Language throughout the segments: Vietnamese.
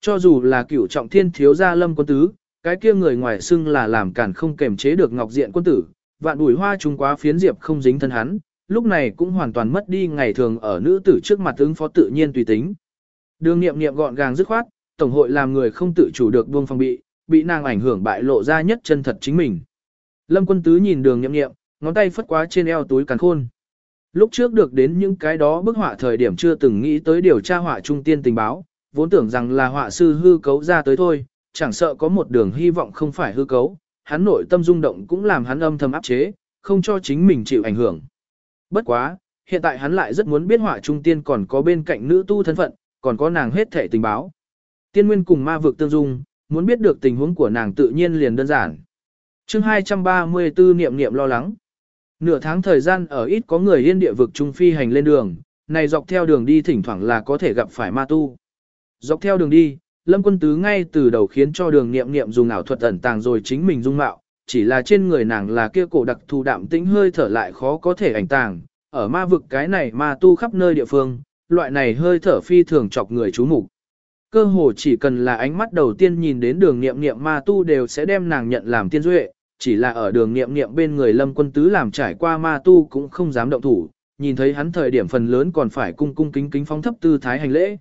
Cho dù là cửu trọng thiên thiếu gia lâm quân tứ, cái kia người ngoài xưng là làm cản không kềm chế được ngọc diện quân tử, vạn bùi hoa trung quá phiến diệp không dính thân hắn, lúc này cũng hoàn toàn mất đi ngày thường ở nữ tử trước mặt ứng phó tự nhiên tùy tính. Đường nghiệm nghiệm gọn gàng dứt khoát, tổng hội làm người không tự chủ được buông phong bị, bị nàng ảnh hưởng bại lộ ra nhất chân thật chính mình. Lâm quân tứ nhìn đường nghiệm nghiệm, ngón tay phất quá trên eo túi càn khôn. Lúc trước được đến những cái đó bức họa thời điểm chưa từng nghĩ tới điều tra họa trung tiên tình báo, vốn tưởng rằng là họa sư hư cấu ra tới thôi, chẳng sợ có một đường hy vọng không phải hư cấu, hắn nội tâm rung động cũng làm hắn âm thầm áp chế, không cho chính mình chịu ảnh hưởng. Bất quá, hiện tại hắn lại rất muốn biết họa trung tiên còn có bên cạnh nữ tu thân phận, còn có nàng hết thể tình báo. Tiên nguyên cùng ma vực tương dung, muốn biết được tình huống của nàng tự nhiên liền đơn giản. chương 234 niệm niệm lo lắng. Nửa tháng thời gian ở ít có người yên địa vực trung phi hành lên đường, này dọc theo đường đi thỉnh thoảng là có thể gặp phải ma tu. Dọc theo đường đi, Lâm Quân Tứ ngay từ đầu khiến cho đường niệm niệm dùng ảo thuật ẩn tàng rồi chính mình dung mạo, chỉ là trên người nàng là kia cổ đặc thù đạm tĩnh hơi thở lại khó có thể ảnh tàng, ở ma vực cái này ma tu khắp nơi địa phương, loại này hơi thở phi thường chọc người chú mục. Cơ hồ chỉ cần là ánh mắt đầu tiên nhìn đến đường niệm niệm ma tu đều sẽ đem nàng nhận làm tiên duệ, chỉ là ở đường niệm niệm bên người lâm quân tứ làm trải qua ma tu cũng không dám động thủ, nhìn thấy hắn thời điểm phần lớn còn phải cung cung kính kính phóng thấp tư thái hành lễ.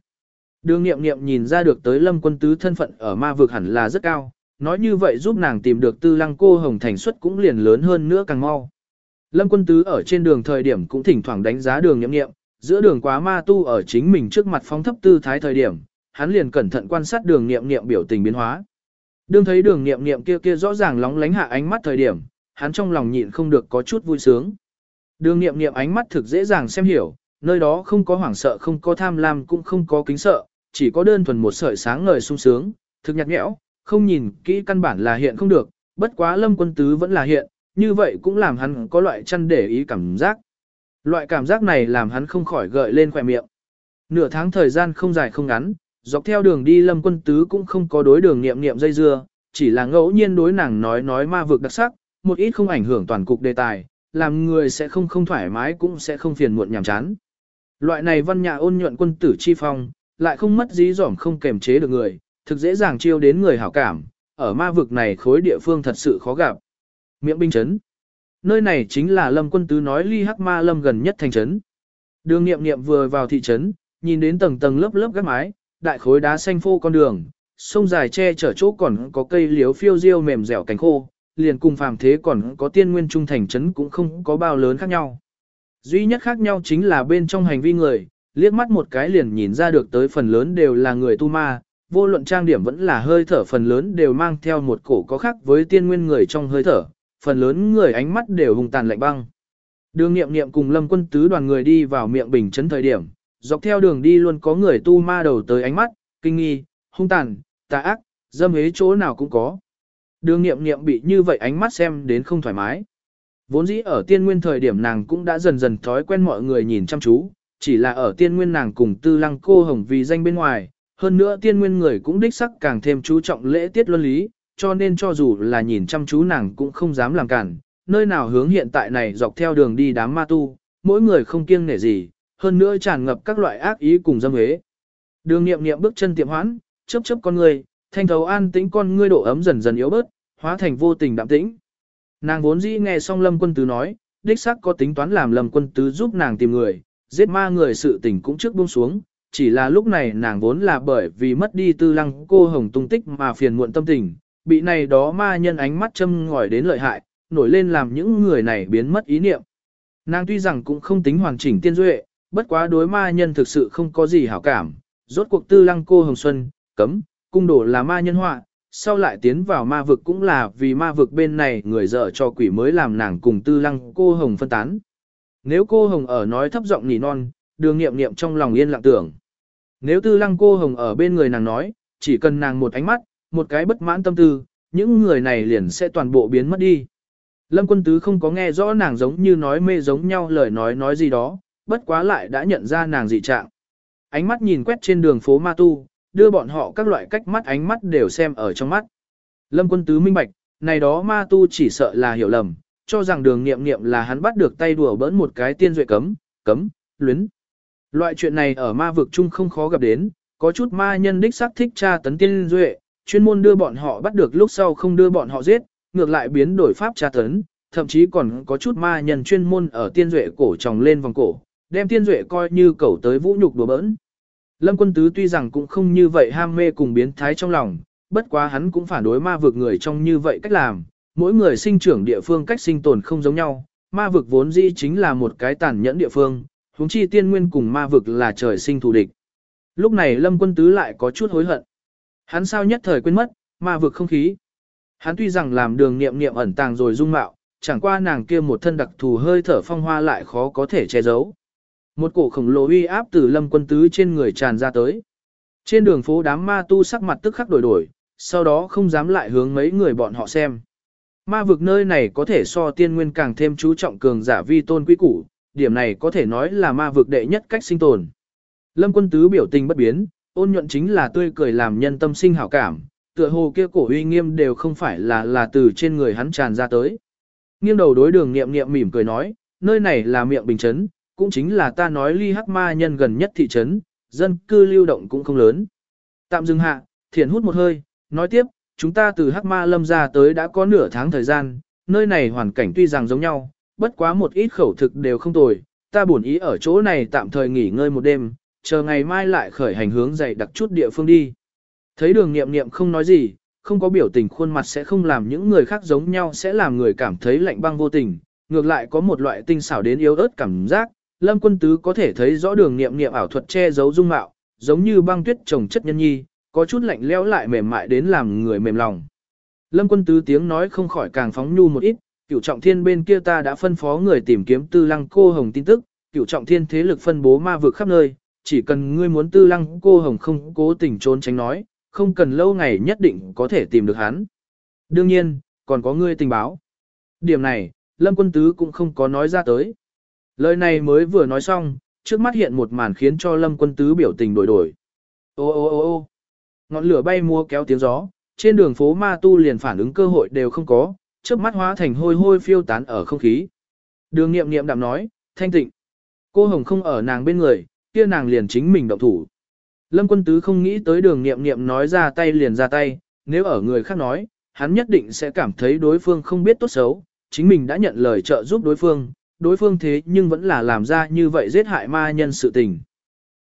Đường niệm niệm nhìn ra được tới lâm quân tứ thân phận ở ma vực hẳn là rất cao, nói như vậy giúp nàng tìm được tư lăng cô hồng thành xuất cũng liền lớn hơn nữa càng mau. Lâm quân tứ ở trên đường thời điểm cũng thỉnh thoảng đánh giá đường niệm niệm, giữa đường quá ma tu ở chính mình trước mặt phóng thấp tư thái thời điểm, hắn liền cẩn thận quan sát đường niệm niệm biểu tình biến hóa. Đương thấy đường niệm niệm kia kia rõ ràng lóng lánh hạ ánh mắt thời điểm, hắn trong lòng nhịn không được có chút vui sướng. Đường niệm niệm ánh mắt thực dễ dàng xem hiểu, nơi đó không có hoảng sợ không có tham lam cũng không có kính sợ, chỉ có đơn thuần một sợi sáng ngời sung sướng, thực nhạt nhẽo, không nhìn kỹ căn bản là hiện không được, bất quá lâm quân tứ vẫn là hiện, như vậy cũng làm hắn có loại chăn để ý cảm giác. Loại cảm giác này làm hắn không khỏi gợi lên khỏe miệng. Nửa tháng thời gian không dài không ngắn, dọc theo đường đi lâm quân tứ cũng không có đối đường nghiệm nghiệm dây dưa, chỉ là ngẫu nhiên đối nàng nói nói ma vực đặc sắc, một ít không ảnh hưởng toàn cục đề tài, làm người sẽ không không thoải mái cũng sẽ không phiền muộn nhàm chán. Loại này văn nhã ôn nhuận quân tử chi phong, lại không mất dí dỏm không kềm chế được người, thực dễ dàng chiêu đến người hảo cảm, ở ma vực này khối địa phương thật sự khó gặp. Miệng binh chấn. Nơi này chính là lâm quân tứ nói ly hắc ma lâm gần nhất thành trấn. Đường nghiệm nghiệm vừa vào thị trấn, nhìn đến tầng tầng lớp lớp gác mái, đại khối đá xanh phô con đường, sông dài che chở chỗ còn có cây liếu phiêu diêu mềm dẻo cánh khô, liền cùng phàm thế còn có tiên nguyên trung thành trấn cũng không có bao lớn khác nhau. Duy nhất khác nhau chính là bên trong hành vi người, liếc mắt một cái liền nhìn ra được tới phần lớn đều là người tu ma, vô luận trang điểm vẫn là hơi thở phần lớn đều mang theo một cổ có khác với tiên nguyên người trong hơi thở, phần lớn người ánh mắt đều hùng tàn lạnh băng. Đường nghiệm nghiệm cùng lâm quân tứ đoàn người đi vào miệng bình chấn thời điểm, dọc theo đường đi luôn có người tu ma đầu tới ánh mắt, kinh nghi, hung tàn, tà ác, dâm hế chỗ nào cũng có. Đường nghiệm nghiệm bị như vậy ánh mắt xem đến không thoải mái. Vốn dĩ ở tiên nguyên thời điểm nàng cũng đã dần dần thói quen mọi người nhìn chăm chú, chỉ là ở tiên nguyên nàng cùng tư lăng cô hồng vì danh bên ngoài, hơn nữa tiên nguyên người cũng đích sắc càng thêm chú trọng lễ tiết luân lý, cho nên cho dù là nhìn chăm chú nàng cũng không dám làm cản, nơi nào hướng hiện tại này dọc theo đường đi đám ma tu, mỗi người không kiêng nể gì, hơn nữa tràn ngập các loại ác ý cùng dâm hế. Đường nghiệm nghiệm bước chân tiệm hoãn, chớp chớp con người, thanh thấu an tĩnh con ngươi độ ấm dần dần yếu bớt, hóa thành vô tình đạm tĩnh. Nàng vốn dĩ nghe xong Lâm Quân Tứ nói, đích xác có tính toán làm Lâm Quân Tứ giúp nàng tìm người, giết ma người sự tình cũng trước buông xuống, chỉ là lúc này nàng vốn là bởi vì mất đi tư lăng cô hồng tung tích mà phiền muộn tâm tình, bị này đó ma nhân ánh mắt châm ngòi đến lợi hại, nổi lên làm những người này biến mất ý niệm. Nàng tuy rằng cũng không tính hoàn chỉnh tiên duệ, bất quá đối ma nhân thực sự không có gì hảo cảm, rốt cuộc tư lăng cô hồng xuân, cấm, cung đổ là ma nhân họa, sau lại tiến vào ma vực cũng là vì ma vực bên này người dở cho quỷ mới làm nàng cùng tư lăng cô hồng phân tán. Nếu cô hồng ở nói thấp giọng nỉ non, đường nghiệm nghiệm trong lòng yên lặng tưởng. Nếu tư lăng cô hồng ở bên người nàng nói, chỉ cần nàng một ánh mắt, một cái bất mãn tâm tư, những người này liền sẽ toàn bộ biến mất đi. Lâm quân tứ không có nghe rõ nàng giống như nói mê giống nhau lời nói nói gì đó, bất quá lại đã nhận ra nàng dị trạng. Ánh mắt nhìn quét trên đường phố Ma Tu, đưa bọn họ các loại cách mắt ánh mắt đều xem ở trong mắt. Lâm quân tứ minh bạch, này đó Ma Tu chỉ sợ là hiểu lầm, cho rằng đường nghiệm nghiệm là hắn bắt được tay đùa bỡn một cái tiên duệ cấm, cấm, luyến. Loại chuyện này ở ma vực chung không khó gặp đến, Có chút ma nhân đích xác thích tra tấn tiên duệ, chuyên môn đưa bọn họ bắt được lúc sau không đưa bọn họ giết, ngược lại biến đổi pháp tra tấn, thậm chí còn có chút ma nhân chuyên môn ở tiên duệ cổ tròng lên vòng cổ, đem tiên duệ coi như cầu tới vũ nhục đùa bỡn. Lâm quân tứ tuy rằng cũng không như vậy ham mê cùng biến thái trong lòng, bất quá hắn cũng phản đối ma vực người trong như vậy cách làm, mỗi người sinh trưởng địa phương cách sinh tồn không giống nhau, ma vực vốn dĩ chính là một cái tàn nhẫn địa phương, huống chi tiên nguyên cùng ma vực là trời sinh thù địch. Lúc này Lâm Quân Tứ lại có chút hối hận. Hắn sao nhất thời quên mất, ma vực không khí. Hắn tuy rằng làm đường niệm niệm ẩn tàng rồi dung mạo, chẳng qua nàng kia một thân đặc thù hơi thở phong hoa lại khó có thể che giấu. Một cổ khổng lồ uy áp từ Lâm Quân Tứ trên người tràn ra tới. Trên đường phố đám ma tu sắc mặt tức khắc đổi đổi, sau đó không dám lại hướng mấy người bọn họ xem. Ma vực nơi này có thể so tiên nguyên càng thêm chú trọng cường giả vi tôn quý củ, điểm này có thể nói là ma vực đệ nhất cách sinh tồn. Lâm quân tứ biểu tình bất biến, ôn nhuận chính là tươi cười làm nhân tâm sinh hảo cảm, tựa hồ kia cổ uy nghiêm đều không phải là là từ trên người hắn tràn ra tới. Nghiêng đầu đối đường nghiệm nghiệm mỉm cười nói, nơi này là miệng bình trấn, cũng chính là ta nói ly hắc ma nhân gần nhất thị trấn, dân cư lưu động cũng không lớn. Tạm dừng hạ, thiền hút một hơi, nói tiếp, chúng ta từ hắc ma lâm ra tới đã có nửa tháng thời gian, nơi này hoàn cảnh tuy rằng giống nhau, bất quá một ít khẩu thực đều không tồi, ta buồn ý ở chỗ này tạm thời nghỉ ngơi một đêm, chờ ngày mai lại khởi hành hướng dày đặc chút địa phương đi. Thấy đường nghiệm nghiệm không nói gì, không có biểu tình khuôn mặt sẽ không làm những người khác giống nhau sẽ làm người cảm thấy lạnh băng vô tình, ngược lại có một loại tinh xảo đến yếu ớt cảm giác, lâm quân tứ có thể thấy rõ đường nghiệm nghiệm ảo thuật che giấu dung mạo, giống như băng tuyết trồng chất nhân nhi, có chút lạnh lẽo lại mềm mại đến làm người mềm lòng. Lâm quân tứ tiếng nói không khỏi càng phóng nhu một ít, cửu trọng thiên bên kia ta đã phân phó người tìm kiếm tư lăng cô hồng tin tức, cửu trọng thiên thế lực phân bố ma vực khắp nơi, chỉ cần ngươi muốn tư lăng cô hồng không cố tình trốn tránh nói, không cần lâu ngày nhất định có thể tìm được hắn. Đương nhiên, còn có ngươi tình báo. Điểm này, Lâm quân tứ cũng không có nói ra tới. Lời này mới vừa nói xong, trước mắt hiện một màn khiến cho Lâm quân tứ biểu tình đổi đổi. Ô ô ô ô ngọn lửa bay mua kéo tiếng gió, trên đường phố ma tu liền phản ứng cơ hội đều không có, trước mắt hóa thành hôi hôi phiêu tán ở không khí. Đường nghiệm nghiệm đạm nói, thanh tịnh. Cô Hồng không ở nàng bên người, kia nàng liền chính mình động thủ. Lâm quân tứ không nghĩ tới đường nghiệm nghiệm nói ra tay liền ra tay, nếu ở người khác nói, hắn nhất định sẽ cảm thấy đối phương không biết tốt xấu, chính mình đã nhận lời trợ giúp đối phương, đối phương thế nhưng vẫn là làm ra như vậy giết hại ma nhân sự tình.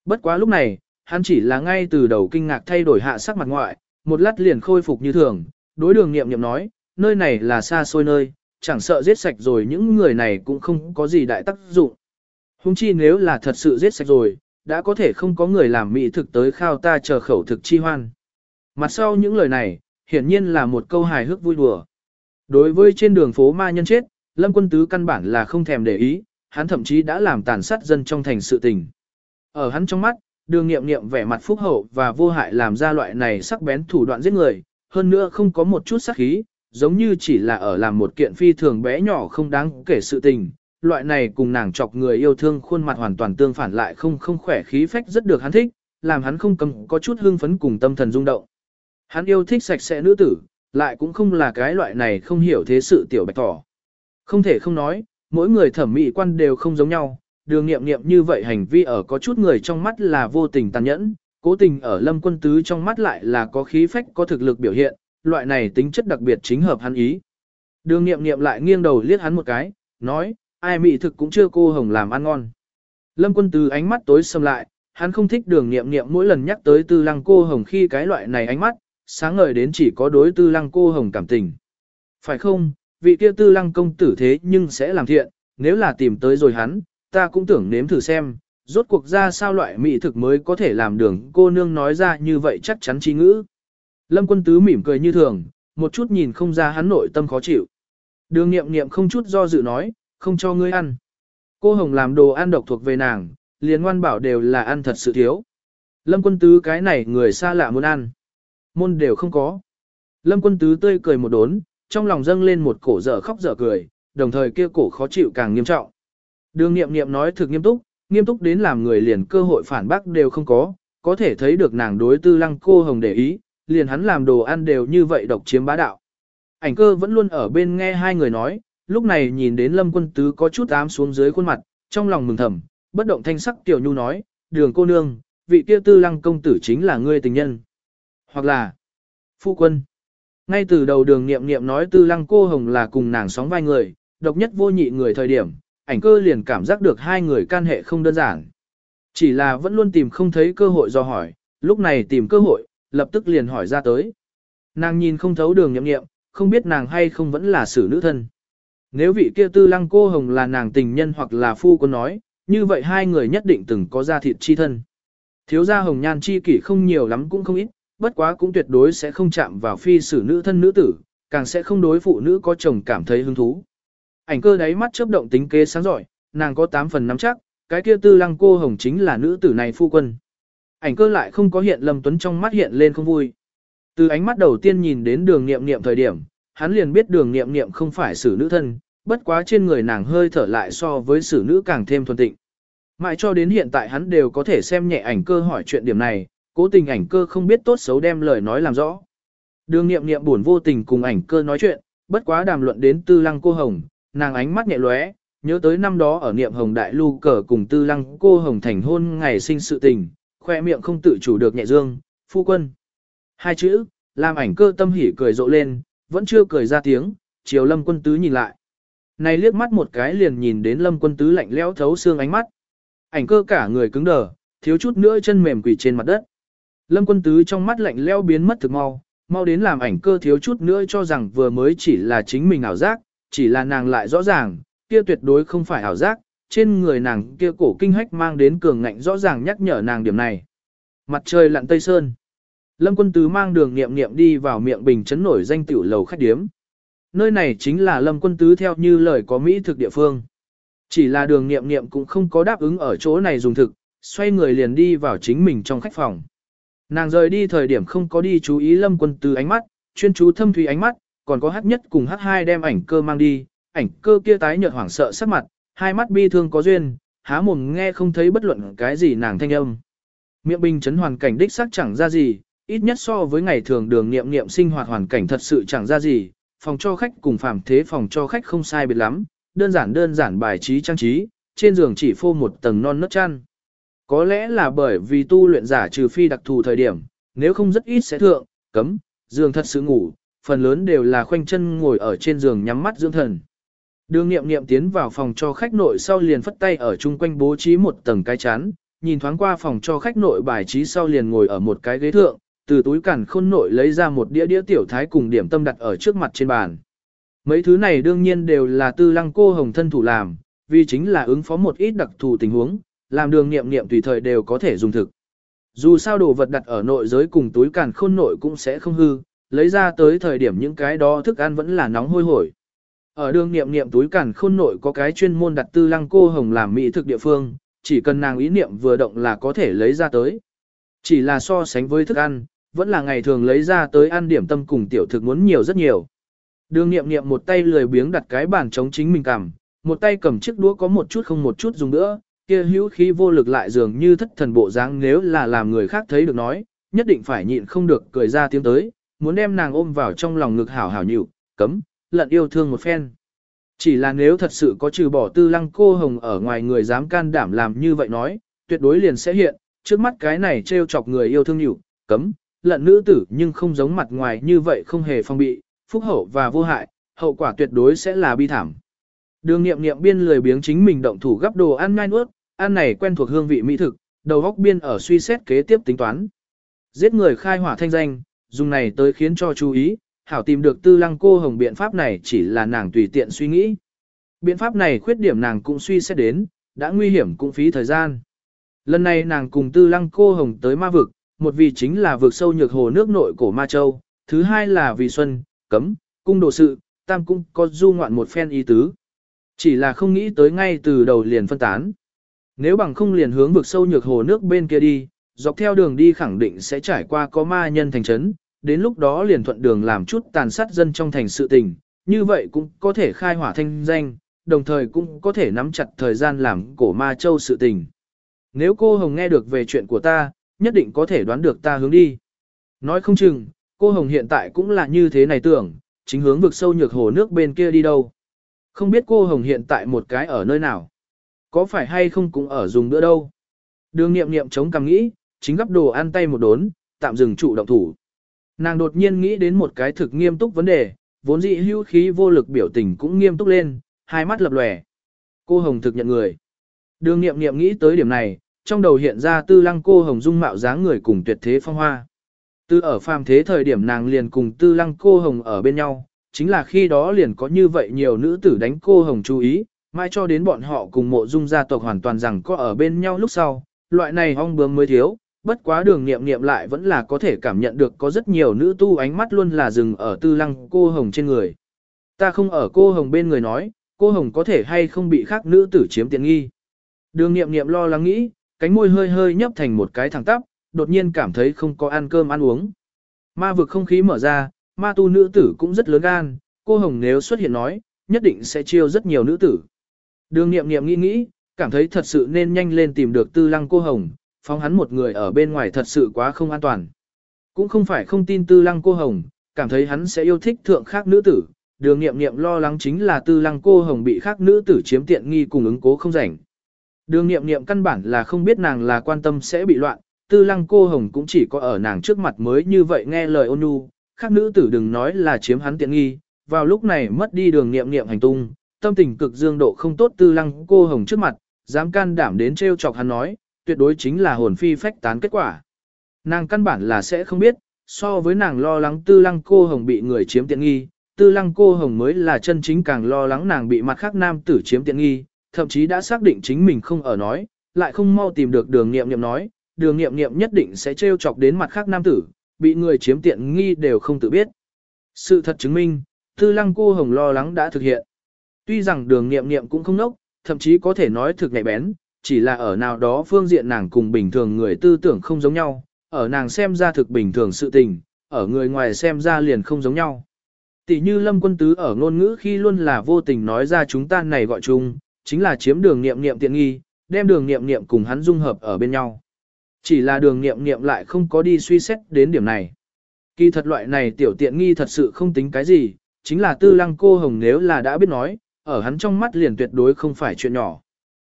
Bất quá lúc này, hắn chỉ là ngay từ đầu kinh ngạc thay đổi hạ sắc mặt ngoại, một lát liền khôi phục như thường, đối đường nghiệm nghiệm nói, nơi này là xa xôi nơi, chẳng sợ giết sạch rồi những người này cũng không có gì đại tác dụng. Hùng chi nếu là thật sự giết sạch rồi, đã có thể không có người làm mỹ thực tới khao ta chờ khẩu thực chi hoan. Mặt sau những lời này, hiển nhiên là một câu hài hước vui đùa. Đối với trên đường phố ma nhân chết, Lâm Quân Tứ căn bản là không thèm để ý, hắn thậm chí đã làm tàn sát dân trong thành sự tình. Ở hắn trong mắt, đường nghiệm nghiệm vẻ mặt phúc hậu và vô hại làm ra loại này sắc bén thủ đoạn giết người, hơn nữa không có một chút sắc khí, giống như chỉ là ở làm một kiện phi thường bé nhỏ không đáng kể sự tình. Loại này cùng nàng chọc người yêu thương khuôn mặt hoàn toàn tương phản lại không không khỏe khí phách rất được hắn thích, làm hắn không cầm có chút hương phấn cùng tâm thần rung động. Hắn yêu thích sạch sẽ nữ tử, lại cũng không là cái loại này không hiểu thế sự tiểu bạch tỏ. Không thể không nói, mỗi người thẩm mỹ quan đều không giống nhau, đường nghiệm nghiệm như vậy hành vi ở có chút người trong mắt là vô tình tàn nhẫn, cố tình ở lâm quân tứ trong mắt lại là có khí phách có thực lực biểu hiện, loại này tính chất đặc biệt chính hợp hắn ý. Đường nghiệm nghiệm lại nghiêng đầu liếc hắn một cái, nói, ai mị thực cũng chưa cô hồng làm ăn ngon. Lâm quân tứ ánh mắt tối sầm lại, hắn không thích đường nghiệm nghiệm mỗi lần nhắc tới tư lăng cô hồng khi cái loại này ánh mắt, sáng ngời đến chỉ có đối tư lăng cô hồng cảm tình. Phải không, vị kia tư lăng công tử thế nhưng sẽ làm thiện, nếu là tìm tới rồi hắn, ta cũng tưởng nếm thử xem, rốt cuộc ra sao loại mỹ thực mới có thể làm đường cô nương nói ra như vậy chắc chắn chi ngữ. Lâm quân tứ mỉm cười như thường, một chút nhìn không ra hắn nội tâm khó chịu. Đường nghiệm nghiệm không chút do dự nói, không cho ngươi ăn. Cô Hồng làm đồ ăn độc thuộc về nàng, liền ngoan bảo đều là ăn thật sự thiếu. Lâm quân tứ cái này người xa lạ muốn ăn. Môn đều không có. Lâm quân tứ tươi cười một đốn, trong lòng dâng lên một cổ dở khóc dở cười, đồng thời kia cổ khó chịu càng nghiêm trọng. Đường nghiệm nghiệm nói thực nghiêm túc, nghiêm túc đến làm người liền cơ hội phản bác đều không có, có thể thấy được nàng đối tư lăng cô hồng để ý, liền hắn làm đồ ăn đều như vậy độc chiếm bá đạo. Ảnh cơ vẫn luôn ở bên nghe hai người nói, lúc này nhìn đến lâm quân tứ có chút ám xuống dưới khuôn mặt, trong lòng mừng thầm, bất động thanh sắc tiểu nhu nói, đường cô nương, vị kia tư lăng công tử chính là ngươi tình nhân. Hoặc là, phu quân. Ngay từ đầu đường nghiệm nghiệm nói tư lăng cô hồng là cùng nàng sóng vai người, độc nhất vô nhị người thời điểm, ảnh cơ liền cảm giác được hai người can hệ không đơn giản. Chỉ là vẫn luôn tìm không thấy cơ hội do hỏi, lúc này tìm cơ hội, lập tức liền hỏi ra tới. Nàng nhìn không thấu đường nhậm nghiệm, không biết nàng hay không vẫn là xử nữ thân. Nếu vị kia tư lăng cô hồng là nàng tình nhân hoặc là phu quân nói, như vậy hai người nhất định từng có ra thịt chi thân. Thiếu gia hồng nhan chi kỷ không nhiều lắm cũng không ít, bất quá cũng tuyệt đối sẽ không chạm vào phi xử nữ thân nữ tử, càng sẽ không đối phụ nữ có chồng cảm thấy hứng thú. Ảnh cơ đáy mắt chớp động tính kế sáng giỏi, nàng có 8 phần nắm chắc, cái kia tư lăng cô hồng chính là nữ tử này phu quân. Ảnh cơ lại không có hiện Lâm Tuấn trong mắt hiện lên không vui. Từ ánh mắt đầu tiên nhìn đến đường nghiệm nghiệm thời điểm, hắn liền biết đường nghiệm nghiệm không phải xử nữ thân, bất quá trên người nàng hơi thở lại so với xử nữ càng thêm thuần tịnh. Mãi cho đến hiện tại hắn đều có thể xem nhẹ ảnh cơ hỏi chuyện điểm này, cố tình ảnh cơ không biết tốt xấu đem lời nói làm rõ. Đường nghiệm nghiệm buồn vô tình cùng ảnh cơ nói chuyện, bất quá đàm luận đến tư lăng cô hồng, nàng ánh mắt nhẹ lóe, nhớ tới năm đó ở niệm hồng đại lưu cờ cùng tư lăng cô hồng thành hôn ngày sinh sự tình, khoe miệng không tự chủ được nhẹ dương, phu quân. Hai chữ, làm ảnh cơ tâm hỉ cười rộ lên, vẫn chưa cười ra tiếng, chiều lâm quân tứ nhìn lại. Này liếc mắt một cái liền nhìn đến lâm quân tứ lạnh lẽo thấu xương ánh mắt. Ảnh cơ cả người cứng đờ, thiếu chút nữa chân mềm quỳ trên mặt đất. Lâm quân tứ trong mắt lạnh lẽo biến mất thực mau, mau đến làm ảnh cơ thiếu chút nữa cho rằng vừa mới chỉ là chính mình ảo giác, chỉ là nàng lại rõ ràng, kia tuyệt đối không phải ảo giác, trên người nàng kia cổ kinh hách mang đến cường ngạnh rõ ràng nhắc nhở nàng điểm này. Mặt trời lặn tây sơn. Lâm quân tứ mang đường nghiệm nghiệm đi vào miệng bình chấn nổi danh tiểu lầu khách điếm. Nơi này chính là lâm quân tứ theo như lời có Mỹ thực địa phương. Chỉ là đường nghiệm nghiệm cũng không có đáp ứng ở chỗ này dùng thực, xoay người liền đi vào chính mình trong khách phòng. Nàng rời đi thời điểm không có đi chú ý lâm quân tứ ánh mắt, chuyên chú thâm thủy ánh mắt, còn có hát nhất cùng hát hai đem ảnh cơ mang đi, ảnh cơ kia tái nhợt hoảng sợ sắc mặt, hai mắt bi thương có duyên, há mồm nghe không thấy bất luận cái gì nàng thanh âm. Miệng bình chấn hoàn cảnh đích xác chẳng ra gì, ít nhất so với ngày thường đường nghiệm nghiệm sinh hoạt hoàn cảnh thật sự chẳng ra gì, phòng cho khách cùng phàm thế phòng cho khách không sai biệt lắm, đơn giản đơn giản bài trí trang trí, trên giường chỉ phô một tầng non nớt chăn. Có lẽ là bởi vì tu luyện giả trừ phi đặc thù thời điểm, nếu không rất ít sẽ thượng, cấm, giường thật sự ngủ, phần lớn đều là khoanh chân ngồi ở trên giường nhắm mắt dưỡng thần. Đường nghiệm nghiệm tiến vào phòng cho khách nội sau liền phất tay ở chung quanh bố trí một tầng cái chán, nhìn thoáng qua phòng cho khách nội bài trí sau liền ngồi ở một cái ghế thượng, từ túi cản khôn nội lấy ra một đĩa đĩa tiểu thái cùng điểm tâm đặt ở trước mặt trên bàn. Mấy thứ này đương nhiên đều là tư lăng cô hồng thân thủ làm, vì chính là ứng phó một ít đặc thù tình huống, làm đường nghiệm nghiệm tùy thời đều có thể dùng thực. Dù sao đồ vật đặt ở nội giới cùng túi cản khôn nội cũng sẽ không hư, lấy ra tới thời điểm những cái đó thức ăn vẫn là nóng hôi hổi. Ở đường niệm niệm túi cản khôn nội có cái chuyên môn đặt tư lăng cô hồng làm mỹ thực địa phương, chỉ cần nàng ý niệm vừa động là có thể lấy ra tới. Chỉ là so sánh với thức ăn, vẫn là ngày thường lấy ra tới ăn điểm tâm cùng tiểu thực muốn nhiều rất nhiều. Đường niệm niệm một tay lười biếng đặt cái bàn chống chính mình cầm, một tay cầm chiếc đũa có một chút không một chút dùng nữa, kia hữu khí vô lực lại dường như thất thần bộ dáng nếu là làm người khác thấy được nói, nhất định phải nhịn không được cười ra tiếng tới, muốn đem nàng ôm vào trong lòng ngực hảo hảo nhịu, cấm, lận yêu thương một phen. Chỉ là nếu thật sự có trừ bỏ tư lăng cô hồng ở ngoài người dám can đảm làm như vậy nói, tuyệt đối liền sẽ hiện, trước mắt cái này trêu chọc người yêu thương nhịu, cấm, lận nữ tử nhưng không giống mặt ngoài như vậy không hề phong bị, phúc hậu và vô hại, hậu quả tuyệt đối sẽ là bi thảm. Đường nghiệm nghiệm biên lười biếng chính mình động thủ gấp đồ ăn ngai nuốt, ăn này quen thuộc hương vị mỹ thực, đầu góc biên ở suy xét kế tiếp tính toán. Giết người khai hỏa thanh danh, dùng này tới khiến cho chú ý, hảo tìm được tư lăng cô hồng biện pháp này chỉ là nàng tùy tiện suy nghĩ. Biện pháp này khuyết điểm nàng cũng suy xét đến, đã nguy hiểm cũng phí thời gian. Lần này nàng cùng tư lăng cô hồng tới ma vực, một vì chính là vực sâu nhược hồ nước nội cổ ma châu, thứ hai là vì xuân, cấm, cung đồ sự, tam cung có du ngoạn một phen ý tứ. Chỉ là không nghĩ tới ngay từ đầu liền phân tán. Nếu bằng không liền hướng vực sâu nhược hồ nước bên kia đi, dọc theo đường đi khẳng định sẽ trải qua có ma nhân thành trấn, đến lúc đó liền thuận đường làm chút tàn sát dân trong thành sự tình, như vậy cũng có thể khai hỏa thanh danh, đồng thời cũng có thể nắm chặt thời gian làm cổ ma châu sự tình. Nếu cô Hồng nghe được về chuyện của ta, nhất định có thể đoán được ta hướng đi. Nói không chừng, cô Hồng hiện tại cũng là như thế này tưởng, chính hướng vực sâu nhược hồ nước bên kia đi đâu. Không biết cô Hồng hiện tại một cái ở nơi nào. Có phải hay không cũng ở dùng nữa đâu. Đường nghiệm nghiệm chống cằm nghĩ, chính gấp đồ ăn tay một đốn, tạm dừng trụ động thủ. Nàng đột nhiên nghĩ đến một cái thực nghiêm túc vấn đề, vốn dị hưu khí vô lực biểu tình cũng nghiêm túc lên, hai mắt lập lòe. Cô Hồng thực nhận người. Đường nghiệm nghiệm nghĩ tới điểm này, trong đầu hiện ra tư lăng cô Hồng dung mạo dáng người cùng tuyệt thế phong hoa. tư ở phàm thế thời điểm nàng liền cùng tư lăng cô Hồng ở bên nhau, chính là khi đó liền có như vậy nhiều nữ tử đánh cô Hồng chú ý, mai cho đến bọn họ cùng mộ dung gia tộc hoàn toàn rằng có ở bên nhau lúc sau, loại này ong bướm mới thiếu, bất quá đường nghiệm nghiệm lại vẫn là có thể cảm nhận được có rất nhiều nữ tu ánh mắt luôn là dừng ở tư lăng cô hồng trên người. Ta không ở cô hồng bên người nói, cô hồng có thể hay không bị khác nữ tử chiếm tiện nghi. Đường nghiệm nghiệm lo lắng nghĩ, cánh môi hơi hơi nhấp thành một cái thẳng tắp, đột nhiên cảm thấy không có ăn cơm ăn uống. Ma vực không khí mở ra, ma tu nữ tử cũng rất lớn gan, cô hồng nếu xuất hiện nói, nhất định sẽ chiêu rất nhiều nữ tử. Đường nghiệm nghiệm nghĩ nghĩ, cảm thấy thật sự nên nhanh lên tìm được tư lăng cô hồng, phóng hắn một người ở bên ngoài thật sự quá không an toàn. Cũng không phải không tin tư lăng cô hồng, cảm thấy hắn sẽ yêu thích thượng khác nữ tử, đường nghiệm nghiệm lo lắng chính là tư lăng cô hồng bị khác nữ tử chiếm tiện nghi cùng ứng cố không rảnh. Đường nghiệm nghiệm căn bản là không biết nàng là quan tâm sẽ bị loạn, tư lăng cô hồng cũng chỉ có ở nàng trước mặt mới như vậy nghe lời ôn nhu, khác nữ tử đừng nói là chiếm hắn tiện nghi, vào lúc này mất đi đường nghiệm nghiệm hành tung, tâm tình cực dương độ không tốt tư lăng cô hồng trước mặt, dám can đảm đến trêu chọc hắn nói, tuyệt đối chính là hồn phi phách tán kết quả. Nàng căn bản là sẽ không biết, so với nàng lo lắng tư lăng cô hồng bị người chiếm tiện nghi, tư lăng cô hồng mới là chân chính càng lo lắng nàng bị mặt khác nam tử chiếm tiện nghi, thậm chí đã xác định chính mình không ở nói, lại không mau tìm được đường nghiệm nghiệm nói, đường nghiệm nghiệm nhất định sẽ trêu chọc đến mặt khác nam tử, bị người chiếm tiện nghi đều không tự biết. Sự thật chứng minh, tư lăng cô hồng lo lắng đã thực hiện. Tuy rằng đường nghiệm nghiệm cũng không nốc, thậm chí có thể nói thực nhạy bén, chỉ là ở nào đó phương diện nàng cùng bình thường người tư tưởng không giống nhau, ở nàng xem ra thực bình thường sự tình, ở người ngoài xem ra liền không giống nhau. Tỷ như lâm quân tứ ở ngôn ngữ khi luôn là vô tình nói ra chúng ta này gọi chung, chính là chiếm đường nghiệm nghiệm tiện nghi, đem đường nghiệm nghiệm cùng hắn dung hợp ở bên nhau. Chỉ là đường nghiệm nghiệm lại không có đi suy xét đến điểm này. Kỳ thật loại này tiểu tiện nghi thật sự không tính cái gì, chính là tư lăng cô hồng nếu là đã biết nói, ở hắn trong mắt liền tuyệt đối không phải chuyện nhỏ.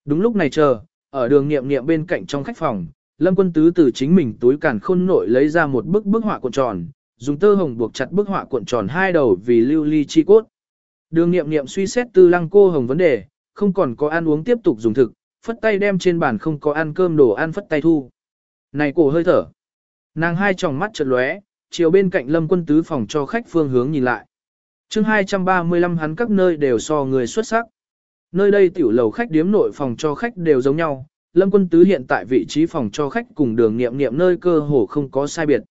Đúng lúc này chờ, ở đường nghiệm nghiệm bên cạnh trong khách phòng, Lâm Quân Tứ từ chính mình túi càn khôn nội lấy ra một bức bức họa cuộn tròn, dùng tơ hồng buộc chặt bức họa cuộn tròn hai đầu vì lưu ly chi cốt. Đường nghiệm nghiệm suy xét tư lăng cô hồng vấn đề, không còn có ăn uống tiếp tục dùng thực, phất tay đem trên bàn không có ăn cơm đồ ăn phất tay thu. Này cổ hơi thở. Nàng hai tròng mắt chợt lóe, chiều bên cạnh Lâm Quân Tứ phòng cho khách phương hướng nhìn lại. chương 235 hắn các nơi đều so người xuất sắc. Nơi đây tiểu lầu khách điếm nội phòng cho khách đều giống nhau, Lâm Quân Tứ hiện tại vị trí phòng cho khách cùng đường nghiệm nghiệm nơi cơ hồ không có sai biệt.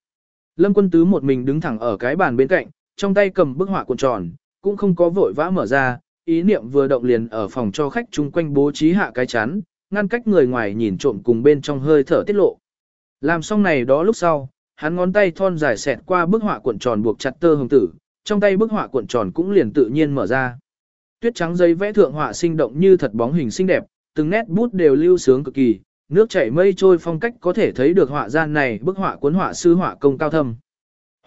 Lâm Quân Tứ một mình đứng thẳng ở cái bàn bên cạnh, trong tay cầm bức họa cuộn tròn, cũng không có vội vã mở ra, ý niệm vừa động liền ở phòng cho khách chung quanh bố trí hạ cái chắn, ngăn cách người ngoài nhìn trộm cùng bên trong hơi thở tiết lộ. Làm xong này đó lúc sau, hắn ngón tay thon dài xẹt qua bức họa cuộn tròn buộc chặt tơ hồng tử, trong tay bức họa cuộn tròn cũng liền tự nhiên mở ra. Tuyết trắng giấy vẽ thượng họa sinh động như thật bóng hình xinh đẹp, từng nét bút đều lưu sướng cực kỳ, nước chảy mây trôi phong cách có thể thấy được họa gian này bức họa cuốn họa sư họa công cao thâm.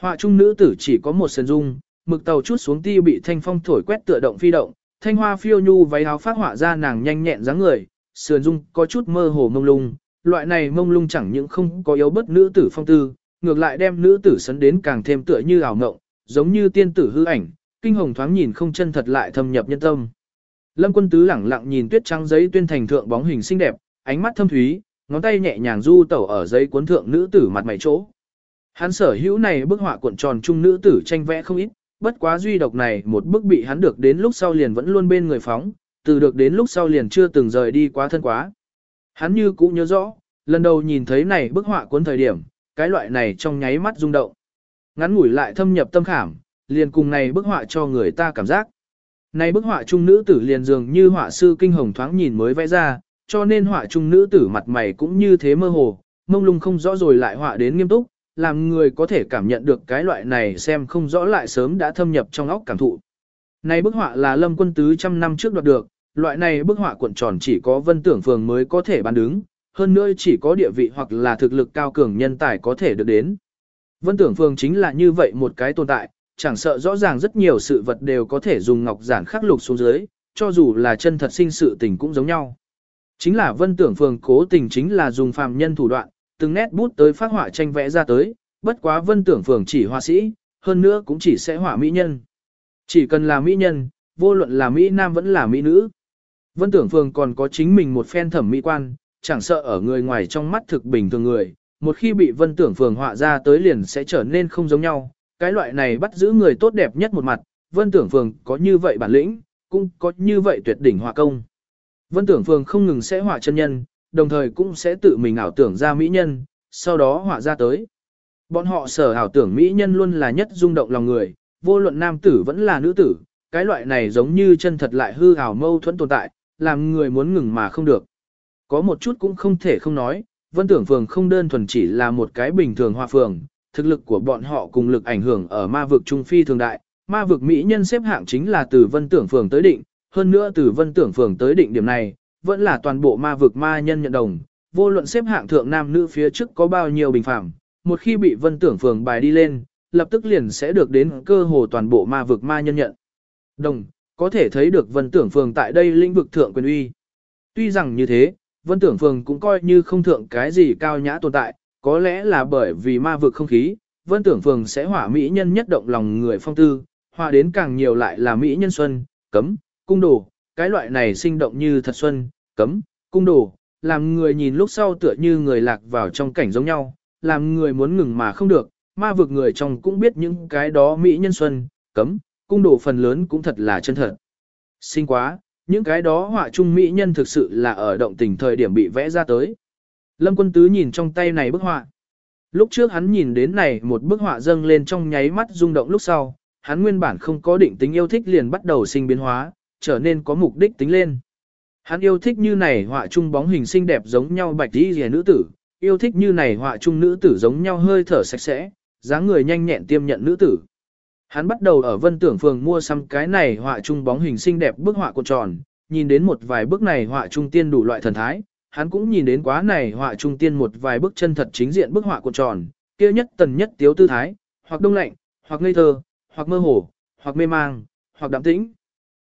Họa trung nữ tử chỉ có một sân dung, mực tàu chút xuống ti bị thanh phong thổi quét tựa động phi động, thanh hoa phiêu nhu váy áo phát họa ra nàng nhanh nhẹn dáng người, sườn dung có chút mơ hồ mông lung, loại này mông lung chẳng những không có yếu bất nữ tử phong tư, ngược lại đem nữ tử sấn đến càng thêm tựa như ảo ngộng, giống như tiên tử hư ảnh, kinh hồng thoáng nhìn không chân thật lại thâm nhập nhân tâm. Lâm quân tứ lẳng lặng nhìn tuyết trắng giấy tuyên thành thượng bóng hình xinh đẹp, ánh mắt thâm thúy, ngón tay nhẹ nhàng du tẩu ở giấy cuốn thượng nữ tử mặt mày chỗ. Hắn sở hữu này bức họa cuộn tròn chung nữ tử tranh vẽ không ít, bất quá duy độc này một bức bị hắn được đến lúc sau liền vẫn luôn bên người phóng, từ được đến lúc sau liền chưa từng rời đi quá thân quá. Hắn như cũ nhớ rõ, lần đầu nhìn thấy này bức họa cuốn thời điểm, cái loại này trong nháy mắt rung động. Ngắn ngủi lại thâm nhập tâm khảm, liền cùng này bức họa cho người ta cảm giác. Này bức họa trung nữ tử liền dường như họa sư kinh hồng thoáng nhìn mới vẽ ra, cho nên họa trung nữ tử mặt mày cũng như thế mơ hồ, mông lung không rõ rồi lại họa đến nghiêm túc, làm người có thể cảm nhận được cái loại này xem không rõ lại sớm đã thâm nhập trong óc cảm thụ. Này bức họa là lâm quân tứ trăm năm trước đoạt được, loại này bức họa cuộn tròn chỉ có vân tưởng phường mới có thể bán đứng, hơn nữa chỉ có địa vị hoặc là thực lực cao cường nhân tài có thể được đến. Vân tưởng phường chính là như vậy một cái tồn tại, chẳng sợ rõ ràng rất nhiều sự vật đều có thể dùng ngọc giản khắc lục xuống dưới, cho dù là chân thật sinh sự tình cũng giống nhau. Chính là vân tưởng phường cố tình chính là dùng phàm nhân thủ đoạn, từng nét bút tới phát họa tranh vẽ ra tới, bất quá vân tưởng phường chỉ họa sĩ, hơn nữa cũng chỉ sẽ họa mỹ nhân. Chỉ cần là mỹ nhân, vô luận là mỹ nam vẫn là mỹ nữ. Vân tưởng phường còn có chính mình một phen thẩm mỹ quan, chẳng sợ ở người ngoài trong mắt thực bình thường người, một khi bị vân tưởng phường họa ra tới liền sẽ trở nên không giống nhau. Cái loại này bắt giữ người tốt đẹp nhất một mặt, vân tưởng phường có như vậy bản lĩnh, cũng có như vậy tuyệt đỉnh họa công. Vân tưởng phường không ngừng sẽ họa chân nhân, đồng thời cũng sẽ tự mình ảo tưởng ra mỹ nhân, sau đó họa ra tới. Bọn họ sở ảo tưởng mỹ nhân luôn là nhất rung động lòng người, vô luận nam tử vẫn là nữ tử, cái loại này giống như chân thật lại hư ảo mâu thuẫn tồn tại, làm người muốn ngừng mà không được. Có một chút cũng không thể không nói, vân tưởng phường không đơn thuần chỉ là một cái bình thường hòa phường, thực lực của bọn họ cùng lực ảnh hưởng ở ma vực trung phi thường đại, ma vực mỹ nhân xếp hạng chính là từ vân tưởng phường tới định, hơn nữa từ vân tưởng phường tới định điểm này, vẫn là toàn bộ ma vực ma nhân nhận đồng, vô luận xếp hạng thượng nam nữ phía trước có bao nhiêu bình phạm, một khi bị vân tưởng phường bài đi lên, lập tức liền sẽ được đến cơ hồ toàn bộ ma vực ma nhân nhận. Đồng, có thể thấy được vân tưởng phường tại đây lĩnh vực thượng quyền uy. Tuy rằng như thế, vân tưởng phường cũng coi như không thượng cái gì cao nhã tồn tại, có lẽ là bởi vì ma vực không khí, vân tưởng phường sẽ hỏa mỹ nhân nhất động lòng người phong tư, hỏa đến càng nhiều lại là mỹ nhân xuân, cấm, cung đồ, cái loại này sinh động như thật xuân, cấm, cung đồ, làm người nhìn lúc sau tựa như người lạc vào trong cảnh giống nhau, làm người muốn ngừng mà không được, ma vực người trong cũng biết những cái đó mỹ nhân xuân, cấm, cung đồ phần lớn cũng thật là chân thật. Sinh quá, những cái đó họa trung mỹ nhân thực sự là ở động tình thời điểm bị vẽ ra tới. Lâm quân tứ nhìn trong tay này bức họa. Lúc trước hắn nhìn đến này một bức họa dâng lên trong nháy mắt rung động lúc sau, hắn nguyên bản không có định tính yêu thích liền bắt đầu sinh biến hóa, trở nên có mục đích tính lên. Hắn yêu thích như này họa trung bóng hình xinh đẹp giống nhau bạch đi rìa nữ tử, yêu thích như này họa trung nữ tử giống nhau hơi thở sạch sẽ, dáng người nhanh nhẹn tiêm nhận nữ tử. Hắn bắt đầu ở vân tưởng phường mua xăm cái này họa trung bóng hình xinh đẹp bức họa cuộn tròn, nhìn đến một vài bức này họa trung tiên đủ loại thần thái, hắn cũng nhìn đến quá này họa trung tiên một vài bức chân thật chính diện bức họa cuộn tròn, kia nhất tần nhất tiếu tư thái, hoặc đông lạnh, hoặc ngây thơ, hoặc mơ hồ, hoặc mê mang, hoặc đạm tĩnh.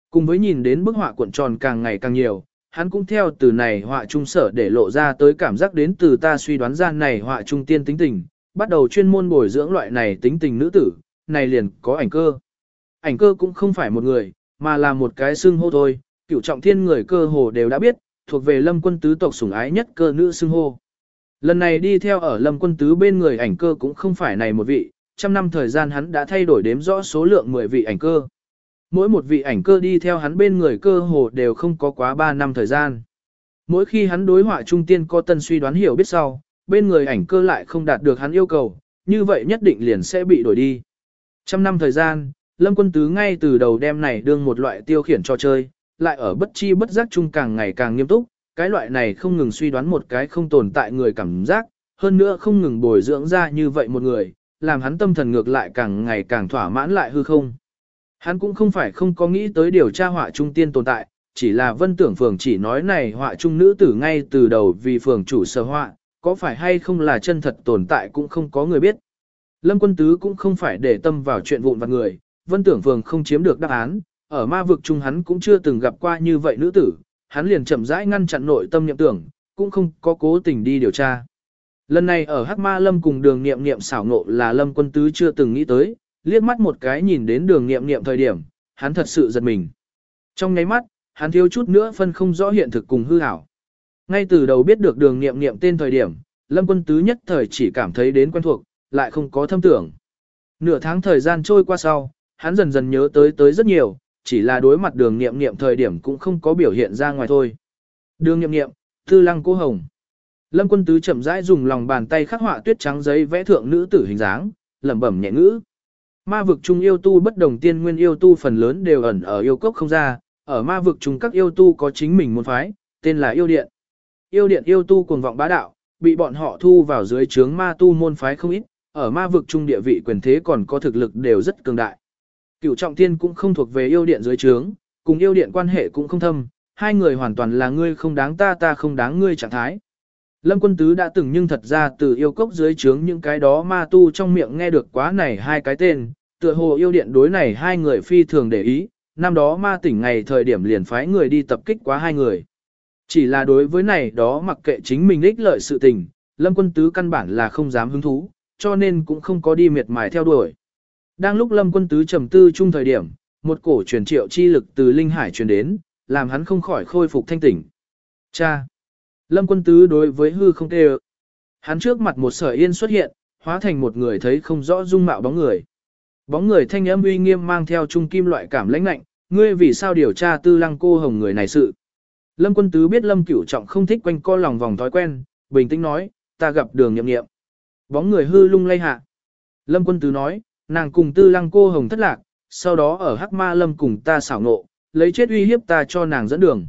Cùng với nhìn đến bức họa cuộn tròn càng ngày càng nhiều, hắn cũng theo từ này họa trung sở để lộ ra tới cảm giác đến từ ta suy đoán ra này họa trung tiên tính tình, bắt đầu chuyên môn bồi dưỡng loại này tính tình nữ tử, này liền có ảnh cơ. Ảnh cơ cũng không phải một người, mà là một cái xưng hô thôi, cửu trọng thiên người cơ hồ đều đã biết, thuộc về lâm quân tứ tộc sủng ái nhất cơ nữ xưng hô. Lần này đi theo ở lâm quân tứ bên người ảnh cơ cũng không phải này một vị, trăm năm thời gian hắn đã thay đổi đếm rõ số lượng 10 vị ảnh cơ. Mỗi một vị ảnh cơ đi theo hắn bên người cơ hồ đều không có quá 3 năm thời gian. Mỗi khi hắn đối họa trung tiên có tân suy đoán hiểu biết sau, bên người ảnh cơ lại không đạt được hắn yêu cầu, như vậy nhất định liền sẽ bị đổi đi. Trăm năm thời gian, Lâm Quân Tứ ngay từ đầu đem này đương một loại tiêu khiển cho chơi, lại ở bất chi bất giác chung càng ngày càng nghiêm túc, cái loại này không ngừng suy đoán một cái không tồn tại người cảm giác, hơn nữa không ngừng bồi dưỡng ra như vậy một người, làm hắn tâm thần ngược lại càng ngày càng thỏa mãn lại hư không. Hắn cũng không phải không có nghĩ tới điều tra họa trung tiên tồn tại, chỉ là vân tưởng phường chỉ nói này họa trung nữ tử ngay từ đầu vì phường chủ sở họa, có phải hay không là chân thật tồn tại cũng không có người biết. Lâm quân tứ cũng không phải để tâm vào chuyện vụn vặt người, vân tưởng phường không chiếm được đáp án, ở ma vực chung hắn cũng chưa từng gặp qua như vậy nữ tử, hắn liền chậm rãi ngăn chặn nội tâm niệm tưởng, cũng không có cố tình đi điều tra. Lần này ở Hắc Ma Lâm cùng đường nghiệm nghiệm xảo ngộ là Lâm quân tứ chưa từng nghĩ tới, liếc mắt một cái nhìn đến đường nghiệm nghiệm thời điểm, hắn thật sự giật mình. Trong nháy mắt, hắn thiếu chút nữa phân không rõ hiện thực cùng hư ảo. Ngay từ đầu biết được đường nghiệm nghiệm tên thời điểm, Lâm quân tứ nhất thời chỉ cảm thấy đến quen thuộc, lại không có thâm tưởng. Nửa tháng thời gian trôi qua sau, hắn dần dần nhớ tới tới rất nhiều, chỉ là đối mặt đường nghiệm nghiệm thời điểm cũng không có biểu hiện ra ngoài thôi. Đường nghiệm nghiệm, tư lăng cô hồng. Lâm quân tứ chậm rãi dùng lòng bàn tay khắc họa tuyết trắng giấy vẽ thượng nữ tử hình dáng, lẩm bẩm nhẹ ngữ. Ma vực trung yêu tu bất đồng tiên nguyên yêu tu phần lớn đều ẩn ở yêu cốc không ra, ở ma vực trung các yêu tu có chính mình môn phái, tên là yêu điện. Yêu điện yêu tu cuồng vọng bá đạo, bị bọn họ thu vào dưới trướng ma tu môn phái không ít, ở ma vực trung địa vị quyền thế còn có thực lực đều rất cường đại. Cửu trọng thiên cũng không thuộc về yêu điện dưới trướng, cùng yêu điện quan hệ cũng không thâm, hai người hoàn toàn là ngươi không đáng ta ta không đáng ngươi trạng thái. Lâm quân tứ đã từng nhưng thật ra từ yêu cốc dưới trướng những cái đó ma tu trong miệng nghe được quá này hai cái tên, tựa hồ yêu điện đối này hai người phi thường để ý, năm đó ma tỉnh ngày thời điểm liền phái người đi tập kích quá hai người. Chỉ là đối với này đó mặc kệ chính mình ích lợi sự tình, lâm quân tứ căn bản là không dám hứng thú, cho nên cũng không có đi miệt mài theo đuổi. Đang lúc lâm quân tứ trầm tư chung thời điểm, một cổ truyền triệu chi lực từ linh hải truyền đến, làm hắn không khỏi khôi phục thanh tỉnh. Cha! Lâm quân tứ đối với hư không tê Hắn trước mặt một sợi yên xuất hiện, hóa thành một người thấy không rõ dung mạo bóng người. Bóng người thanh âm uy nghiêm mang theo trung kim loại cảm lãnh lạnh, ngươi vì sao điều tra tư lăng cô hồng người này sự. Lâm quân tứ biết Lâm cửu trọng không thích quanh co lòng vòng thói quen, bình tĩnh nói, ta gặp đường nhậm nghiệm. Bóng người hư lung lay hạ. Lâm quân tứ nói, nàng cùng tư lăng cô hồng thất lạc, sau đó ở hắc ma lâm cùng ta xảo nộ, lấy chết uy hiếp ta cho nàng dẫn đường.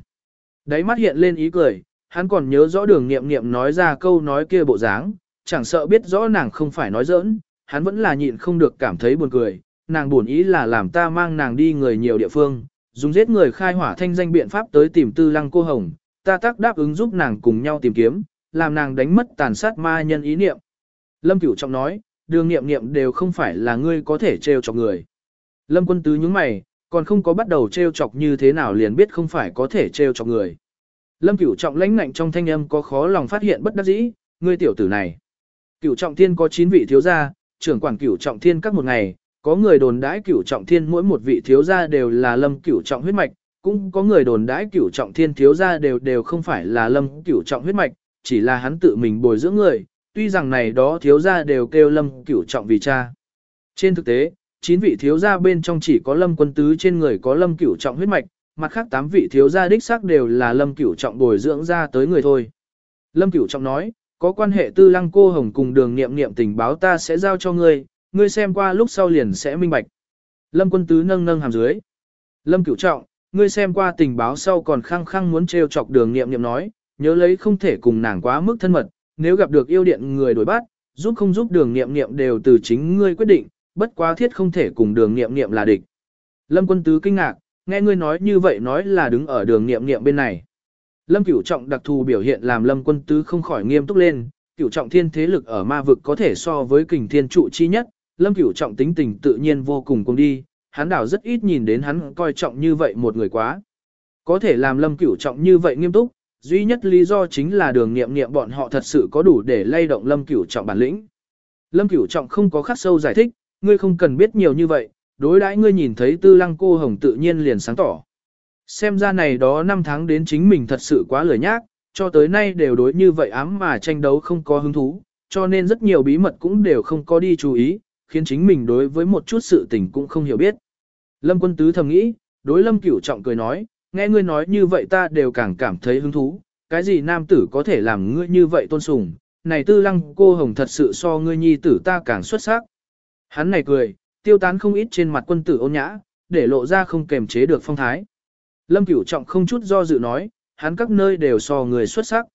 Đáy mắt hiện lên ý cười, hắn còn nhớ rõ đường nghiệm nghiệm nói ra câu nói kia bộ dáng, chẳng sợ biết rõ nàng không phải nói giỡn, hắn vẫn là nhịn không được cảm thấy buồn cười, nàng buồn ý là làm ta mang nàng đi người nhiều địa phương, dùng giết người khai hỏa thanh danh biện pháp tới tìm tư lăng cô hồng, ta tác đáp ứng giúp nàng cùng nhau tìm kiếm, làm nàng đánh mất tàn sát ma nhân ý niệm. Lâm Cửu Trọng nói, đường nghiệm nghiệm đều không phải là ngươi có thể trêu chọc người. Lâm quân tứ nhướng mày, còn không có bắt đầu trêu chọc như thế nào liền biết không phải có thể trêu chọc người. Lâm Cửu Trọng lãnh ngạnh trong thanh âm có khó lòng phát hiện bất đắc dĩ, ngươi tiểu tử này. Cửu Trọng Thiên có 9 vị thiếu gia, trưởng quản Cửu Trọng Thiên các một ngày, có người đồn đãi Cửu Trọng Thiên mỗi một vị thiếu gia đều là Lâm Cửu Trọng huyết mạch, cũng có người đồn đãi Cửu Trọng Thiên thiếu gia đều đều không phải là Lâm Cửu Trọng huyết mạch, chỉ là hắn tự mình bồi dưỡng người, tuy rằng này đó thiếu gia đều kêu Lâm Cửu Trọng vì cha. Trên thực tế, 9 vị thiếu gia bên trong chỉ có Lâm Quân Tứ trên người có Lâm Cửu Trọng huyết mạch, mặt khác 8 vị thiếu gia đích xác đều là Lâm Cửu Trọng bồi dưỡng ra tới người thôi. Lâm Cửu Trọng nói, có quan hệ tư lăng cô hồng cùng đường nghiệm nghiệm tình báo ta sẽ giao cho ngươi, ngươi xem qua lúc sau liền sẽ minh bạch. Lâm Quân Tứ nâng nâng hàm dưới. Lâm Cửu Trọng, ngươi xem qua tình báo sau còn khăng khăng muốn trêu chọc đường nghiệm nghiệm nói, nhớ lấy không thể cùng nàng quá mức thân mật, nếu gặp được yêu điện người đổi bắt, giúp không giúp đường nghiệm nghiệm đều từ chính ngươi quyết định, bất quá thiết không thể cùng đường nghiệm nghiệm là địch. Lâm quân tứ kinh ngạc, nghe ngươi nói như vậy nói là đứng ở đường nghiệm nghiệm bên này. Lâm cửu trọng đặc thù biểu hiện làm lâm quân tứ không khỏi nghiêm túc lên, cửu trọng thiên thế lực ở ma vực có thể so với kình thiên trụ chi nhất, lâm cửu trọng tính tình tự nhiên vô cùng cùng đi, hắn đảo rất ít nhìn đến hắn coi trọng như vậy một người quá. Có thể làm lâm cửu trọng như vậy nghiêm túc, duy nhất lý do chính là đường nghiệm nghiệm bọn họ thật sự có đủ để lay động lâm cửu trọng bản lĩnh. Lâm cửu trọng không có khắc sâu giải thích, ngươi không cần biết nhiều như vậy, đối đãi ngươi nhìn thấy tư lăng cô hồng tự nhiên liền sáng tỏ. Xem ra này đó năm tháng đến chính mình thật sự quá lười nhác, cho tới nay đều đối như vậy ám mà tranh đấu không có hứng thú, cho nên rất nhiều bí mật cũng đều không có đi chú ý, khiến chính mình đối với một chút sự tình cũng không hiểu biết. Lâm quân tứ thầm nghĩ, đối lâm cửu trọng cười nói, nghe ngươi nói như vậy ta đều càng cảm thấy hứng thú, cái gì nam tử có thể làm ngươi như vậy tôn sùng, này tư lăng cô hồng thật sự so ngươi nhi tử ta càng xuất sắc. Hắn này cười, tiêu tán không ít trên mặt quân tử ôn nhã, để lộ ra không kềm chế được phong thái. Lâm Cửu Trọng không chút do dự nói, hắn các nơi đều so người xuất sắc.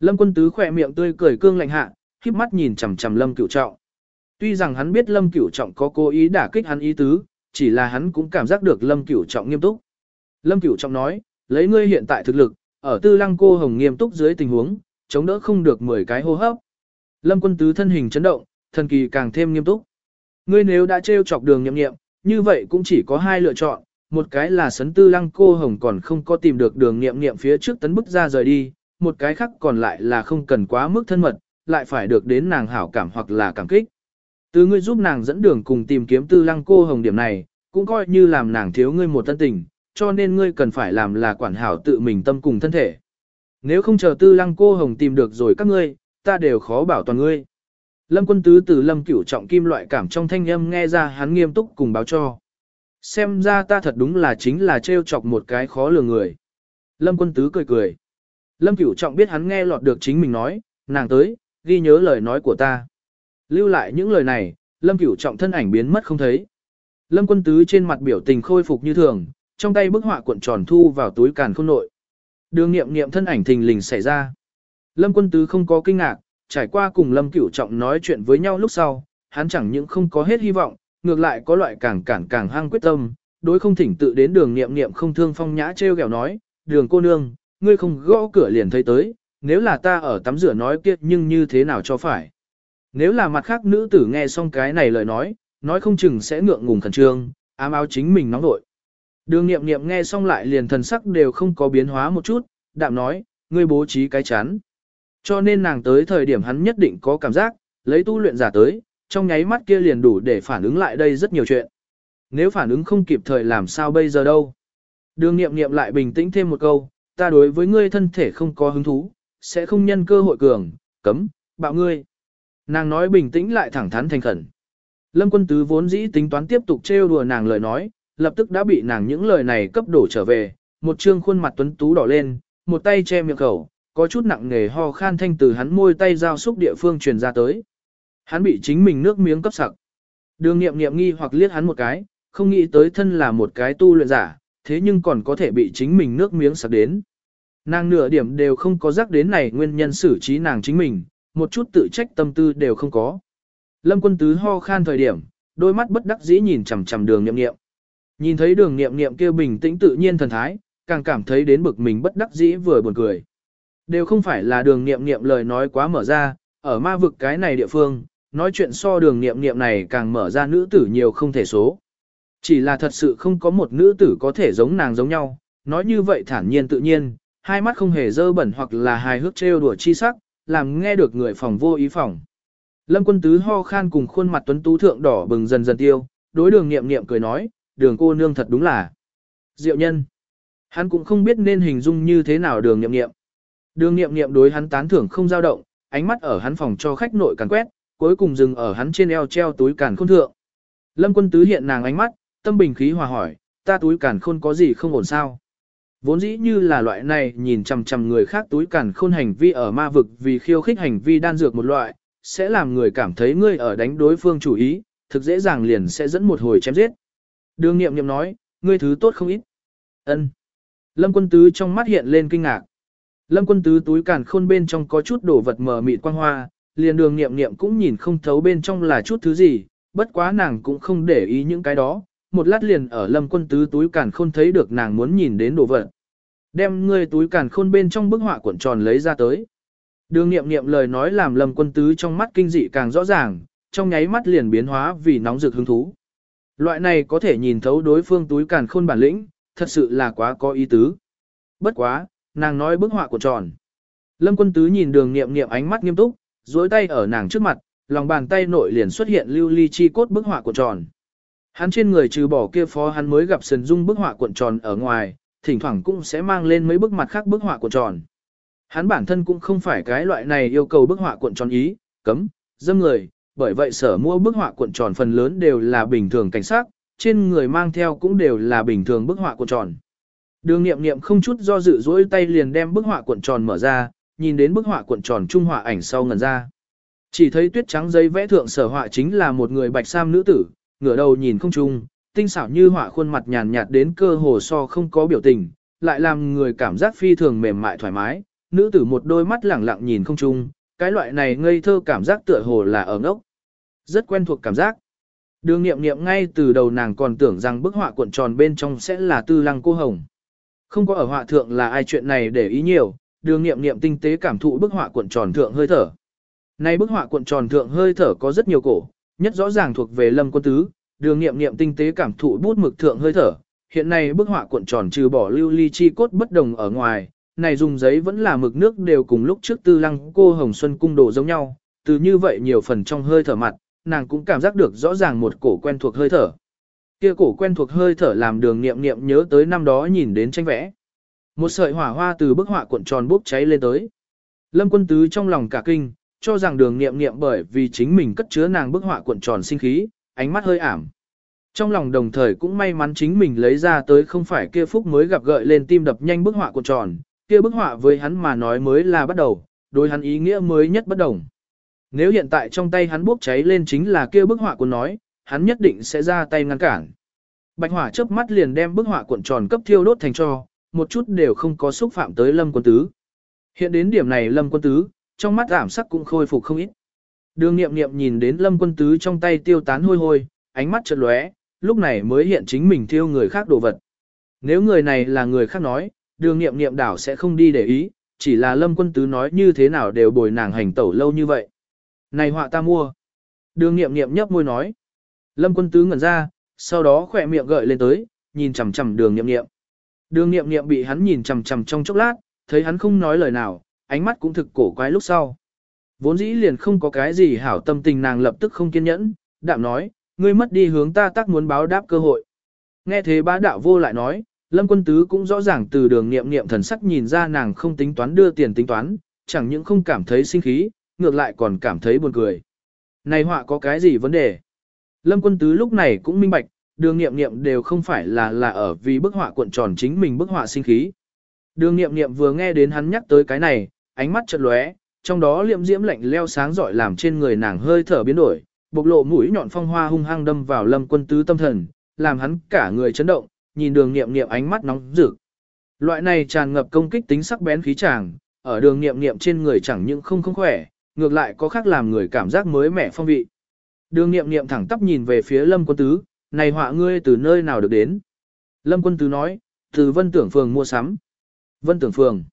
Lâm Quân Tứ khỏe miệng tươi cười cương lạnh hạ, khiếp mắt nhìn chằm chằm Lâm Cửu Trọng. Tuy rằng hắn biết Lâm Cửu Trọng có cố ý đả kích hắn ý tứ, chỉ là hắn cũng cảm giác được Lâm Cửu Trọng nghiêm túc. Lâm Cửu Trọng nói, lấy ngươi hiện tại thực lực, ở Tư Lăng cô hồng nghiêm túc dưới tình huống, chống đỡ không được 10 cái hô hấp. Lâm Quân Tứ thân hình chấn động, thần kỳ càng thêm nghiêm túc. Ngươi nếu đã trêu chọc đường nhậm nghiệm, như vậy cũng chỉ có hai lựa chọn, một cái là sấn tư lăng cô hồng còn không có tìm được đường nghiệm nghiệm phía trước tấn bức ra rời đi, một cái khác còn lại là không cần quá mức thân mật, lại phải được đến nàng hảo cảm hoặc là cảm kích. Từ ngươi giúp nàng dẫn đường cùng tìm kiếm tư lăng cô hồng điểm này, cũng coi như làm nàng thiếu ngươi một tân tình, cho nên ngươi cần phải làm là quản hảo tự mình tâm cùng thân thể. Nếu không chờ tư lăng cô hồng tìm được rồi các ngươi, ta đều khó bảo toàn ngươi. Lâm quân tứ từ lâm cửu trọng kim loại cảm trong thanh âm nghe ra hắn nghiêm túc cùng báo cho. Xem ra ta thật đúng là chính là trêu chọc một cái khó lường người. Lâm quân tứ cười cười. Lâm cửu trọng biết hắn nghe lọt được chính mình nói, nàng tới, ghi nhớ lời nói của ta. Lưu lại những lời này, lâm cửu trọng thân ảnh biến mất không thấy. Lâm quân tứ trên mặt biểu tình khôi phục như thường, trong tay bức họa cuộn tròn thu vào túi càn khôn nội. Đường nghiệm nghiệm thân ảnh thình lình xảy ra. Lâm quân tứ không có kinh ngạc, trải qua cùng Lâm Cửu Trọng nói chuyện với nhau lúc sau, hắn chẳng những không có hết hy vọng, ngược lại có loại càng cản càng hang quyết tâm, đối không thỉnh tự đến đường nghiệm nghiệm không thương phong nhã treo gẹo nói, đường cô nương, ngươi không gõ cửa liền thấy tới, nếu là ta ở tắm rửa nói kiệt nhưng như thế nào cho phải. Nếu là mặt khác nữ tử nghe xong cái này lời nói, nói không chừng sẽ ngượng ngùng khẩn trương, ám áo chính mình nóng nội. Đường nghiệm nghiệm nghe xong lại liền thần sắc đều không có biến hóa một chút, đạm nói, ngươi bố trí cái chán. Cho nên nàng tới thời điểm hắn nhất định có cảm giác, lấy tu luyện giả tới, trong nháy mắt kia liền đủ để phản ứng lại đây rất nhiều chuyện. Nếu phản ứng không kịp thời làm sao bây giờ đâu. Đường nghiệm nghiệm lại bình tĩnh thêm một câu, ta đối với ngươi thân thể không có hứng thú, sẽ không nhân cơ hội cường, cấm, bạo ngươi. Nàng nói bình tĩnh lại thẳng thắn thành khẩn. Lâm quân tứ vốn dĩ tính toán tiếp tục trêu đùa nàng lời nói, lập tức đã bị nàng những lời này cấp đổ trở về, một trương khuôn mặt tuấn tú đỏ lên, một tay che miệng khẩu, có chút nặng nề ho khan thanh từ hắn môi tay giao xúc địa phương truyền ra tới. Hắn bị chính mình nước miếng cấp sặc. Đường nghiệm nghiệm nghi hoặc liếc hắn một cái, không nghĩ tới thân là một cái tu luyện giả, thế nhưng còn có thể bị chính mình nước miếng sặc đến. Nàng nửa điểm đều không có rắc đến này nguyên nhân xử trí nàng chính mình, một chút tự trách tâm tư đều không có. Lâm quân tứ ho khan thời điểm, đôi mắt bất đắc dĩ nhìn chằm chằm đường nghiệm nghiệm. Nhìn thấy đường nghiệm nghiệm kia bình tĩnh tự nhiên thần thái, càng cảm thấy đến bực mình bất đắc dĩ vừa buồn cười. Đều không phải là đường nghiệm nghiệm lời nói quá mở ra, ở ma vực cái này địa phương, nói chuyện so đường nghiệm nghiệm này càng mở ra nữ tử nhiều không thể số. Chỉ là thật sự không có một nữ tử có thể giống nàng giống nhau, nói như vậy thản nhiên tự nhiên, hai mắt không hề dơ bẩn hoặc là hài hước trêu đùa chi sắc, làm nghe được người phòng vô ý phòng. Lâm quân tứ ho khan cùng khuôn mặt tuấn tú thượng đỏ bừng dần dần tiêu, đối đường nghiệm nghiệm cười nói, đường cô nương thật đúng là diệu nhân. Hắn cũng không biết nên hình dung như thế nào đường nghiệm nghiệm. Đường nghiệm nghiệm đối hắn tán thưởng không dao động, ánh mắt ở hắn phòng cho khách nội càn quét, cuối cùng dừng ở hắn trên eo treo túi càn khôn thượng. Lâm quân tứ hiện nàng ánh mắt, tâm bình khí hòa hỏi, ta túi càn khôn có gì không ổn sao? Vốn dĩ như là loại này nhìn chằm chằm người khác túi càn khôn hành vi ở ma vực vì khiêu khích hành vi đan dược một loại, sẽ làm người cảm thấy ngươi ở đánh đối phương chủ ý, thực dễ dàng liền sẽ dẫn một hồi chém giết. Đường nghiệm nghiệm nói, ngươi thứ tốt không ít. ân Lâm quân tứ trong mắt hiện lên kinh ngạc. Lâm quân tứ túi càn khôn bên trong có chút đồ vật mờ mịt quang hoa, liền đường nghiệm nghiệm cũng nhìn không thấu bên trong là chút thứ gì, bất quá nàng cũng không để ý những cái đó, một lát liền ở lâm quân tứ túi càn khôn thấy được nàng muốn nhìn đến đồ vật. Đem ngươi túi càn khôn bên trong bức họa cuộn tròn lấy ra tới. Đường nghiệm nghiệm lời nói làm lâm quân tứ trong mắt kinh dị càng rõ ràng, trong nháy mắt liền biến hóa vì nóng rực hứng thú. Loại này có thể nhìn thấu đối phương túi càn khôn bản lĩnh, thật sự là quá có ý tứ. Bất quá, nàng nói bức họa của tròn. Lâm quân tứ nhìn đường nghiệm nghiệm ánh mắt nghiêm túc, duỗi tay ở nàng trước mặt, lòng bàn tay nội liền xuất hiện lưu ly chi cốt bức họa của tròn. Hắn trên người trừ bỏ kia phó hắn mới gặp sần dung bức họa cuộn tròn ở ngoài, thỉnh thoảng cũng sẽ mang lên mấy bức mặt khác bức họa cuộn tròn. Hắn bản thân cũng không phải cái loại này yêu cầu bức họa cuộn tròn ý, cấm, dâm người, bởi vậy sở mua bức họa cuộn tròn phần lớn đều là bình thường cảnh sát, trên người mang theo cũng đều là bình thường bức họa cuộn tròn. Đường nghiệm nghiệm không chút do dự dỗi tay liền đem bức họa cuộn tròn mở ra, nhìn đến bức họa cuộn tròn trung họa ảnh sau ngần ra. Chỉ thấy tuyết trắng giấy vẽ thượng sở họa chính là một người bạch sam nữ tử, ngửa đầu nhìn không trung, tinh xảo như họa khuôn mặt nhàn nhạt đến cơ hồ so không có biểu tình, lại làm người cảm giác phi thường mềm mại thoải mái. Nữ tử một đôi mắt lẳng lặng nhìn không trung, cái loại này ngây thơ cảm giác tựa hồ là ở ngốc. Rất quen thuộc cảm giác. Đường nghiệm nghiệm ngay từ đầu nàng còn tưởng rằng bức họa cuộn tròn bên trong sẽ là tư lăng cô hồng. Không có ở họa thượng là ai chuyện này để ý nhiều, đường nghiệm nghiệm tinh tế cảm thụ bức họa cuộn tròn thượng hơi thở. Nay bức họa cuộn tròn thượng hơi thở có rất nhiều cổ, nhất rõ ràng thuộc về lâm quân tứ, đường nghiệm nghiệm tinh tế cảm thụ bút mực thượng hơi thở. Hiện nay bức họa cuộn tròn trừ bỏ lưu ly chi cốt bất đồng ở ngoài, này dùng giấy vẫn là mực nước đều cùng lúc trước tư lăng cô Hồng Xuân cung đồ giống nhau, từ như vậy nhiều phần trong hơi thở mặt, nàng cũng cảm giác được rõ ràng một cổ quen thuộc hơi thở. Kia cổ quen thuộc hơi thở làm đường nghiệm nghiệm nhớ tới năm đó nhìn đến tranh vẽ. Một sợi hỏa hoa từ bức họa cuộn tròn bốc cháy lên tới. Lâm quân tứ trong lòng cả kinh, cho rằng đường nghiệm nghiệm bởi vì chính mình cất chứa nàng bức họa cuộn tròn sinh khí, ánh mắt hơi ảm. Trong lòng đồng thời cũng may mắn chính mình lấy ra tới không phải kia phúc mới gặp gợi lên tim đập nhanh bức họa cuộn tròn, kia bức họa với hắn mà nói mới là bắt đầu, đối hắn ý nghĩa mới nhất bất đồng. Nếu hiện tại trong tay hắn bốc cháy lên chính là kia bức họa của nói, hắn nhất định sẽ ra tay ngăn cản. Bạch hỏa chớp mắt liền đem bức họa cuộn tròn cấp thiêu đốt thành cho, một chút đều không có xúc phạm tới Lâm Quân Tứ. Hiện đến điểm này Lâm Quân Tứ, trong mắt ảm sắc cũng khôi phục không ít. Đường nghiệm nghiệm nhìn đến Lâm Quân Tứ trong tay tiêu tán hôi hôi, ánh mắt chợt lóe, lúc này mới hiện chính mình thiêu người khác đồ vật. Nếu người này là người khác nói, đường nghiệm nghiệm đảo sẽ không đi để ý, chỉ là Lâm Quân Tứ nói như thế nào đều bồi nàng hành tẩu lâu như vậy. Này họa ta mua. Đường nghiệm nghiệm nhấp môi nói. Lâm Quân Tứ ngẩn ra, sau đó khỏe miệng gợi lên tới, nhìn chằm chằm đường nghiệm nghiệm. Đường nghiệm nghiệm bị hắn nhìn chằm chằm trong chốc lát, thấy hắn không nói lời nào, ánh mắt cũng thực cổ quái lúc sau. Vốn dĩ liền không có cái gì hảo tâm tình nàng lập tức không kiên nhẫn, đạm nói, ngươi mất đi hướng ta tác muốn báo đáp cơ hội. Nghe thế bá đạo vô lại nói, lâm quân tứ cũng rõ ràng từ đường niệm niệm thần sắc nhìn ra nàng không tính toán đưa tiền tính toán, chẳng những không cảm thấy sinh khí, ngược lại còn cảm thấy buồn cười. Này họa có cái gì vấn đề? Lâm quân tứ lúc này cũng minh bạch, đường nghiệm nghiệm đều không phải là là ở vì bức họa cuộn tròn chính mình bức họa sinh khí. Đường nghiệm nghiệm vừa nghe đến hắn nhắc tới cái này, ánh mắt chợt lóe, trong đó liệm diễm lạnh leo sáng giỏi làm trên người nàng hơi thở biến đổi, bộc lộ mũi nhọn phong hoa hung hăng đâm vào lâm quân tứ tâm thần, làm hắn cả người chấn động, nhìn đường nghiệm nghiệm ánh mắt nóng rực. Loại này tràn ngập công kích tính sắc bén khí chàng, ở đường nghiệm nghiệm trên người chẳng những không không khỏe, ngược lại có khác làm người cảm giác mới mẻ phong vị. Đường nghiệm nghiệm thẳng tắp nhìn về phía lâm quân tứ, này họa ngươi từ nơi nào được đến. Lâm quân tứ nói, từ vân tưởng phường mua sắm. Vân tưởng phường.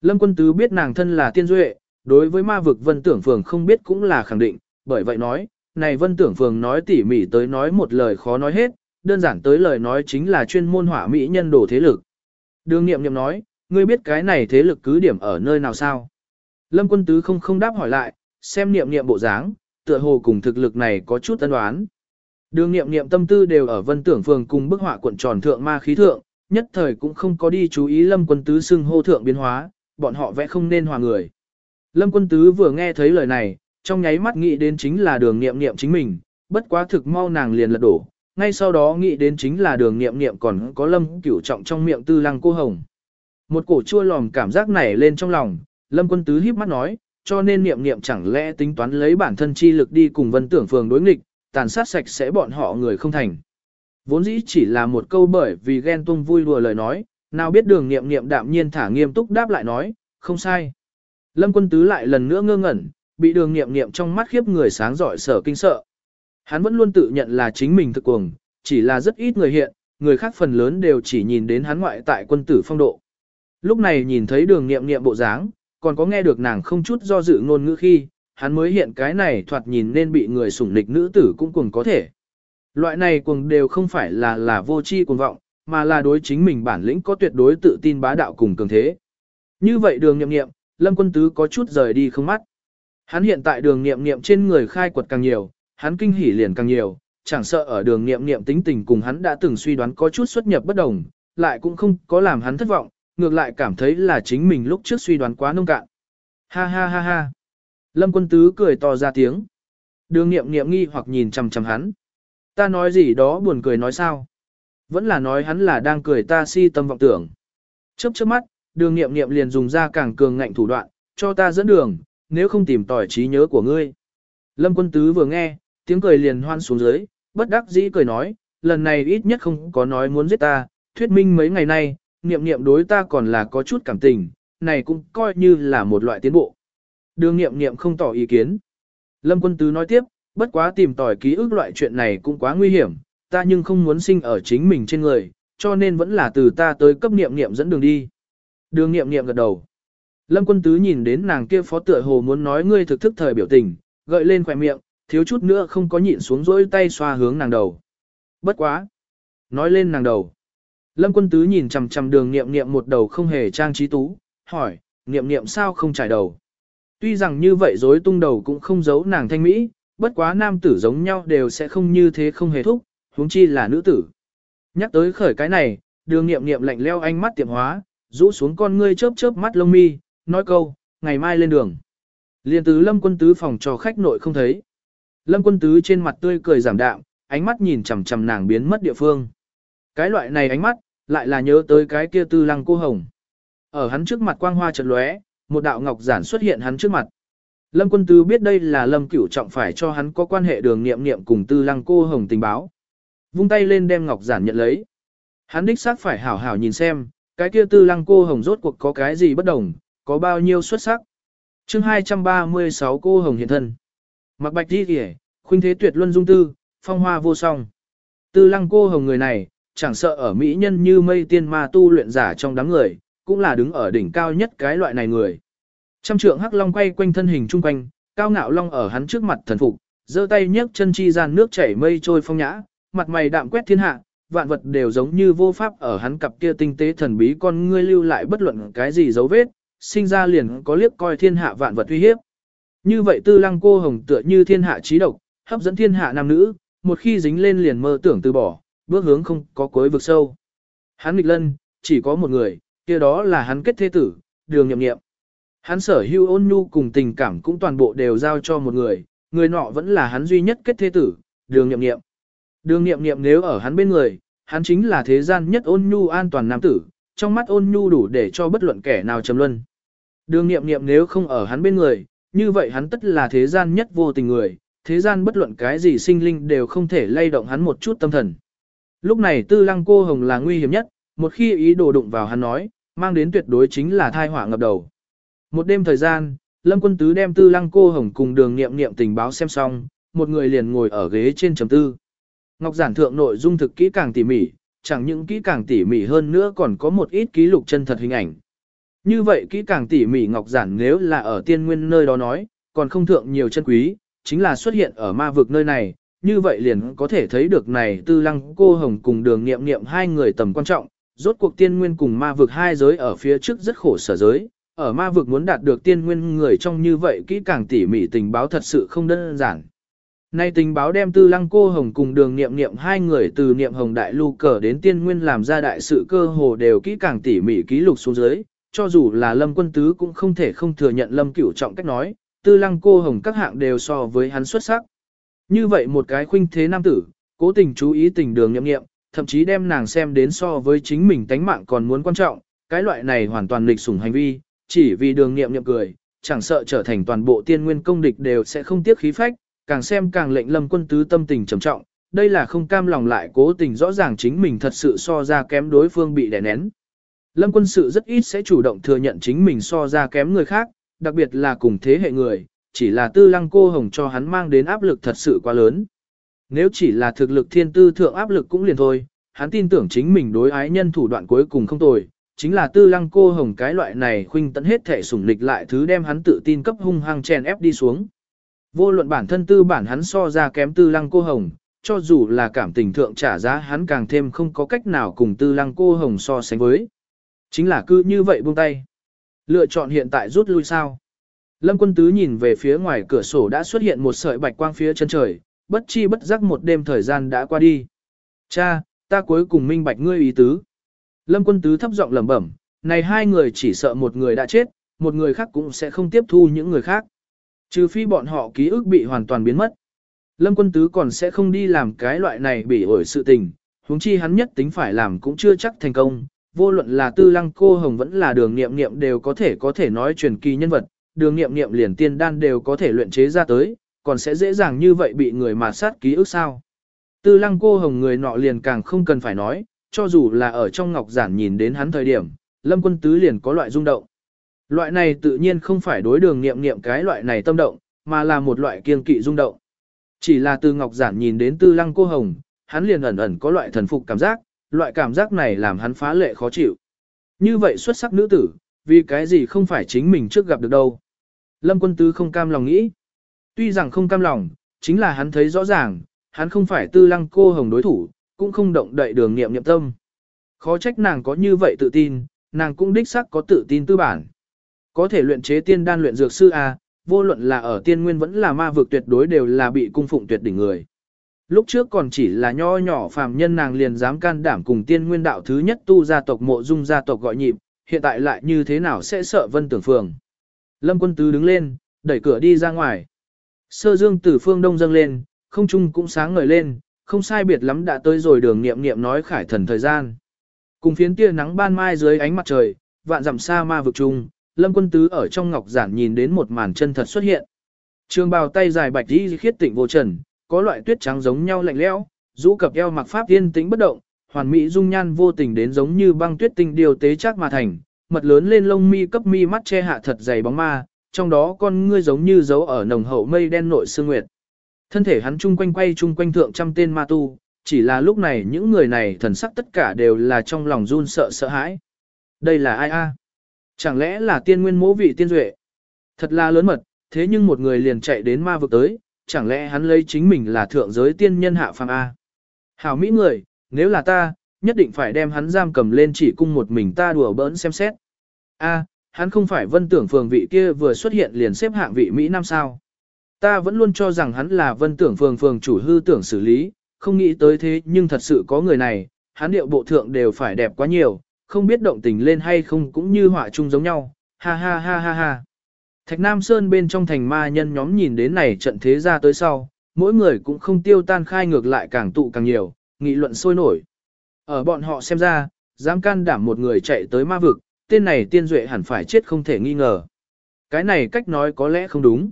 Lâm quân tứ biết nàng thân là tiên duệ, đối với ma vực vân tưởng phường không biết cũng là khẳng định, bởi vậy nói, này vân tưởng phường nói tỉ mỉ tới nói một lời khó nói hết, đơn giản tới lời nói chính là chuyên môn hỏa mỹ nhân đồ thế lực. Đường nghiệm nghiệm nói, ngươi biết cái này thế lực cứ điểm ở nơi nào sao? Lâm quân tứ không không đáp hỏi lại, xem niệm niệm bộ dáng, tựa hồ cùng thực lực này có chút tân đoán. Đường niệm niệm tâm tư đều ở vân tưởng phường cùng bức họa cuộn tròn thượng ma khí thượng, nhất thời cũng không có đi chú ý lâm quân tứ xưng hô thượng biến hóa, bọn họ vẽ không nên hòa người. Lâm quân tứ vừa nghe thấy lời này, trong nháy mắt nghĩ đến chính là đường niệm niệm chính mình, bất quá thực mau nàng liền lật đổ, ngay sau đó nghĩ đến chính là đường niệm niệm còn có lâm cửu trọng trong miệng tư lăng cô hồng. Một cổ chua lòm cảm giác nảy lên trong lòng, lâm quân tứ híp mắt nói, cho nên niệm niệm chẳng lẽ tính toán lấy bản thân chi lực đi cùng vân tưởng phường đối nghịch, tàn sát sạch sẽ bọn họ người không thành. Vốn dĩ chỉ là một câu bởi vì ghen tuông vui đùa lời nói, nào biết đường niệm niệm đạm nhiên thả nghiêm túc đáp lại nói, không sai. Lâm quân tứ lại lần nữa ngơ ngẩn, bị đường niệm niệm trong mắt khiếp người sáng giỏi sở kinh sợ. Hắn vẫn luôn tự nhận là chính mình thực cuồng, chỉ là rất ít người hiện, người khác phần lớn đều chỉ nhìn đến hắn ngoại tại quân tử phong độ. Lúc này nhìn thấy đường niệm niệm bộ dáng, còn có nghe được nàng không chút do dự ngôn ngữ khi, hắn mới hiện cái này thoạt nhìn nên bị người sủng nịch nữ tử cũng cuồng có thể. Loại này cuồng đều không phải là là vô chi cuồng vọng, mà là đối chính mình bản lĩnh có tuyệt đối tự tin bá đạo cùng cường thế. Như vậy đường nghiệm nghiệm, lâm quân tứ có chút rời đi không mắt. Hắn hiện tại đường nghiệm nghiệm trên người khai quật càng nhiều, hắn kinh hỉ liền càng nhiều, chẳng sợ ở đường nghiệm nghiệm tính tình cùng hắn đã từng suy đoán có chút xuất nhập bất đồng, lại cũng không có làm hắn thất vọng, ngược lại cảm thấy là chính mình lúc trước suy đoán quá nông cạn. Ha ha ha ha. Lâm quân tứ cười to ra tiếng. Đường nghiệm nghiệm nghi hoặc nhìn chằm chằm hắn. Ta nói gì đó buồn cười nói sao? Vẫn là nói hắn là đang cười ta si tâm vọng tưởng. Chớp chớp mắt, đường nghiệm nghiệm liền dùng ra càng cường ngạnh thủ đoạn, cho ta dẫn đường, nếu không tìm tỏi trí nhớ của ngươi. Lâm quân tứ vừa nghe, tiếng cười liền hoan xuống dưới, bất đắc dĩ cười nói, lần này ít nhất không có nói muốn giết ta, thuyết minh mấy ngày nay, niệm niệm đối ta còn là có chút cảm tình, này cũng coi như là một loại tiến bộ. Đường niệm niệm không tỏ ý kiến. Lâm quân tứ nói tiếp, bất quá tìm tỏi ký ức loại chuyện này cũng quá nguy hiểm, ta nhưng không muốn sinh ở chính mình trên người, cho nên vẫn là từ ta tới cấp niệm niệm dẫn đường đi. Đường niệm niệm gật đầu. Lâm quân tứ nhìn đến nàng kia phó tựa hồ muốn nói ngươi thực thức thời biểu tình, gợi lên khỏe miệng, thiếu chút nữa không có nhịn xuống rỗi tay xoa hướng nàng đầu. Bất quá. Nói lên nàng đầu. Lâm quân tứ nhìn chằm chằm đường nghiệm nghiệm một đầu không hề trang trí tú, hỏi, nghiệm nghiệm sao không trải đầu. Tuy rằng như vậy rối tung đầu cũng không giấu nàng thanh mỹ, bất quá nam tử giống nhau đều sẽ không như thế không hề thúc, huống chi là nữ tử. Nhắc tới khởi cái này, đường nghiệm nghiệm lạnh leo ánh mắt tiệm hóa, rũ xuống con ngươi chớp chớp mắt lông mi, nói câu, ngày mai lên đường. Liên tứ lâm quân tứ phòng cho khách nội không thấy. Lâm quân tứ trên mặt tươi cười giảm đạm, ánh mắt nhìn chằm chằm nàng biến mất địa phương. Cái loại này ánh mắt, lại là nhớ tới cái kia tư lăng cô hồng. Ở hắn trước mặt quang hoa chợt lóe, một đạo ngọc giản xuất hiện hắn trước mặt. Lâm quân tứ biết đây là lâm cửu trọng phải cho hắn có quan hệ đường nghiệm nghiệm cùng tư lăng cô hồng tình báo. Vung tay lên đem ngọc giản nhận lấy. Hắn đích xác phải hảo hảo nhìn xem, cái kia tư lăng cô hồng rốt cuộc có cái gì bất đồng, có bao nhiêu xuất sắc. chương 236 cô hồng hiện thân. Mặc bạch đi kìa, khuynh thế tuyệt luân dung tư, phong hoa vô song. Tư lăng cô hồng người này, chẳng sợ ở mỹ nhân như mây tiên ma tu luyện giả trong đám người, cũng là đứng ở đỉnh cao nhất cái loại này người. Trăm trượng hắc long quay quanh thân hình trung quanh, cao ngạo long ở hắn trước mặt thần phục, giơ tay nhấc chân chi gian nước chảy mây trôi phong nhã, mặt mày đạm quét thiên hạ, vạn vật đều giống như vô pháp ở hắn cặp kia tinh tế thần bí con ngươi lưu lại bất luận cái gì dấu vết, sinh ra liền có liếc coi thiên hạ vạn vật uy hiếp. Như vậy tư lăng cô hồng tựa như thiên hạ trí độc, hấp dẫn thiên hạ nam nữ, một khi dính lên liền mơ tưởng từ bỏ, bước hướng không có cuối vực sâu. Hắn nghịch lân, chỉ có một người, kia đó là hắn kết thế tử, đường nhậm nghiệm. Hắn sở hữu ôn nhu cùng tình cảm cũng toàn bộ đều giao cho một người, người nọ vẫn là hắn duy nhất kết thế tử, đường nhậm nghiệm. Đường nhậm nghiệm nếu ở hắn bên người, hắn chính là thế gian nhất ôn nhu an toàn nam tử, trong mắt ôn nhu đủ để cho bất luận kẻ nào trầm luân. Đường nghiệm nghiệm nếu không ở hắn bên người, như vậy hắn tất là thế gian nhất vô tình người, thế gian bất luận cái gì sinh linh đều không thể lay động hắn một chút tâm thần. Lúc này tư lăng cô hồng là nguy hiểm nhất, một khi ý đồ đụng vào hắn nói, mang đến tuyệt đối chính là thai họa ngập đầu. Một đêm thời gian, Lâm Quân Tứ đem tư lăng cô hồng cùng đường nghiệm nghiệm tình báo xem xong, một người liền ngồi ở ghế trên chấm tư. Ngọc giản thượng nội dung thực kỹ càng tỉ mỉ, chẳng những kỹ càng tỉ mỉ hơn nữa còn có một ít ký lục chân thật hình ảnh. Như vậy kỹ càng tỉ mỉ Ngọc giản nếu là ở tiên nguyên nơi đó nói, còn không thượng nhiều chân quý, chính là xuất hiện ở ma vực nơi này, như vậy liền có thể thấy được này tư lăng cô hồng cùng đường nghiệm nghiệm hai người tầm quan trọng, rốt cuộc tiên nguyên cùng ma vực hai giới ở phía trước rất khổ sở giới, ở ma vực muốn đạt được tiên nguyên người trong như vậy kỹ càng tỉ mỉ tình báo thật sự không đơn giản. Nay tình báo đem tư lăng cô hồng cùng đường nghiệm nghiệm hai người từ niệm hồng đại lưu cờ đến tiên nguyên làm ra đại sự cơ hồ đều kỹ càng tỉ mỉ ký lục xuống dưới, cho dù là lâm quân tứ cũng không thể không thừa nhận lâm cửu trọng cách nói, tư lăng cô hồng các hạng đều so với hắn xuất sắc. Như vậy một cái khuynh thế nam tử, cố tình chú ý tình đường nhậm nghiệm, thậm chí đem nàng xem đến so với chính mình tánh mạng còn muốn quan trọng, cái loại này hoàn toàn lịch sủng hành vi, chỉ vì đường nghiệm nghiệm cười, chẳng sợ trở thành toàn bộ tiên nguyên công địch đều sẽ không tiếc khí phách, càng xem càng lệnh lâm quân tứ tâm tình trầm trọng, đây là không cam lòng lại cố tình rõ ràng chính mình thật sự so ra kém đối phương bị đè nén. Lâm quân sự rất ít sẽ chủ động thừa nhận chính mình so ra kém người khác, đặc biệt là cùng thế hệ người, chỉ là tư lăng cô hồng cho hắn mang đến áp lực thật sự quá lớn. Nếu chỉ là thực lực thiên tư thượng áp lực cũng liền thôi, hắn tin tưởng chính mình đối ái nhân thủ đoạn cuối cùng không tồi, chính là tư lăng cô hồng cái loại này khuynh tận hết thể sủng lịch lại thứ đem hắn tự tin cấp hung hăng chèn ép đi xuống. Vô luận bản thân tư bản hắn so ra kém tư lăng cô hồng, cho dù là cảm tình thượng trả giá hắn càng thêm không có cách nào cùng tư lăng cô hồng so sánh với. Chính là cứ như vậy buông tay. Lựa chọn hiện tại rút lui sao. Lâm quân tứ nhìn về phía ngoài cửa sổ đã xuất hiện một sợi bạch quang phía chân trời, bất chi bất giác một đêm thời gian đã qua đi. Cha, ta cuối cùng minh bạch ngươi ý tứ. Lâm quân tứ thấp giọng lẩm bẩm, này hai người chỉ sợ một người đã chết, một người khác cũng sẽ không tiếp thu những người khác. Trừ phi bọn họ ký ức bị hoàn toàn biến mất. Lâm quân tứ còn sẽ không đi làm cái loại này bị ổi sự tình, huống chi hắn nhất tính phải làm cũng chưa chắc thành công. Vô luận là tư lăng cô hồng vẫn là đường nghiệm nghiệm đều có thể có thể nói truyền kỳ nhân vật, đường nghiệm nghiệm liền tiên đan đều có thể luyện chế ra tới, còn sẽ dễ dàng như vậy bị người mà sát ký ức sao. Tư lăng cô hồng người nọ liền càng không cần phải nói, cho dù là ở trong ngọc giản nhìn đến hắn thời điểm, lâm quân tứ liền có loại rung động. Loại này tự nhiên không phải đối đường nghiệm nghiệm cái loại này tâm động, mà là một loại kiên kỵ rung động. Chỉ là từ ngọc giản nhìn đến tư lăng cô hồng, hắn liền ẩn ẩn có loại thần phục cảm giác, loại cảm giác này làm hắn phá lệ khó chịu. Như vậy xuất sắc nữ tử, vì cái gì không phải chính mình trước gặp được đâu. Lâm quân tứ không cam lòng nghĩ. Tuy rằng không cam lòng, chính là hắn thấy rõ ràng, hắn không phải tư lăng cô hồng đối thủ, cũng không động đậy đường nghiệm nhậm tâm. Khó trách nàng có như vậy tự tin, nàng cũng đích xác có tự tin tư bản. Có thể luyện chế tiên đan luyện dược sư A, vô luận là ở tiên nguyên vẫn là ma vực tuyệt đối đều là bị cung phụng tuyệt đỉnh người. Lúc trước còn chỉ là nho nhỏ phàm nhân nàng liền dám can đảm cùng tiên nguyên đạo thứ nhất tu gia tộc mộ dung gia tộc gọi nhịp, hiện tại lại như thế nào sẽ sợ vân tưởng phường. Lâm quân tứ đứng lên, đẩy cửa đi ra ngoài. Sơ dương từ phương đông dâng lên, không trung cũng sáng ngời lên, không sai biệt lắm đã tới rồi đường nghiệm nghiệm nói khải thần thời gian. Cùng phiến tia nắng ban mai dưới ánh mặt trời, vạn dặm xa ma vực trung, lâm quân tứ ở trong ngọc giản nhìn đến một màn chân thật xuất hiện. Trường bào tay dài bạch đi khiết tịnh vô trần, có loại tuyết trắng giống nhau lạnh lẽo, rũ cập eo mặc pháp yên tĩnh bất động, hoàn mỹ dung nhan vô tình đến giống như băng tuyết tinh điều tế chắc mà thành, mật lớn lên lông mi cấp mi mắt che hạ thật dày bóng ma, trong đó con ngươi giống như dấu ở nồng hậu mây đen nội sương nguyệt. Thân thể hắn chung quanh quay chung quanh thượng trăm tên ma tu, chỉ là lúc này những người này thần sắc tất cả đều là trong lòng run sợ sợ hãi. Đây là ai a? Chẳng lẽ là tiên nguyên mỗ vị tiên duệ? Thật là lớn mật, thế nhưng một người liền chạy đến ma vực tới, chẳng lẽ hắn lấy chính mình là thượng giới tiên nhân hạ phàm A? Hảo mỹ người, nếu là ta, nhất định phải đem hắn giam cầm lên chỉ cung một mình ta đùa bỡn xem xét. A, hắn không phải vân tưởng phường vị kia vừa xuất hiện liền xếp hạng vị Mỹ Nam sao. Ta vẫn luôn cho rằng hắn là vân tưởng phường phường chủ hư tưởng xử lý, không nghĩ tới thế nhưng thật sự có người này, hắn điệu bộ thượng đều phải đẹp quá nhiều, không biết động tình lên hay không cũng như họa chung giống nhau, ha ha ha ha ha. Thạch Nam Sơn bên trong thành ma nhân nhóm nhìn đến này trận thế ra tới sau, mỗi người cũng không tiêu tan khai ngược lại càng tụ càng nhiều, nghị luận sôi nổi. Ở bọn họ xem ra, dám can đảm một người chạy tới ma vực, tên này tiên duệ hẳn phải chết không thể nghi ngờ. Cái này cách nói có lẽ không đúng.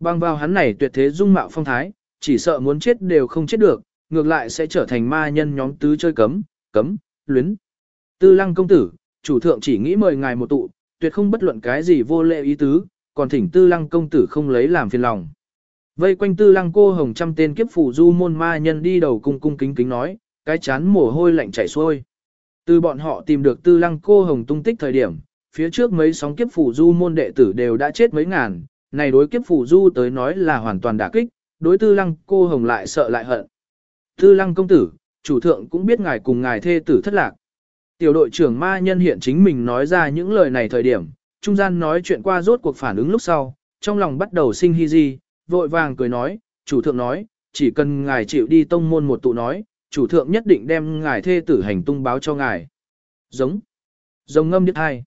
Bằng vào hắn này tuyệt thế dung mạo phong thái, chỉ sợ muốn chết đều không chết được, ngược lại sẽ trở thành ma nhân nhóm tứ chơi cấm, cấm, luyến. Tư lăng công tử, chủ thượng chỉ nghĩ mời ngài một tụ, tuyệt không bất luận cái gì vô lệ ý tứ, còn thỉnh tư lăng công tử không lấy làm phiền lòng. Vây quanh tư lăng cô hồng trăm tên kiếp phủ du môn ma nhân đi đầu cung cung kính kính nói, cái chán mồ hôi lạnh chảy xuôi. Từ bọn họ tìm được tư lăng cô hồng tung tích thời điểm, phía trước mấy sóng kiếp phủ du môn đệ tử đều đã chết mấy ngàn, này đối kiếp phủ du tới nói là hoàn toàn đả kích, đối tư lăng cô hồng lại sợ lại hận. Tư lăng công tử, chủ thượng cũng biết ngài cùng ngài thê tử thất lạc. Tiểu đội trưởng ma nhân hiện chính mình nói ra những lời này thời điểm, trung gian nói chuyện qua rốt cuộc phản ứng lúc sau, trong lòng bắt đầu sinh hy di, vội vàng cười nói, chủ thượng nói, chỉ cần ngài chịu đi tông môn một tụ nói, chủ thượng nhất định đem ngài thê tử hành tung báo cho ngài. Giống. Giống ngâm điếc hai.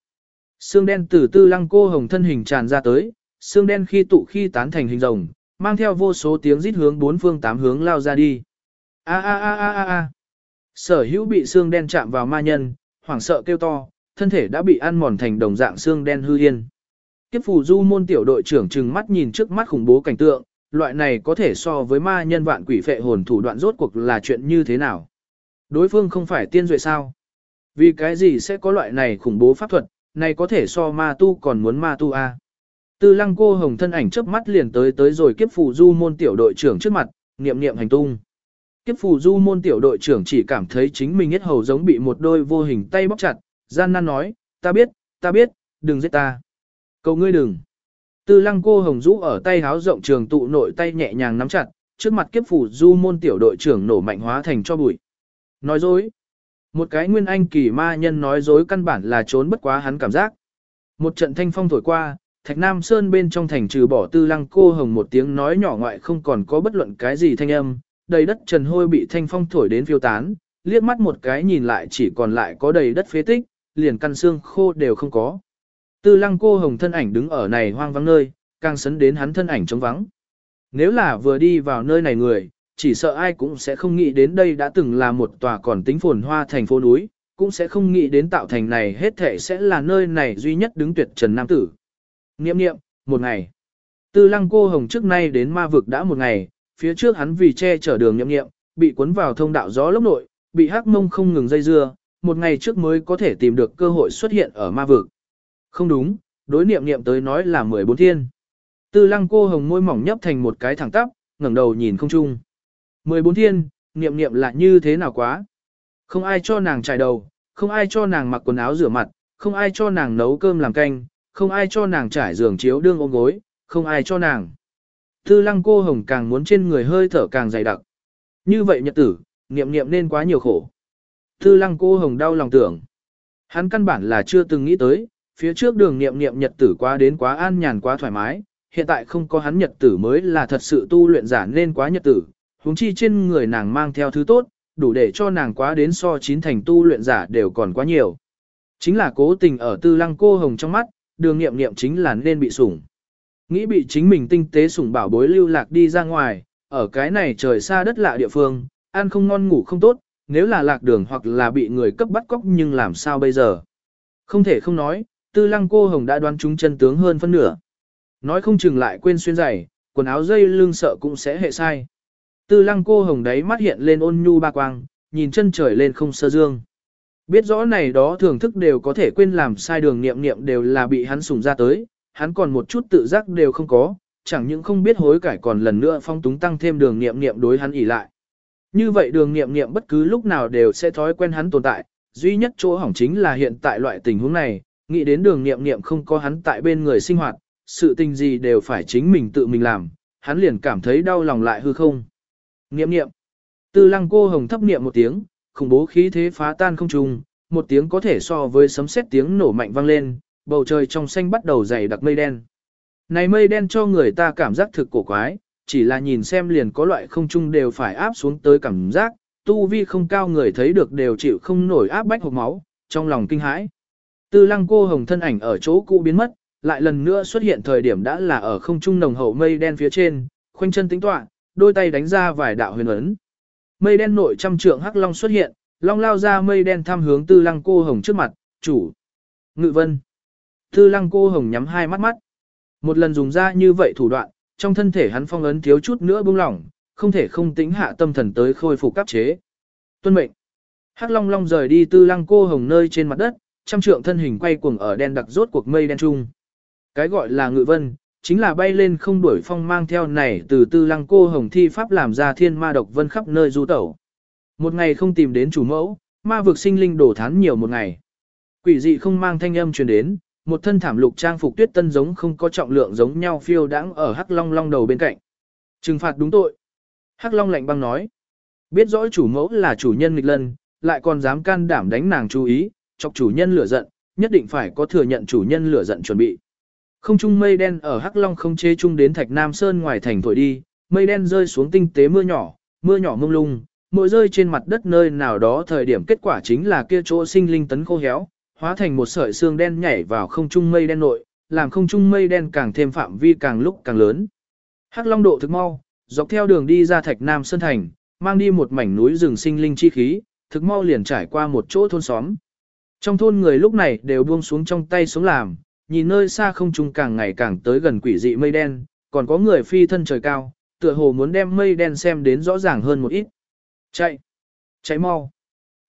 Xương đen từ tư lăng cô hồng thân hình tràn ra tới, xương đen khi tụ khi tán thành hình rồng, mang theo vô số tiếng rít hướng bốn phương tám hướng lao ra đi. A a a a a a. Sở hữu bị xương đen chạm vào ma nhân, hoảng sợ kêu to, thân thể đã bị ăn mòn thành đồng dạng xương đen hư yên. Kiếp phù du môn tiểu đội trưởng trừng mắt nhìn trước mắt khủng bố cảnh tượng, loại này có thể so với ma nhân vạn quỷ phệ hồn thủ đoạn rốt cuộc là chuyện như thế nào. Đối phương không phải tiên duệ sao? Vì cái gì sẽ có loại này khủng bố pháp thuật, này có thể so ma tu còn muốn ma tu a? À? Tư lăng cô hồng thân ảnh chớp mắt liền tới tới rồi kiếp phù du môn tiểu đội trưởng trước mặt, niệm niệm hành tung. Kiếp phù du môn tiểu đội trưởng chỉ cảm thấy chính mình hết hầu giống bị một đôi vô hình tay bóc chặt, gian nan nói, ta biết, ta biết, đừng giết ta. Cầu ngươi đừng. Tư lăng cô hồng rũ ở tay háo rộng trường tụ nội tay nhẹ nhàng nắm chặt, trước mặt kiếp Phủ du môn tiểu đội trưởng nổ mạnh hóa thành cho bụi. Nói dối. Một cái nguyên anh kỳ ma nhân nói dối căn bản là trốn bất quá hắn cảm giác. Một trận thanh phong thổi qua, Thạch Nam Sơn bên trong thành trừ bỏ tư lăng cô hồng một tiếng nói nhỏ ngoại không còn có bất luận cái gì thanh âm, đầy đất trần hôi bị thanh phong thổi đến phiêu tán, liếc mắt một cái nhìn lại chỉ còn lại có đầy đất phế tích, liền căn xương khô đều không có. Tư lăng cô hồng thân ảnh đứng ở này hoang vắng nơi, càng sấn đến hắn thân ảnh trống vắng. Nếu là vừa đi vào nơi này người, chỉ sợ ai cũng sẽ không nghĩ đến đây đã từng là một tòa còn tính phồn hoa thành phố núi, cũng sẽ không nghĩ đến tạo thành này hết thể sẽ là nơi này duy nhất đứng tuyệt trần nam tử. Niệm niệm, một ngày. Tư lăng cô hồng trước nay đến ma vực đã một ngày, phía trước hắn vì che chở đường niệm niệm, bị cuốn vào thông đạo gió lốc nội, bị hắc mông không ngừng dây dưa, một ngày trước mới có thể tìm được cơ hội xuất hiện ở ma vực. Không đúng, đối niệm niệm tới nói là 14 thiên. Tư lăng cô hồng môi mỏng nhấp thành một cái thẳng tắp, ngẩng đầu nhìn không chung. 14 thiên, niệm niệm là như thế nào quá. Không ai cho nàng trải đầu, không ai cho nàng mặc quần áo rửa mặt, không ai cho nàng nấu cơm làm canh, không ai cho nàng trải giường chiếu đương ôm gối, không ai cho nàng. Tư lăng cô hồng càng muốn trên người hơi thở càng dày đặc. Như vậy nhật tử, niệm niệm nên quá nhiều khổ. Tư lăng cô hồng đau lòng tưởng. Hắn căn bản là chưa từng nghĩ tới, phía trước đường niệm niệm nhật tử quá đến quá an nhàn quá thoải mái, hiện tại không có hắn nhật tử mới là thật sự tu luyện giả nên quá nhật tử, huống chi trên người nàng mang theo thứ tốt, đủ để cho nàng quá đến so chín thành tu luyện giả đều còn quá nhiều. Chính là cố tình ở tư lăng cô hồng trong mắt, đường nghiệm nghiệm chính là nên bị sủng. Nghĩ bị chính mình tinh tế sủng bảo bối lưu lạc đi ra ngoài, ở cái này trời xa đất lạ địa phương, ăn không ngon ngủ không tốt, nếu là lạc đường hoặc là bị người cấp bắt cóc nhưng làm sao bây giờ. Không thể không nói, tư lăng cô hồng đã đoán chúng chân tướng hơn phân nửa. Nói không chừng lại quên xuyên giày, quần áo dây lưng sợ cũng sẽ hệ sai. Tư lăng cô hồng đấy mắt hiện lên ôn nhu ba quang, nhìn chân trời lên không sơ dương. Biết rõ này đó thưởng thức đều có thể quên làm sai đường niệm niệm đều là bị hắn sủng ra tới, hắn còn một chút tự giác đều không có, chẳng những không biết hối cải còn lần nữa phong túng tăng thêm đường niệm niệm đối hắn ỉ lại. Như vậy đường niệm niệm bất cứ lúc nào đều sẽ thói quen hắn tồn tại, duy nhất chỗ hỏng chính là hiện tại loại tình huống này, nghĩ đến đường niệm niệm không có hắn tại bên người sinh hoạt, sự tình gì đều phải chính mình tự mình làm, hắn liền cảm thấy đau lòng lại hư không. Niệm niệm. Tư lăng cô hồng thấp niệm một tiếng, khủng bố khí thế phá tan không trùng, một tiếng có thể so với sấm sét tiếng nổ mạnh vang lên, bầu trời trong xanh bắt đầu dày đặc mây đen. Này mây đen cho người ta cảm giác thực cổ quái, chỉ là nhìn xem liền có loại không trung đều phải áp xuống tới cảm giác, tu vi không cao người thấy được đều chịu không nổi áp bách hộp máu, trong lòng kinh hãi. Tư lăng cô hồng thân ảnh ở chỗ cũ biến mất, lại lần nữa xuất hiện thời điểm đã là ở không trung nồng hậu mây đen phía trên, khoanh chân tính tọa, đôi tay đánh ra vài đạo huyền ấn. Mây đen nội trăm trượng hắc long xuất hiện, long lao ra mây đen tham hướng tư lăng cô hồng trước mặt, chủ. Ngự vân. Tư lăng cô hồng nhắm hai mắt mắt. Một lần dùng ra như vậy thủ đoạn, trong thân thể hắn phong ấn thiếu chút nữa buông lỏng, không thể không tĩnh hạ tâm thần tới khôi phục cấp chế. Tuân mệnh. Hắc long long rời đi tư lăng cô hồng nơi trên mặt đất, trăm trượng thân hình quay cuồng ở đen đặc rốt cuộc mây đen trung. Cái gọi là ngự vân, chính là bay lên không đuổi phong mang theo này từ tư lăng cô hồng thi pháp làm ra thiên ma độc vân khắp nơi du tẩu. Một ngày không tìm đến chủ mẫu, ma vực sinh linh đổ thán nhiều một ngày. Quỷ dị không mang thanh âm truyền đến, một thân thảm lục trang phục tuyết tân giống không có trọng lượng giống nhau phiêu đãng ở hắc long long đầu bên cạnh. Trừng phạt đúng tội. Hắc long lạnh băng nói. Biết rõ chủ mẫu là chủ nhân nghịch lân, lại còn dám can đảm đánh nàng chú ý, chọc chủ nhân lửa giận, nhất định phải có thừa nhận chủ nhân lửa giận chuẩn bị. Không trung mây đen ở Hắc Long không chế chung đến Thạch Nam Sơn ngoài thành thổi đi, mây đen rơi xuống tinh tế mưa nhỏ, mưa nhỏ mông lung, mỗi rơi trên mặt đất nơi nào đó thời điểm kết quả chính là kia chỗ sinh linh tấn khô héo, hóa thành một sợi xương đen nhảy vào không trung mây đen nội, làm không trung mây đen càng thêm phạm vi càng lúc càng lớn. Hắc Long độ thực mau, dọc theo đường đi ra Thạch Nam Sơn thành, mang đi một mảnh núi rừng sinh linh chi khí, thực mau liền trải qua một chỗ thôn xóm. Trong thôn người lúc này đều buông xuống trong tay xuống làm, nhìn nơi xa không trung càng ngày càng tới gần quỷ dị mây đen, còn có người phi thân trời cao, tựa hồ muốn đem mây đen xem đến rõ ràng hơn một ít. Chạy! Chạy mau!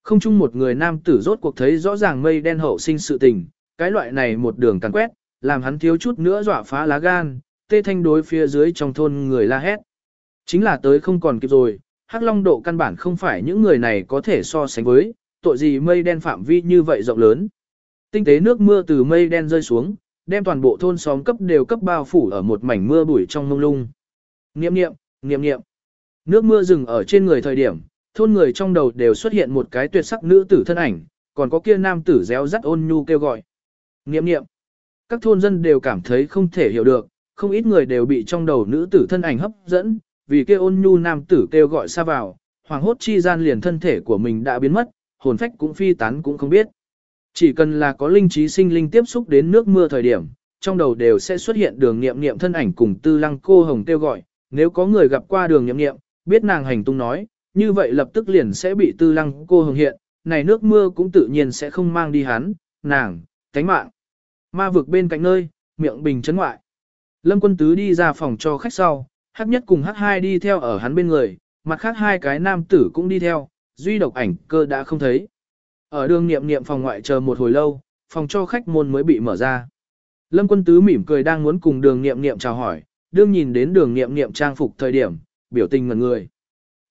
Không chung một người nam tử rốt cuộc thấy rõ ràng mây đen hậu sinh sự tình, cái loại này một đường càng quét, làm hắn thiếu chút nữa dọa phá lá gan, tê thanh đối phía dưới trong thôn người la hét. Chính là tới không còn kịp rồi, hắc long độ căn bản không phải những người này có thể so sánh với, tội gì mây đen phạm vi như vậy rộng lớn. Tinh tế nước mưa từ mây đen rơi xuống, đem toàn bộ thôn xóm cấp đều cấp bao phủ ở một mảnh mưa bụi trong mông lung. Niệm niệm, niệm niệm. Nước mưa dừng ở trên người thời điểm, thôn người trong đầu đều xuất hiện một cái tuyệt sắc nữ tử thân ảnh, còn có kia nam tử réo rắt ôn nhu kêu gọi. Niệm niệm. Các thôn dân đều cảm thấy không thể hiểu được, không ít người đều bị trong đầu nữ tử thân ảnh hấp dẫn, vì kia ôn nhu nam tử kêu gọi xa vào, hoàng hốt chi gian liền thân thể của mình đã biến mất, hồn phách cũng phi tán cũng không biết. Chỉ cần là có linh trí sinh linh tiếp xúc đến nước mưa thời điểm, trong đầu đều sẽ xuất hiện đường nghiệm nghiệm thân ảnh cùng tư lăng cô hồng kêu gọi, nếu có người gặp qua đường nghiệm nghiệm, biết nàng hành tung nói, như vậy lập tức liền sẽ bị tư lăng cô hồng hiện, này nước mưa cũng tự nhiên sẽ không mang đi hắn, nàng, cánh mạng. Ma vực bên cạnh nơi, miệng bình chấn ngoại. Lâm quân tứ đi ra phòng cho khách sau, hắc nhất cùng hắc hai đi theo ở hắn bên người, mặt khác hai cái nam tử cũng đi theo, duy độc ảnh cơ đã không thấy. Ở đường niệm niệm phòng ngoại chờ một hồi lâu, phòng cho khách môn mới bị mở ra. Lâm quân tứ mỉm cười đang muốn cùng đường niệm niệm chào hỏi, đương nhìn đến đường niệm niệm trang phục thời điểm, biểu tình ngần người.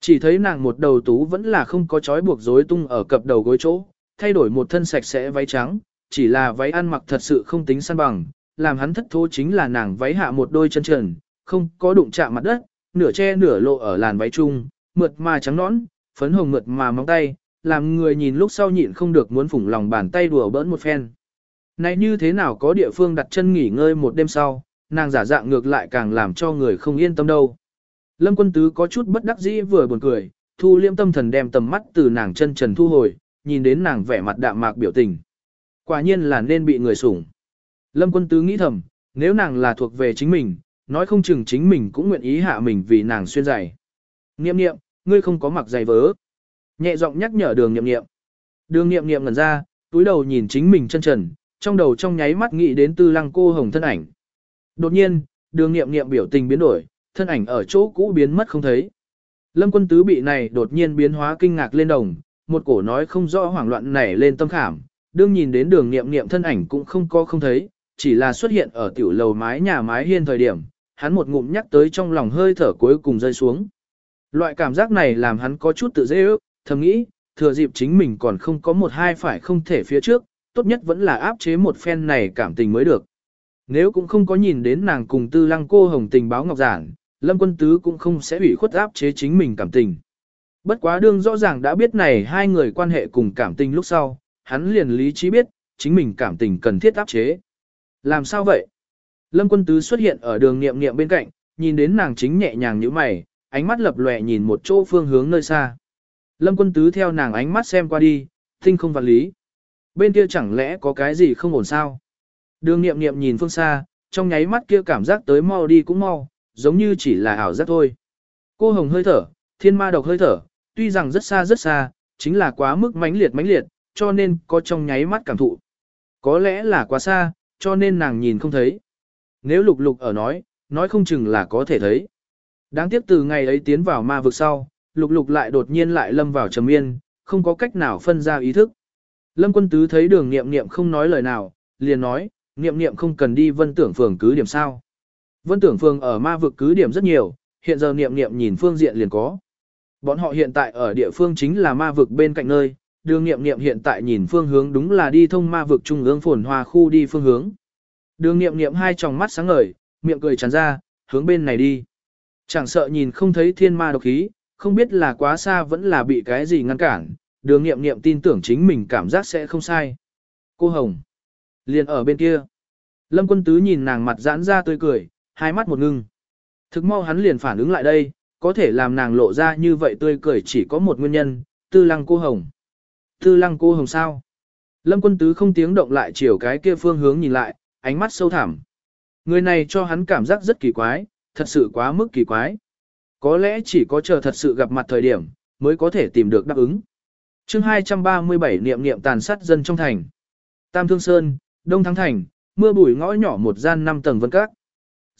Chỉ thấy nàng một đầu tú vẫn là không có chói buộc rối tung ở cập đầu gối chỗ, thay đổi một thân sạch sẽ váy trắng, chỉ là váy ăn mặc thật sự không tính săn bằng, làm hắn thất thố chính là nàng váy hạ một đôi chân trần, không có đụng chạm mặt đất, nửa che nửa lộ ở làn váy chung, mượt mà trắng nõn, phấn hồng mượt mà móng tay, làm người nhìn lúc sau nhịn không được muốn phủng lòng bàn tay đùa bỡn một phen. Này như thế nào có địa phương đặt chân nghỉ ngơi một đêm sau, nàng giả dạng ngược lại càng làm cho người không yên tâm đâu. Lâm quân tứ có chút bất đắc dĩ vừa buồn cười, thu liêm tâm thần đem tầm mắt từ nàng chân trần thu hồi, nhìn đến nàng vẻ mặt đạm mạc biểu tình. Quả nhiên là nên bị người sủng. Lâm quân tứ nghĩ thầm, nếu nàng là thuộc về chính mình, nói không chừng chính mình cũng nguyện ý hạ mình vì nàng xuyên giày. Niệm niệm, ngươi không có mặc giày vớ. Nhẹ giọng nhắc nhở đường Niệm Niệm. Đường Niệm Niệm ngẩn ra, túi đầu nhìn chính mình chân trần, trong đầu trong nháy mắt nghĩ đến tư lăng cô hồng thân ảnh. Đột nhiên, đường Niệm Niệm biểu tình biến đổi, thân ảnh ở chỗ cũ biến mất không thấy. Lâm quân tứ bị này đột nhiên biến hóa kinh ngạc lên đồng, một cổ nói không rõ hoảng loạn nảy lên tâm khảm, đương nhìn đến đường nghiệm nghiệm thân ảnh cũng không có không thấy, chỉ là xuất hiện ở tiểu lầu mái nhà mái hiên thời điểm, hắn một ngụm nhắc tới trong lòng hơi thở cuối cùng rơi xuống. Loại cảm giác này làm hắn có chút tự dễ ước, thầm nghĩ, thừa dịp chính mình còn không có một hai phải không thể phía trước, tốt nhất vẫn là áp chế một phen này cảm tình mới được. Nếu cũng không có nhìn đến nàng cùng tư lăng cô hồng tình báo ngọc giản, Lâm Quân Tứ cũng không sẽ bị khuất áp chế chính mình cảm tình. Bất quá đương rõ ràng đã biết này hai người quan hệ cùng cảm tình lúc sau, hắn liền lý trí biết, chính mình cảm tình cần thiết áp chế. Làm sao vậy? Lâm quân tứ xuất hiện ở đường nghiệm nghiệm bên cạnh, nhìn đến nàng chính nhẹ nhàng như mày, ánh mắt lập lòe nhìn một chỗ phương hướng nơi xa. Lâm quân tứ theo nàng ánh mắt xem qua đi, tinh không vật lý. Bên kia chẳng lẽ có cái gì không ổn sao? Đường nghiệm nghiệm nhìn phương xa, trong nháy mắt kia cảm giác tới mau đi cũng mau, giống như chỉ là ảo giác thôi. Cô hồng hơi thở, thiên ma độc hơi thở, tuy rằng rất xa rất xa, chính là quá mức mãnh liệt mãnh liệt, cho nên có trong nháy mắt cảm thụ. Có lẽ là quá xa, cho nên nàng nhìn không thấy. Nếu lục lục ở nói, nói không chừng là có thể thấy. Đáng tiếc từ ngày ấy tiến vào ma vực sau, lục lục lại đột nhiên lại lâm vào trầm yên, không có cách nào phân ra ý thức. Lâm quân tứ thấy đường nghiệm nghiệm không nói lời nào, liền nói, nghiệm nghiệm không cần đi vân tưởng phường cứ điểm sao. Vân tưởng phương ở ma vực cứ điểm rất nhiều, hiện giờ niệm niệm nhìn phương diện liền có. Bọn họ hiện tại ở địa phương chính là ma vực bên cạnh nơi, đường nghiệm nghiệm hiện tại nhìn phương hướng đúng là đi thông ma vực trung ương phồn hoa khu đi phương hướng. Đường nghiệm nghiệm hai tròng mắt sáng ngời, miệng cười tràn ra, hướng bên này đi. Chẳng sợ nhìn không thấy thiên ma độc khí, không biết là quá xa vẫn là bị cái gì ngăn cản, đường nghiệm nghiệm tin tưởng chính mình cảm giác sẽ không sai. Cô Hồng, liền ở bên kia. Lâm quân tứ nhìn nàng mặt giãn ra tươi cười, hai mắt một ngưng. Thực mau hắn liền phản ứng lại đây, có thể làm nàng lộ ra như vậy tươi cười chỉ có một nguyên nhân, tư lăng cô Hồng. Tư lăng cô Hồng sao? Lâm quân tứ không tiếng động lại chiều cái kia phương hướng nhìn lại, ánh mắt sâu thẳm. Người này cho hắn cảm giác rất kỳ quái, thật sự quá mức kỳ quái. Có lẽ chỉ có chờ thật sự gặp mặt thời điểm, mới có thể tìm được đáp ứng. chương 237 niệm niệm tàn sát dân trong thành. Tam Thương Sơn, Đông Thắng Thành, mưa bụi ngõ nhỏ một gian năm tầng vân các.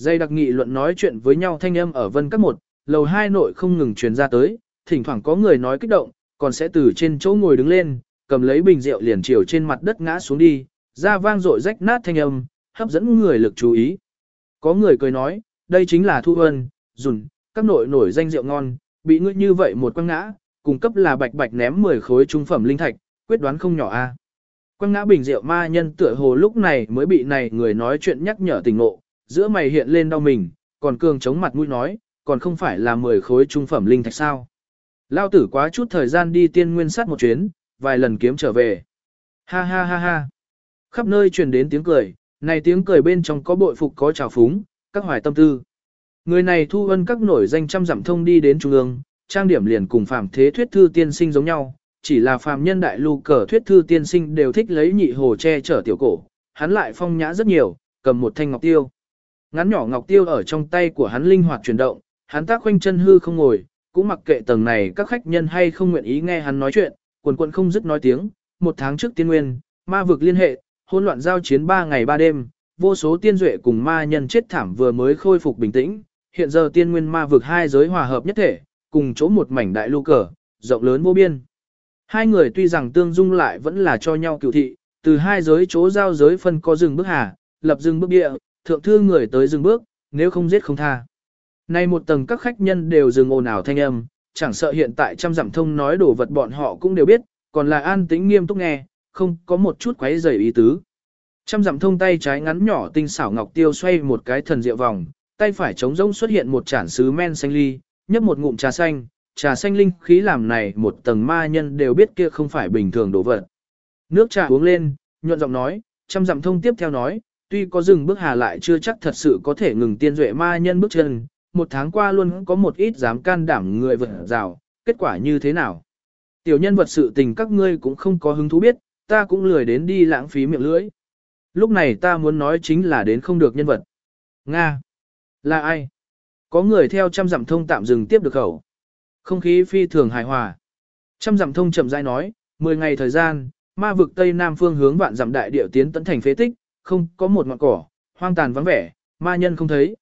Dây đặc nghị luận nói chuyện với nhau thanh âm ở vân các một, lầu hai nội không ngừng truyền ra tới, thỉnh thoảng có người nói kích động, còn sẽ từ trên chỗ ngồi đứng lên, cầm lấy bình rượu liền chiều trên mặt đất ngã xuống đi, ra vang rội rách nát thanh âm, hấp dẫn người lực chú ý. Có người cười nói, đây chính là thu ân, dùn, các nội nổi danh rượu ngon, bị ngươi như vậy một quăng ngã, cung cấp là bạch bạch ném 10 khối trung phẩm linh thạch, quyết đoán không nhỏ a. Quăng ngã bình rượu ma nhân tựa hồ lúc này mới bị này người nói chuyện nhắc nhở tình ngộ, giữa mày hiện lên đau mình, còn cường chống mặt mũi nói, còn không phải là 10 khối trung phẩm linh thạch sao. Lao tử quá chút thời gian đi tiên nguyên sát một chuyến, vài lần kiếm trở về. Ha ha ha ha. Khắp nơi truyền đến tiếng cười, này tiếng cười bên trong có bội phục có trào phúng, các hoài tâm tư. Người này thu ân các nổi danh trăm dặm thông đi đến trung ương, trang điểm liền cùng phàm thế thuyết thư tiên sinh giống nhau, chỉ là phàm nhân đại lưu cờ thuyết thư tiên sinh đều thích lấy nhị hồ che chở tiểu cổ, hắn lại phong nhã rất nhiều, cầm một thanh ngọc tiêu. Ngắn nhỏ ngọc tiêu ở trong tay của hắn linh hoạt chuyển động, hắn tác khoanh chân hư không ngồi, cũng mặc kệ tầng này các khách nhân hay không nguyện ý nghe hắn nói chuyện, quần quần không dứt nói tiếng, một tháng trước tiên nguyên, ma vực liên hệ, hỗn loạn giao chiến ba ngày ba đêm, vô số tiên duệ cùng ma nhân chết thảm vừa mới khôi phục bình tĩnh, hiện giờ tiên nguyên ma vực hai giới hòa hợp nhất thể, cùng chỗ một mảnh đại lưu cờ, rộng lớn vô biên. Hai người tuy rằng tương dung lại vẫn là cho nhau cựu thị, từ hai giới chỗ giao giới phân có rừng bước hà, lập rừng bước địa, thượng thư người tới dừng bước, nếu không giết không tha. Nay một tầng các khách nhân đều dừng ồn ào thanh âm, chẳng sợ hiện tại trăm dặm thông nói đồ vật bọn họ cũng đều biết, còn là an tĩnh nghiêm túc nghe, không có một chút quấy rầy ý tứ. Trăm dặm thông tay trái ngắn nhỏ tinh xảo ngọc tiêu xoay một cái thần diệu vòng, tay phải trống rỗng xuất hiện một chản sứ men xanh ly, nhấp một ngụm trà xanh, trà xanh linh khí làm này một tầng ma nhân đều biết kia không phải bình thường đồ vật. Nước trà uống lên, nhuận giọng nói, trăm dặm thông tiếp theo nói, tuy có dừng bước hà lại chưa chắc thật sự có thể ngừng tiên duệ ma nhân bước chân, một tháng qua luôn có một ít dám can đảm người vượt rào, kết quả như thế nào. Tiểu nhân vật sự tình các ngươi cũng không có hứng thú biết, ta cũng lười đến đi lãng phí miệng lưỡi. Lúc này ta muốn nói chính là đến không được nhân vật. Nga. Là ai? Có người theo trăm dặm thông tạm dừng tiếp được khẩu. Không khí phi thường hài hòa. Trăm dặm thông chậm rãi nói, 10 ngày thời gian, ma vực tây nam phương hướng vạn dặm đại địa tiến tấn thành phế tích, không có một ngọn cỏ, hoang tàn vắng vẻ, ma nhân không thấy.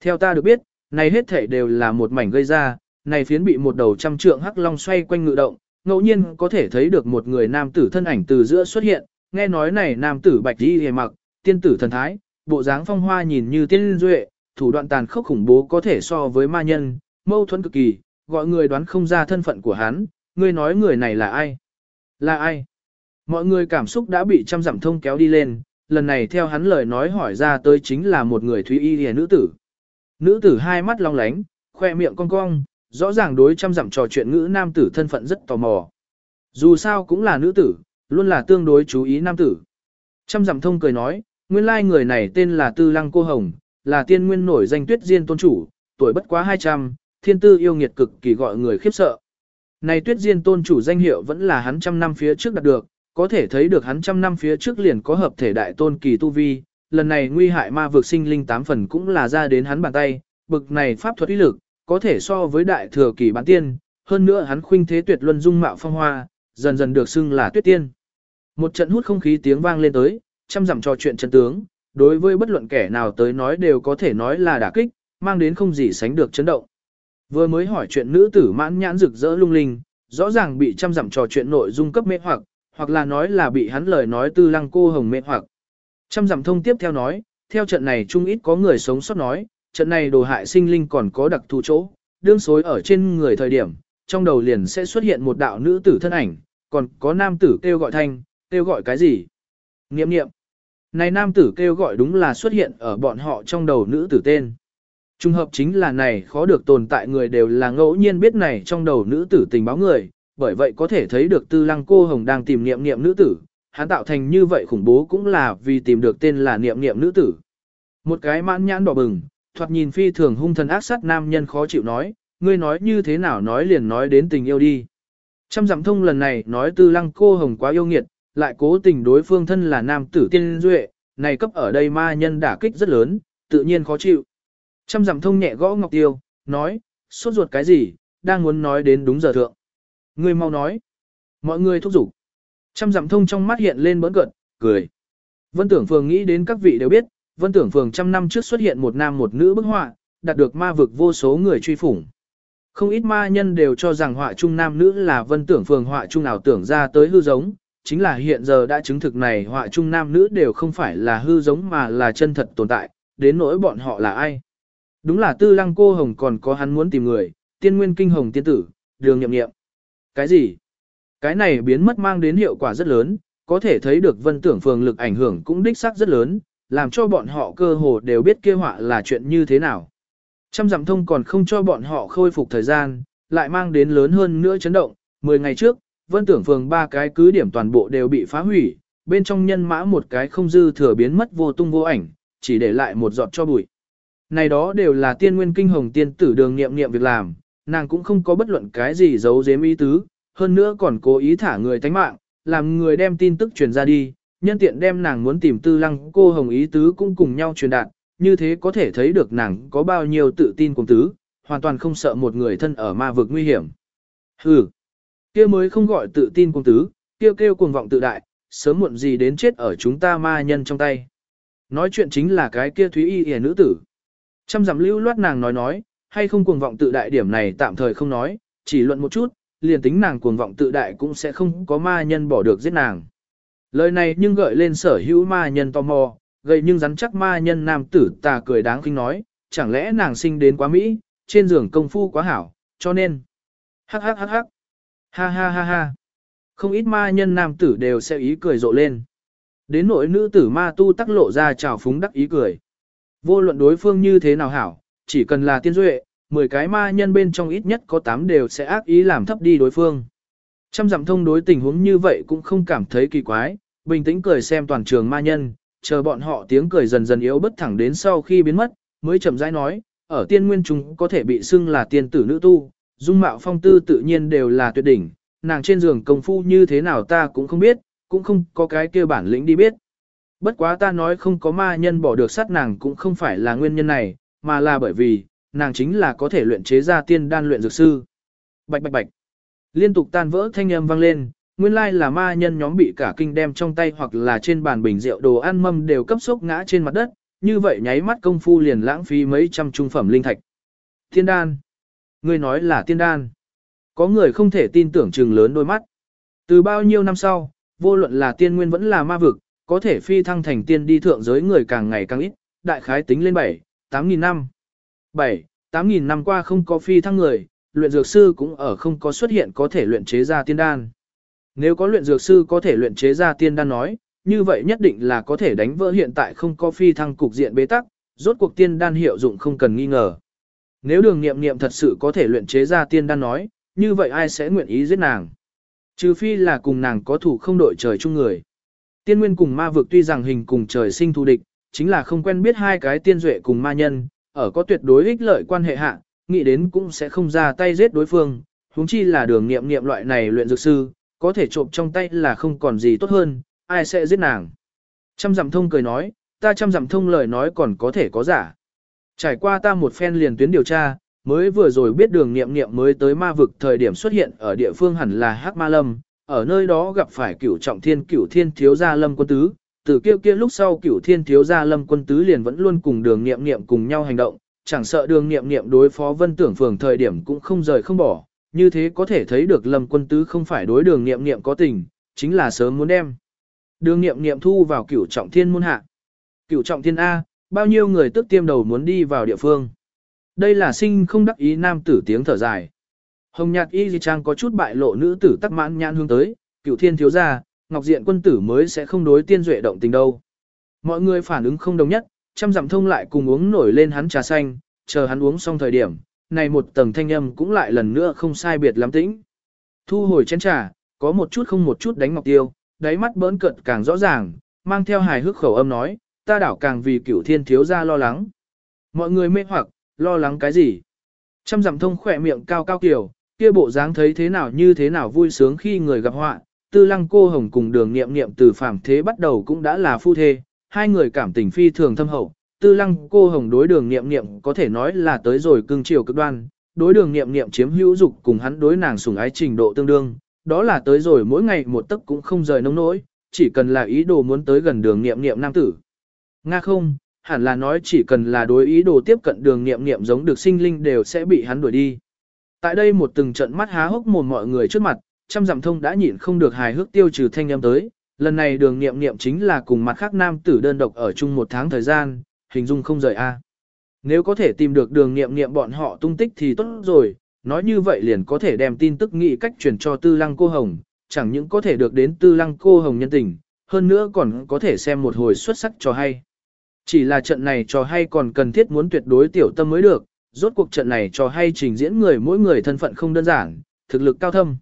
Theo ta được biết, này hết thể đều là một mảnh gây ra, này phiến bị một đầu trăm trượng hắc long xoay quanh ngự động, ngẫu nhiên có thể thấy được một người nam tử thân ảnh từ giữa xuất hiện, nghe nói này nam tử bạch đi hề mặc, tiên tử thần thái, bộ dáng phong hoa nhìn như tiên duệ, thủ đoạn tàn khốc khủng bố có thể so với ma nhân, mâu thuẫn cực kỳ, gọi người đoán không ra thân phận của hắn, ngươi nói người này là ai? Là ai? Mọi người cảm xúc đã bị trăm giảm thông kéo đi lên, lần này theo hắn lời nói hỏi ra tới chính là một người thúy y hề nữ tử. Nữ tử hai mắt long lánh, khoe miệng cong cong, rõ ràng đối trăm dặm trò chuyện ngữ nam tử thân phận rất tò mò. Dù sao cũng là nữ tử, luôn là tương đối chú ý nam tử. Trăm dặm thông cười nói, Nguyên lai người này tên là Tư Lăng Cô Hồng, là tiên nguyên nổi danh tuyết diên tôn chủ, tuổi bất quá 200, thiên tư yêu nghiệt cực kỳ gọi người khiếp sợ. Này tuyết diên tôn chủ danh hiệu vẫn là hắn trăm năm phía trước đạt được, có thể thấy được hắn trăm năm phía trước liền có hợp thể đại tôn kỳ tu vi, lần này nguy hại ma vực sinh linh tám phần cũng là ra đến hắn bàn tay, bực này pháp thuật uy lực, có thể so với đại thừa kỳ bán tiên, hơn nữa hắn khuynh thế tuyệt luân dung mạo phong hoa, dần dần được xưng là tuyết tiên. Một trận hút không khí tiếng vang lên tới, trăm dặm trò chuyện chân tướng, đối với bất luận kẻ nào tới nói đều có thể nói là đả kích, mang đến không gì sánh được chấn động. Vừa mới hỏi chuyện nữ tử mãn nhãn rực rỡ lung linh, rõ ràng bị trăm dặm trò chuyện nội dung cấp mê hoặc, hoặc là nói là bị hắn lời nói tư lăng cô hồng mê hoặc. Trăm dặm thông tiếp theo nói, theo trận này chung ít có người sống sót nói, trận này đồ hại sinh linh còn có đặc thù chỗ, đương xối ở trên người thời điểm, trong đầu liền sẽ xuất hiện một đạo nữ tử thân ảnh, còn có nam tử kêu gọi thanh, kêu gọi cái gì? Nghiệm nghiệm. Này nam tử kêu gọi đúng là xuất hiện ở bọn họ trong đầu nữ tử tên. Trung hợp chính là này khó được tồn tại người đều là ngẫu nhiên biết này trong đầu nữ tử tình báo người, bởi vậy có thể thấy được tư lăng cô hồng đang tìm niệm niệm nữ tử, hắn tạo thành như vậy khủng bố cũng là vì tìm được tên là niệm niệm nữ tử. Một cái mãn nhãn đỏ bừng, thoạt nhìn phi thường hung thần ác sát nam nhân khó chịu nói, ngươi nói như thế nào nói liền nói đến tình yêu đi. Trăm dặm thông lần này nói tư lăng cô hồng quá yêu nghiệt, lại cố tình đối phương thân là nam tử tiên duệ, này cấp ở đây ma nhân đả kích rất lớn, tự nhiên khó chịu. Trăm dặm thông nhẹ gõ ngọc tiêu, nói, sốt ruột cái gì, đang muốn nói đến đúng giờ thượng. Ngươi mau nói. Mọi người thúc giục. Trăm dặm thông trong mắt hiện lên bỡn cợt, cười. Vân tưởng phường nghĩ đến các vị đều biết, vân tưởng phường trăm năm trước xuất hiện một nam một nữ bức họa, đạt được ma vực vô số người truy phủng. Không ít ma nhân đều cho rằng họa trung nam nữ là vân tưởng phường họa trung nào tưởng ra tới hư giống, chính là hiện giờ đã chứng thực này họa trung nam nữ đều không phải là hư giống mà là chân thật tồn tại, đến nỗi bọn họ là ai. Đúng là tư lăng cô hồng còn có hắn muốn tìm người, tiên nguyên kinh hồng tiên tử, đường nhậm nghiệm. Cái gì? Cái này biến mất mang đến hiệu quả rất lớn, có thể thấy được vân tưởng phường lực ảnh hưởng cũng đích xác rất lớn, làm cho bọn họ cơ hồ đều biết kia họa là chuyện như thế nào. Trăm dặm thông còn không cho bọn họ khôi phục thời gian, lại mang đến lớn hơn nữa chấn động. Mười ngày trước, vân tưởng phường ba cái cứ điểm toàn bộ đều bị phá hủy, bên trong nhân mã một cái không dư thừa biến mất vô tung vô ảnh, chỉ để lại một giọt cho bụi. Này đó đều là tiên nguyên kinh hồng tiên tử đường nghiệm nghiệm việc làm, nàng cũng không có bất luận cái gì giấu giếm ý tứ, hơn nữa còn cố ý thả người tánh mạng, làm người đem tin tức truyền ra đi, nhân tiện đem nàng muốn tìm tư lăng cô hồng ý tứ cũng cùng nhau truyền đạt, như thế có thể thấy được nàng có bao nhiêu tự tin cùng tứ, hoàn toàn không sợ một người thân ở ma vực nguy hiểm. Hừ, kia mới không gọi tự tin cùng tứ, kêu kêu cuồng vọng tự đại, sớm muộn gì đến chết ở chúng ta ma nhân trong tay. Nói chuyện chính là cái kia thúy y hề nữ tử. Trăm dặm lưu loát nàng nói nói, hay không cuồng vọng tự đại điểm này tạm thời không nói, chỉ luận một chút, liền tính nàng cuồng vọng tự đại cũng sẽ không có ma nhân bỏ được giết nàng. Lời này nhưng gợi lên sở hữu ma nhân tò mò, gây nhưng rắn chắc ma nhân nam tử tà cười đáng khinh nói, chẳng lẽ nàng sinh đến quá Mỹ, trên giường công phu quá hảo, cho nên. Hắc hắc hắc hắc. Ha ha ha ha. Không ít ma nhân nam tử đều sẽ ý cười rộ lên. Đến nỗi nữ tử ma tu tắc lộ ra trào phúng đắc ý cười. Vô luận đối phương như thế nào hảo, chỉ cần là tiên duệ, 10 cái ma nhân bên trong ít nhất có 8 đều sẽ ác ý làm thấp đi đối phương. Trăm dặm thông đối tình huống như vậy cũng không cảm thấy kỳ quái, bình tĩnh cười xem toàn trường ma nhân, chờ bọn họ tiếng cười dần dần yếu bất thẳng đến sau khi biến mất, mới chậm rãi nói, ở tiên nguyên chúng có thể bị xưng là tiên tử nữ tu, dung mạo phong tư tự nhiên đều là tuyệt đỉnh, nàng trên giường công phu như thế nào ta cũng không biết, cũng không có cái kia bản lĩnh đi biết. Bất quá ta nói không có ma nhân bỏ được sát nàng cũng không phải là nguyên nhân này, mà là bởi vì, nàng chính là có thể luyện chế ra tiên đan luyện dược sư. Bạch bạch bạch. Liên tục tan vỡ thanh âm vang lên, nguyên lai là ma nhân nhóm bị cả kinh đem trong tay hoặc là trên bàn bình rượu đồ ăn mâm đều cấp sốc ngã trên mặt đất, như vậy nháy mắt công phu liền lãng phí mấy trăm trung phẩm linh thạch. Tiên đan. Người nói là tiên đan. Có người không thể tin tưởng trừng lớn đôi mắt. Từ bao nhiêu năm sau, vô luận là tiên nguyên vẫn là ma vực, có thể phi thăng thành tiên đi thượng giới người càng ngày càng ít, đại khái tính lên 7, 8 nghìn năm. 7, 8 nghìn năm qua không có phi thăng người, luyện dược sư cũng ở không có xuất hiện có thể luyện chế ra tiên đan. Nếu có luyện dược sư có thể luyện chế ra tiên đan nói, như vậy nhất định là có thể đánh vỡ hiện tại không có phi thăng cục diện bế tắc, rốt cuộc tiên đan hiệu dụng không cần nghi ngờ. Nếu đường nghiệm nghiệm thật sự có thể luyện chế ra tiên đan nói, như vậy ai sẽ nguyện ý giết nàng? Trừ phi là cùng nàng có thủ không đội trời chung người. Tiên nguyên cùng ma vực tuy rằng hình cùng trời sinh thù địch, chính là không quen biết hai cái tiên duệ cùng ma nhân, ở có tuyệt đối ích lợi quan hệ hạ, nghĩ đến cũng sẽ không ra tay giết đối phương, huống chi là đường nghiệm nghiệm loại này luyện dược sư, có thể trộm trong tay là không còn gì tốt hơn, ai sẽ giết nàng. Trăm dặm thông cười nói, ta trăm dặm thông lời nói còn có thể có giả. Trải qua ta một phen liền tuyến điều tra, mới vừa rồi biết đường nghiệm nghiệm mới tới ma vực thời điểm xuất hiện ở địa phương hẳn là Hắc Ma Lâm, ở nơi đó gặp phải cửu trọng thiên cửu thiên thiếu gia lâm quân tứ, từ kia kia lúc sau cửu thiên thiếu gia lâm quân tứ liền vẫn luôn cùng đường nghiệm nghiệm cùng nhau hành động, chẳng sợ đường nghiệm nghiệm đối phó vân tưởng phường thời điểm cũng không rời không bỏ, như thế có thể thấy được lâm quân tứ không phải đối đường nghiệm nghiệm có tình, chính là sớm muốn đem. Đường nghiệm nghiệm thu vào cửu trọng thiên môn hạ. Cửu trọng thiên A, bao nhiêu người tức tiêm đầu muốn đi vào địa phương. Đây là sinh không đắc ý nam tử tiếng thở dài. Hồng nhạt y di trang có chút bại lộ nữ tử tắc mãn nhãn hướng tới, cửu thiên thiếu gia, ngọc diện quân tử mới sẽ không đối tiên duệ động tình đâu. Mọi người phản ứng không đồng nhất, trăm dặm thông lại cùng uống nổi lên hắn trà xanh, chờ hắn uống xong thời điểm, này một tầng thanh âm cũng lại lần nữa không sai biệt lắm tĩnh. Thu hồi chén trà, có một chút không một chút đánh ngọc tiêu, đáy mắt bỡn cận càng rõ ràng, mang theo hài hước khẩu âm nói, ta đảo càng vì cửu thiên thiếu gia lo lắng. Mọi người mê hoặc, lo lắng cái gì? Trăm dặm thông khỏe miệng cao cao kiểu, kia bộ dáng thấy thế nào như thế nào vui sướng khi người gặp họa, tư lăng cô hồng cùng đường nghiệm nghiệm từ phàm thế bắt đầu cũng đã là phu thê, hai người cảm tình phi thường thâm hậu, tư lăng cô hồng đối đường nghiệm nghiệm có thể nói là tới rồi cưng chiều cực đoan, đối đường nghiệm nghiệm chiếm hữu dục cùng hắn đối nàng sủng ái trình độ tương đương, đó là tới rồi mỗi ngày một tấc cũng không rời nông nỗi, chỉ cần là ý đồ muốn tới gần đường nghiệm nghiệm nam tử. Nga không, hẳn là nói chỉ cần là đối ý đồ tiếp cận đường nghiệm nghiệm giống được sinh linh đều sẽ bị hắn đuổi đi. Tại đây một từng trận mắt há hốc mồm mọi người trước mặt, trăm dặm thông đã nhịn không được hài hước tiêu trừ thanh âm tới, lần này đường nghiệm nghiệm chính là cùng mặt khác nam tử đơn độc ở chung một tháng thời gian, hình dung không rời a. Nếu có thể tìm được đường nghiệm nghiệm bọn họ tung tích thì tốt rồi, nói như vậy liền có thể đem tin tức nghị cách truyền cho tư lăng cô hồng, chẳng những có thể được đến tư lăng cô hồng nhân tình, hơn nữa còn có thể xem một hồi xuất sắc cho hay. Chỉ là trận này cho hay còn cần thiết muốn tuyệt đối tiểu tâm mới được, rốt cuộc trận này cho hay trình diễn người mỗi người thân phận không đơn giản, thực lực cao thâm.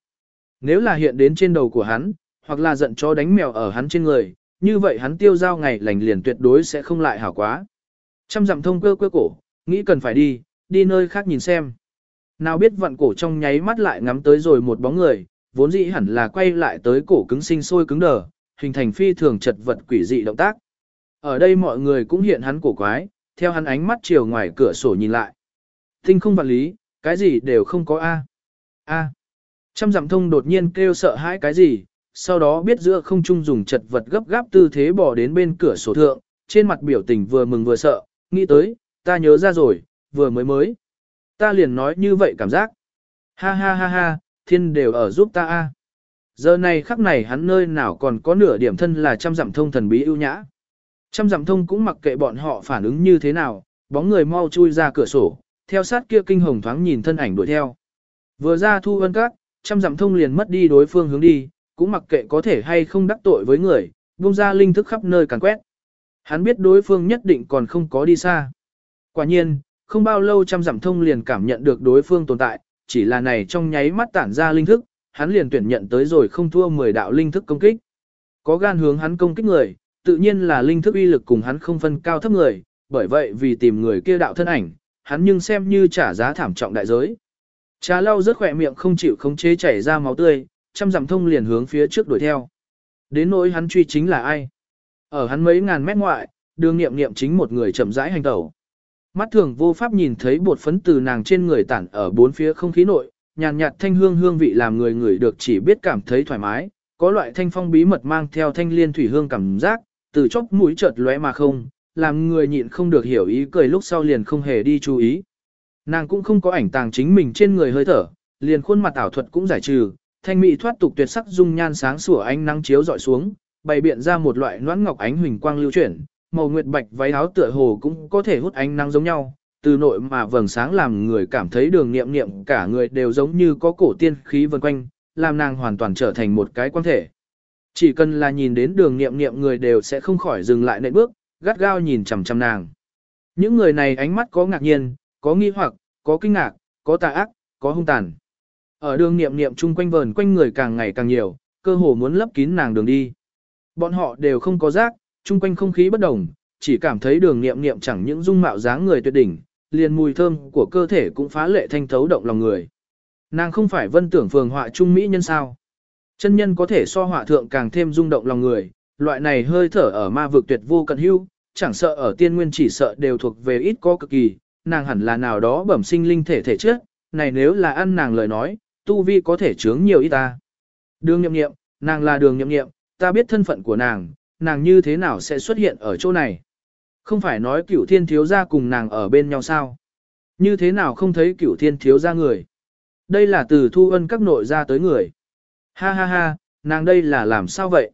Nếu là hiện đến trên đầu của hắn, hoặc là giận cho đánh mèo ở hắn trên người, như vậy hắn tiêu giao ngày lành liền tuyệt đối sẽ không lại hảo quá. Trăm dặm thông cơ quê cổ, nghĩ cần phải đi, đi nơi khác nhìn xem. Nào biết vận cổ trong nháy mắt lại ngắm tới rồi một bóng người, vốn dĩ hẳn là quay lại tới cổ cứng sinh sôi cứng đờ, hình thành phi thường chật vật quỷ dị động tác. Ở đây mọi người cũng hiện hắn cổ quái, theo hắn ánh mắt chiều ngoài cửa sổ nhìn lại. Tinh không vật lý, cái gì đều không có A. A. Trăm dặm thông đột nhiên kêu sợ hãi cái gì, sau đó biết giữa không trung dùng chật vật gấp gáp tư thế bỏ đến bên cửa sổ thượng, trên mặt biểu tình vừa mừng vừa sợ, nghĩ tới, ta nhớ ra rồi, vừa mới mới. Ta liền nói như vậy cảm giác. Ha ha ha ha, thiên đều ở giúp ta a. Giờ này khắc này hắn nơi nào còn có nửa điểm thân là trăm dặm thông thần bí ưu nhã. Trăm dặm thông cũng mặc kệ bọn họ phản ứng như thế nào, bóng người mau chui ra cửa sổ, theo sát kia kinh hồng thoáng nhìn thân ảnh đuổi theo. Vừa ra thu ân các, trăm dặm thông liền mất đi đối phương hướng đi, cũng mặc kệ có thể hay không đắc tội với người, buông ra linh thức khắp nơi càng quét. Hắn biết đối phương nhất định còn không có đi xa. Quả nhiên, không bao lâu trăm dặm thông liền cảm nhận được đối phương tồn tại, chỉ là này trong nháy mắt tản ra linh thức, hắn liền tuyển nhận tới rồi không thua 10 đạo linh thức công kích. Có gan hướng hắn công kích người, tự nhiên là linh thức uy lực cùng hắn không phân cao thấp người, bởi vậy vì tìm người kia đạo thân ảnh, hắn nhưng xem như trả giá thảm trọng đại giới. Trà lau rất khỏe miệng không chịu khống chế chảy ra máu tươi, trăm dặm thông liền hướng phía trước đuổi theo. Đến nỗi hắn truy chính là ai? Ở hắn mấy ngàn mét ngoại, đường nghiệm nghiệm chính một người chậm rãi hành tẩu. Mắt thường vô pháp nhìn thấy bột phấn từ nàng trên người tản ở bốn phía không khí nội, nhàn nhạt thanh hương hương vị làm người người được chỉ biết cảm thấy thoải mái, có loại thanh phong bí mật mang theo thanh liên thủy hương cảm giác, từ chốc mũi chợt lóe mà không, làm người nhịn không được hiểu ý cười lúc sau liền không hề đi chú ý. Nàng cũng không có ảnh tàng chính mình trên người hơi thở, liền khuôn mặt ảo thuật cũng giải trừ, thanh mỹ thoát tục tuyệt sắc dung nhan sáng sủa ánh nắng chiếu dọi xuống, bày biện ra một loại noãn ngọc ánh huỳnh quang lưu chuyển, màu nguyệt bạch váy áo tựa hồ cũng có thể hút ánh nắng giống nhau, từ nội mà vầng sáng làm người cảm thấy đường nghiệm nghiệm cả người đều giống như có cổ tiên khí vần quanh, làm nàng hoàn toàn trở thành một cái quan thể. Chỉ cần là nhìn đến đường nghiệm nghiệm người đều sẽ không khỏi dừng lại nệ bước, gắt gao nhìn chằm chằm nàng. Những người này ánh mắt có ngạc nhiên, có nghi hoặc, có kinh ngạc, có tà ác, có hung tàn. Ở đường niệm niệm chung quanh vờn quanh người càng ngày càng nhiều, cơ hồ muốn lấp kín nàng đường đi. Bọn họ đều không có giác, chung quanh không khí bất đồng, chỉ cảm thấy đường niệm niệm chẳng những dung mạo dáng người tuyệt đỉnh, liền mùi thơm của cơ thể cũng phá lệ thanh thấu động lòng người. Nàng không phải vân tưởng phường họa trung mỹ nhân sao. Chân nhân có thể so họa thượng càng thêm rung động lòng người, loại này hơi thở ở ma vực tuyệt vô cận hưu, chẳng sợ ở tiên nguyên chỉ sợ đều thuộc về ít có cực kỳ, nàng hẳn là nào đó bẩm sinh linh thể thể trước, này nếu là ăn nàng lời nói, tu vi có thể chướng nhiều ít ta. Đường nhậm nghiệm, nàng là đường nhậm nghiệm, ta biết thân phận của nàng, nàng như thế nào sẽ xuất hiện ở chỗ này. Không phải nói cửu thiên thiếu gia cùng nàng ở bên nhau sao? Như thế nào không thấy cửu thiên thiếu gia người? Đây là từ thu ân các nội ra tới người. Ha ha ha, nàng đây là làm sao vậy?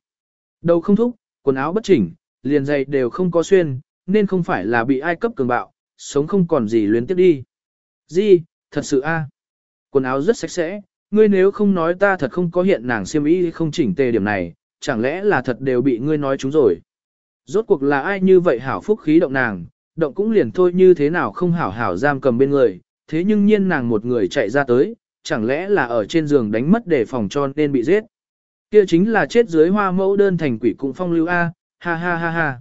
Đầu không thúc, quần áo bất chỉnh, liền giày đều không có xuyên, nên không phải là bị ai cấp cường bạo, sống không còn gì luyến tiếp đi. Di, thật sự a, à? Quần áo rất sạch sẽ, ngươi nếu không nói ta thật không có hiện nàng siêm ý không chỉnh tề điểm này, chẳng lẽ là thật đều bị ngươi nói chúng rồi. Rốt cuộc là ai như vậy hảo phúc khí động nàng, động cũng liền thôi như thế nào không hảo hảo giam cầm bên người, thế nhưng nhiên nàng một người chạy ra tới, chẳng lẽ là ở trên giường đánh mất để phòng cho nên bị giết. Kia chính là chết dưới hoa mẫu đơn thành quỷ cũng phong lưu A, ha ha ha ha.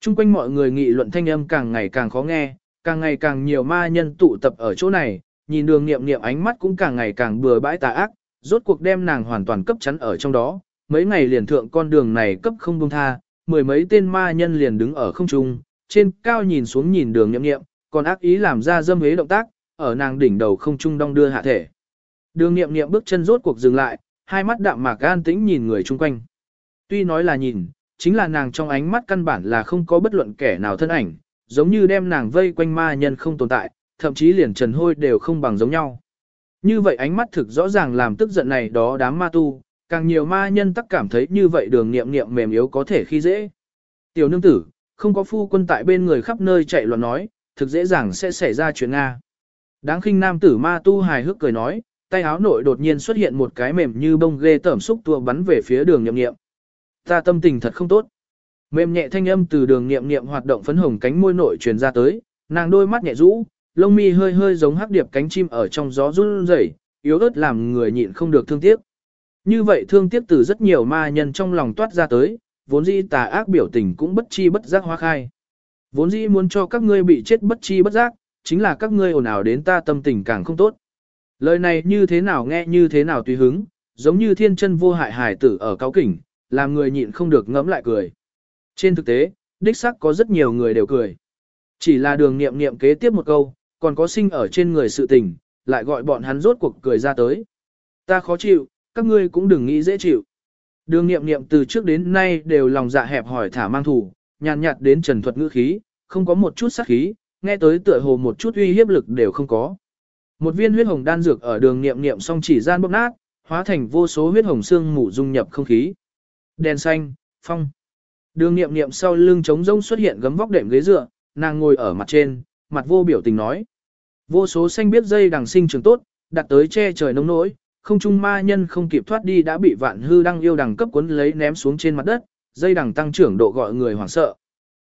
Trung quanh mọi người nghị luận thanh âm càng ngày càng khó nghe, càng ngày càng nhiều ma nhân tụ tập ở chỗ này, nhìn đường nghiệm nghiệm ánh mắt cũng càng ngày càng bừa bãi tà ác, rốt cuộc đem nàng hoàn toàn cấp chắn ở trong đó, mấy ngày liền thượng con đường này cấp không buông tha, mười mấy tên ma nhân liền đứng ở không trung, trên cao nhìn xuống nhìn đường nghiệm nghiệm, còn ác ý làm ra dâm hế động tác, ở nàng đỉnh đầu không trung đong đưa hạ thể. Đường nghiệm nghiệm bước chân rốt cuộc dừng lại, hai mắt đạm mạc an tĩnh nhìn người chung quanh. Tuy nói là nhìn, chính là nàng trong ánh mắt căn bản là không có bất luận kẻ nào thân ảnh, giống như đem nàng vây quanh ma nhân không tồn tại, thậm chí liền trần hôi đều không bằng giống nhau. Như vậy ánh mắt thực rõ ràng làm tức giận này đó đám ma tu, càng nhiều ma nhân tắc cảm thấy như vậy đường nghiệm nghiệm mềm yếu có thể khi dễ. Tiểu nương tử, không có phu quân tại bên người khắp nơi chạy loạn nói, thực dễ dàng sẽ xảy ra chuyện Nga. Đáng khinh nam tử ma tu hài hước cười nói, tay áo nội đột nhiên xuất hiện một cái mềm như bông ghê tẩm xúc tua bắn về phía đường nhậm nghiệm. Ta tâm tình thật không tốt. Mềm nhẹ thanh âm từ đường nghiệm nghiệm hoạt động phấn hồng cánh môi nội truyền ra tới, nàng đôi mắt nhẹ rũ, lông mi hơi hơi giống hắc điệp cánh chim ở trong gió run rẩy, yếu ớt làm người nhịn không được thương tiếc. Như vậy thương tiếc từ rất nhiều ma nhân trong lòng toát ra tới, vốn dĩ tà ác biểu tình cũng bất chi bất giác hóa khai. Vốn dĩ muốn cho các ngươi bị chết bất chi bất giác, chính là các ngươi ồn ào đến ta tâm tình càng không tốt. Lời này như thế nào nghe như thế nào tùy hứng, giống như thiên chân vô hại hài tử ở cao kỉnh, làm người nhịn không được ngẫm lại cười. Trên thực tế, đích xác có rất nhiều người đều cười. Chỉ là đường nghiệm nghiệm kế tiếp một câu, còn có sinh ở trên người sự tình, lại gọi bọn hắn rốt cuộc cười ra tới. Ta khó chịu, các ngươi cũng đừng nghĩ dễ chịu. Đường nghiệm nghiệm từ trước đến nay đều lòng dạ hẹp hỏi thả mang thủ, nhàn nhạt đến trần thuật ngữ khí, không có một chút sát khí, nghe tới tựa hồ một chút uy hiếp lực đều không có. Một viên huyết hồng đan dược ở đường nghiệm nghiệm song chỉ gian bốc nát, hóa thành vô số huyết hồng xương mù dung nhập không khí. Đèn xanh, phong. Đường nghiệm nghiệm sau lưng trống rông xuất hiện gấm vóc đệm ghế dựa, nàng ngồi ở mặt trên, mặt vô biểu tình nói. Vô số xanh biết dây đằng sinh trường tốt, đặt tới che trời nông nỗi, không trung ma nhân không kịp thoát đi đã bị vạn hư đăng yêu đằng cấp cuốn lấy ném xuống trên mặt đất, dây đằng tăng trưởng độ gọi người hoảng sợ.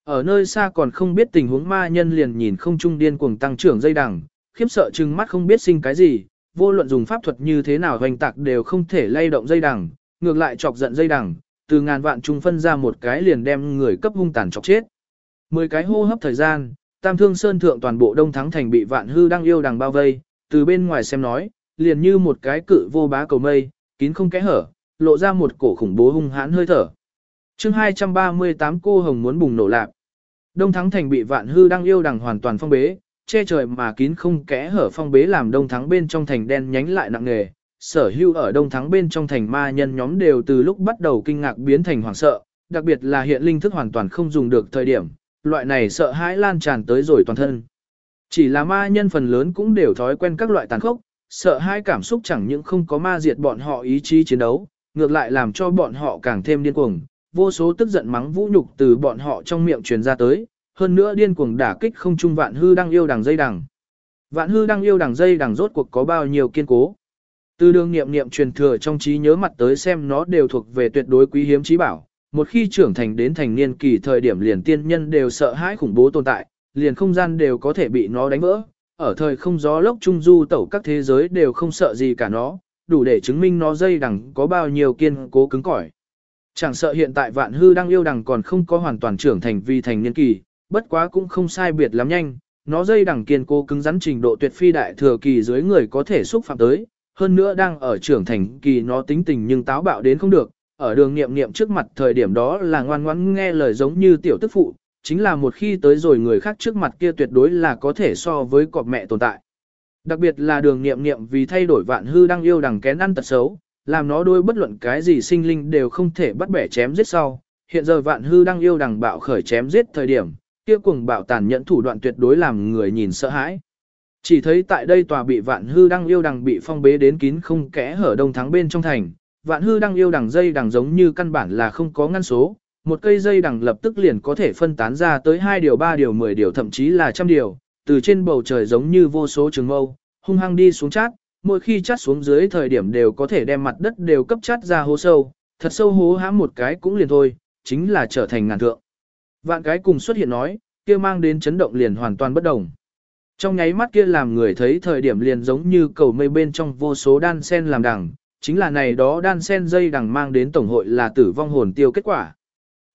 Ở nơi xa còn không biết tình huống ma nhân liền nhìn không trung điên cuồng tăng trưởng dây đằng, khiếp sợ trừng mắt không biết sinh cái gì, vô luận dùng pháp thuật như thế nào hoành tạc đều không thể lay động dây đằng, ngược lại chọc giận dây đằng, từ ngàn vạn trung phân ra một cái liền đem người cấp hung tàn chọc chết. Mười cái hô hấp thời gian, Tam Thương Sơn thượng toàn bộ Đông Thắng thành bị vạn hư đang yêu đằng bao vây, từ bên ngoài xem nói, liền như một cái cự vô bá cầu mây, kín không kẽ hở, lộ ra một cổ khủng bố hung hãn hơi thở. Chương 238 cô hồng muốn bùng nổ lạc. Đông Thắng thành bị vạn hư đang yêu đằng hoàn toàn phong bế, che trời mà kín không kẽ hở phong bế làm Đông Thắng bên trong thành đen nhánh lại nặng nề. Sở hưu ở Đông Thắng bên trong thành ma nhân nhóm đều từ lúc bắt đầu kinh ngạc biến thành hoảng sợ, đặc biệt là hiện linh thức hoàn toàn không dùng được thời điểm, loại này sợ hãi lan tràn tới rồi toàn thân. Chỉ là ma nhân phần lớn cũng đều thói quen các loại tàn khốc, sợ hãi cảm xúc chẳng những không có ma diệt bọn họ ý chí chiến đấu, ngược lại làm cho bọn họ càng thêm điên cuồng, vô số tức giận mắng vũ nhục từ bọn họ trong miệng truyền ra tới, hơn nữa điên cuồng đả kích không trung vạn hư đang yêu đằng dây đằng. Vạn hư đang yêu đằng dây đằng rốt cuộc có bao nhiêu kiên cố. Từ đường niệm niệm truyền thừa trong trí nhớ mặt tới xem nó đều thuộc về tuyệt đối quý hiếm trí bảo, một khi trưởng thành đến thành niên kỳ thời điểm liền tiên nhân đều sợ hãi khủng bố tồn tại, liền không gian đều có thể bị nó đánh vỡ, ở thời không gió lốc trung du tẩu các thế giới đều không sợ gì cả nó, đủ để chứng minh nó dây đằng có bao nhiêu kiên cố cứng cỏi. Chẳng sợ hiện tại vạn hư đang yêu đằng còn không có hoàn toàn trưởng thành vì thành niên kỳ, bất quá cũng không sai biệt lắm nhanh, nó dây đằng kiên cố cứng rắn trình độ tuyệt phi đại thừa kỳ dưới người có thể xúc phạm tới, hơn nữa đang ở trưởng thành kỳ nó tính tình nhưng táo bạo đến không được, ở đường nghiệm nghiệm trước mặt thời điểm đó là ngoan ngoãn nghe lời giống như tiểu tức phụ, chính là một khi tới rồi người khác trước mặt kia tuyệt đối là có thể so với cọp mẹ tồn tại. Đặc biệt là đường nghiệm nghiệm vì thay đổi vạn hư đang yêu đằng kén ăn tật xấu, làm nó đôi bất luận cái gì sinh linh đều không thể bắt bẻ chém giết sau. Hiện giờ vạn hư đang yêu đằng bạo khởi chém giết thời điểm, kia cuồng bạo tàn nhẫn thủ đoạn tuyệt đối làm người nhìn sợ hãi. Chỉ thấy tại đây tòa bị vạn hư đang yêu đằng bị phong bế đến kín không kẽ hở đông thắng bên trong thành, vạn hư đang yêu đằng dây đằng giống như căn bản là không có ngăn số, một cây dây đằng lập tức liền có thể phân tán ra tới hai điều ba điều mười điều thậm chí là trăm điều, từ trên bầu trời giống như vô số trường mâu, hung hăng đi xuống chát, mỗi khi chát xuống dưới thời điểm đều có thể đem mặt đất đều cấp chát ra hố sâu, thật sâu hố hãm một cái cũng liền thôi, chính là trở thành ngàn thượng. Vạn cái cùng xuất hiện nói, kia mang đến chấn động liền hoàn toàn bất đồng. Trong nháy mắt kia làm người thấy thời điểm liền giống như cầu mây bên trong vô số đan sen làm đằng, chính là này đó đan sen dây đằng mang đến tổng hội là tử vong hồn tiêu kết quả.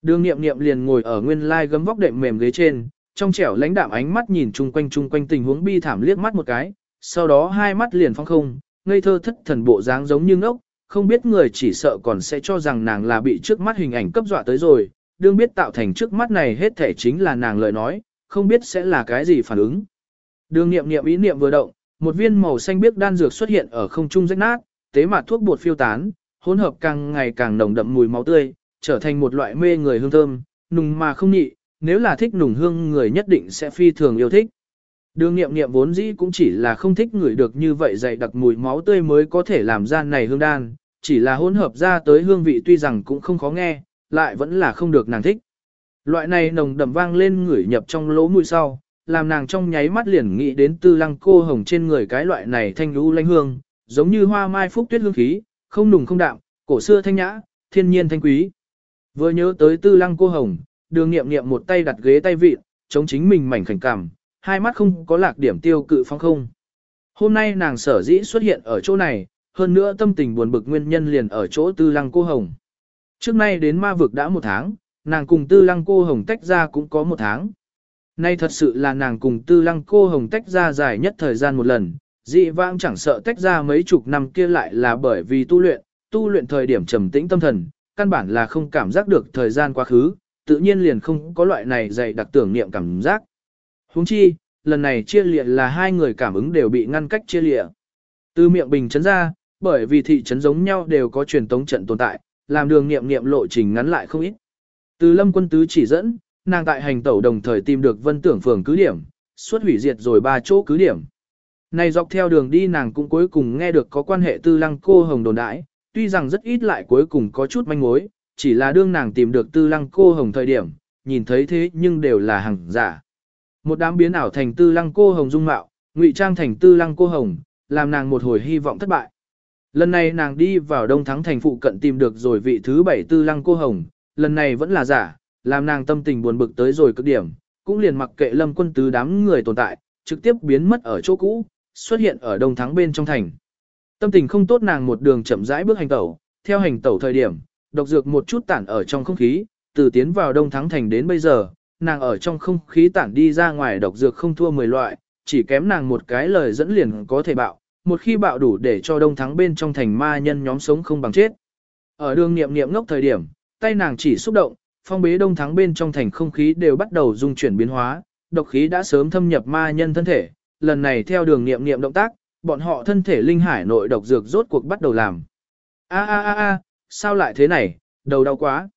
Đường nghiệm nghiệm liền ngồi ở nguyên lai gấm vóc đệm mềm ghế trên, trong trẻo lãnh đạm ánh mắt nhìn chung quanh chung quanh tình huống bi thảm liếc mắt một cái, sau đó hai mắt liền phong không, ngây thơ thất thần bộ dáng giống như ngốc, không biết người chỉ sợ còn sẽ cho rằng nàng là bị trước mắt hình ảnh cấp dọa tới rồi, đương biết tạo thành trước mắt này hết thể chính là nàng lời nói, không biết sẽ là cái gì phản ứng. Đường nghiệm nghiệm ý niệm vừa động, một viên màu xanh biếc đan dược xuất hiện ở không trung rách nát, tế mạt thuốc bột phiêu tán, hỗn hợp càng ngày càng nồng đậm mùi máu tươi, trở thành một loại mê người hương thơm, nùng mà không nhị, nếu là thích nùng hương người nhất định sẽ phi thường yêu thích. Đường nghiệm nghiệm vốn dĩ cũng chỉ là không thích người được như vậy dày đặc mùi máu tươi mới có thể làm ra này hương đan, chỉ là hỗn hợp ra tới hương vị tuy rằng cũng không khó nghe, lại vẫn là không được nàng thích. Loại này nồng đậm vang lên ngửi nhập trong lỗ mũi sau, làm nàng trong nháy mắt liền nghĩ đến tư lăng cô hồng trên người cái loại này thanh lũ lanh hương, giống như hoa mai phúc tuyết hương khí, không nùng không đạm, cổ xưa thanh nhã, thiên nhiên thanh quý. Vừa nhớ tới tư lăng cô hồng, đường nghiệm nghiệm một tay đặt ghế tay vịt, chống chính mình mảnh khảnh cảm, hai mắt không có lạc điểm tiêu cự phong không. Hôm nay nàng sở dĩ xuất hiện ở chỗ này, hơn nữa tâm tình buồn bực nguyên nhân liền ở chỗ tư lăng cô hồng. Trước nay đến ma vực đã một tháng, nàng cùng tư lăng cô hồng tách ra cũng có một tháng. Nay thật sự là nàng cùng tư lăng cô hồng tách ra dài nhất thời gian một lần, dị vãng chẳng sợ tách ra mấy chục năm kia lại là bởi vì tu luyện, tu luyện thời điểm trầm tĩnh tâm thần, căn bản là không cảm giác được thời gian quá khứ, tự nhiên liền không có loại này dày đặc tưởng niệm cảm giác. Huống chi, lần này chia liệt là hai người cảm ứng đều bị ngăn cách chia liệt. Từ miệng bình chấn ra, bởi vì thị trấn giống nhau đều có truyền tống trận tồn tại, làm đường niệm niệm lộ trình ngắn lại không ít. Từ lâm quân tứ chỉ dẫn, nàng tại hành tẩu đồng thời tìm được vân tưởng phường cứ điểm, suốt hủy diệt rồi ba chỗ cứ điểm. Này dọc theo đường đi nàng cũng cuối cùng nghe được có quan hệ tư lăng cô hồng đồn đãi, tuy rằng rất ít lại cuối cùng có chút manh mối, chỉ là đương nàng tìm được tư lăng cô hồng thời điểm, nhìn thấy thế nhưng đều là hàng giả. Một đám biến ảo thành tư lăng cô hồng dung mạo, ngụy trang thành tư lăng cô hồng, làm nàng một hồi hy vọng thất bại. Lần này nàng đi vào Đông Thắng thành phụ cận tìm được rồi vị thứ bảy tư lăng cô hồng, lần này vẫn là giả, làm nàng tâm tình buồn bực tới rồi cực điểm, cũng liền mặc kệ lâm quân tứ đám người tồn tại, trực tiếp biến mất ở chỗ cũ, xuất hiện ở Đông Thắng bên trong thành. Tâm tình không tốt nàng một đường chậm rãi bước hành tẩu, theo hành tẩu thời điểm, độc dược một chút tản ở trong không khí, từ tiến vào Đông Thắng thành đến bây giờ, nàng ở trong không khí tản đi ra ngoài độc dược không thua 10 loại, chỉ kém nàng một cái lời dẫn liền có thể bạo, một khi bạo đủ để cho Đông Thắng bên trong thành ma nhân nhóm sống không bằng chết. Ở đường niệm niệm ngốc thời điểm, tay nàng chỉ xúc động, phong bế Đông Thắng bên trong thành không khí đều bắt đầu dung chuyển biến hóa, độc khí đã sớm thâm nhập ma nhân thân thể, lần này theo đường niệm niệm động tác, bọn họ thân thể linh hải nội độc dược rốt cuộc bắt đầu làm. A a a a, sao lại thế này, đầu đau quá.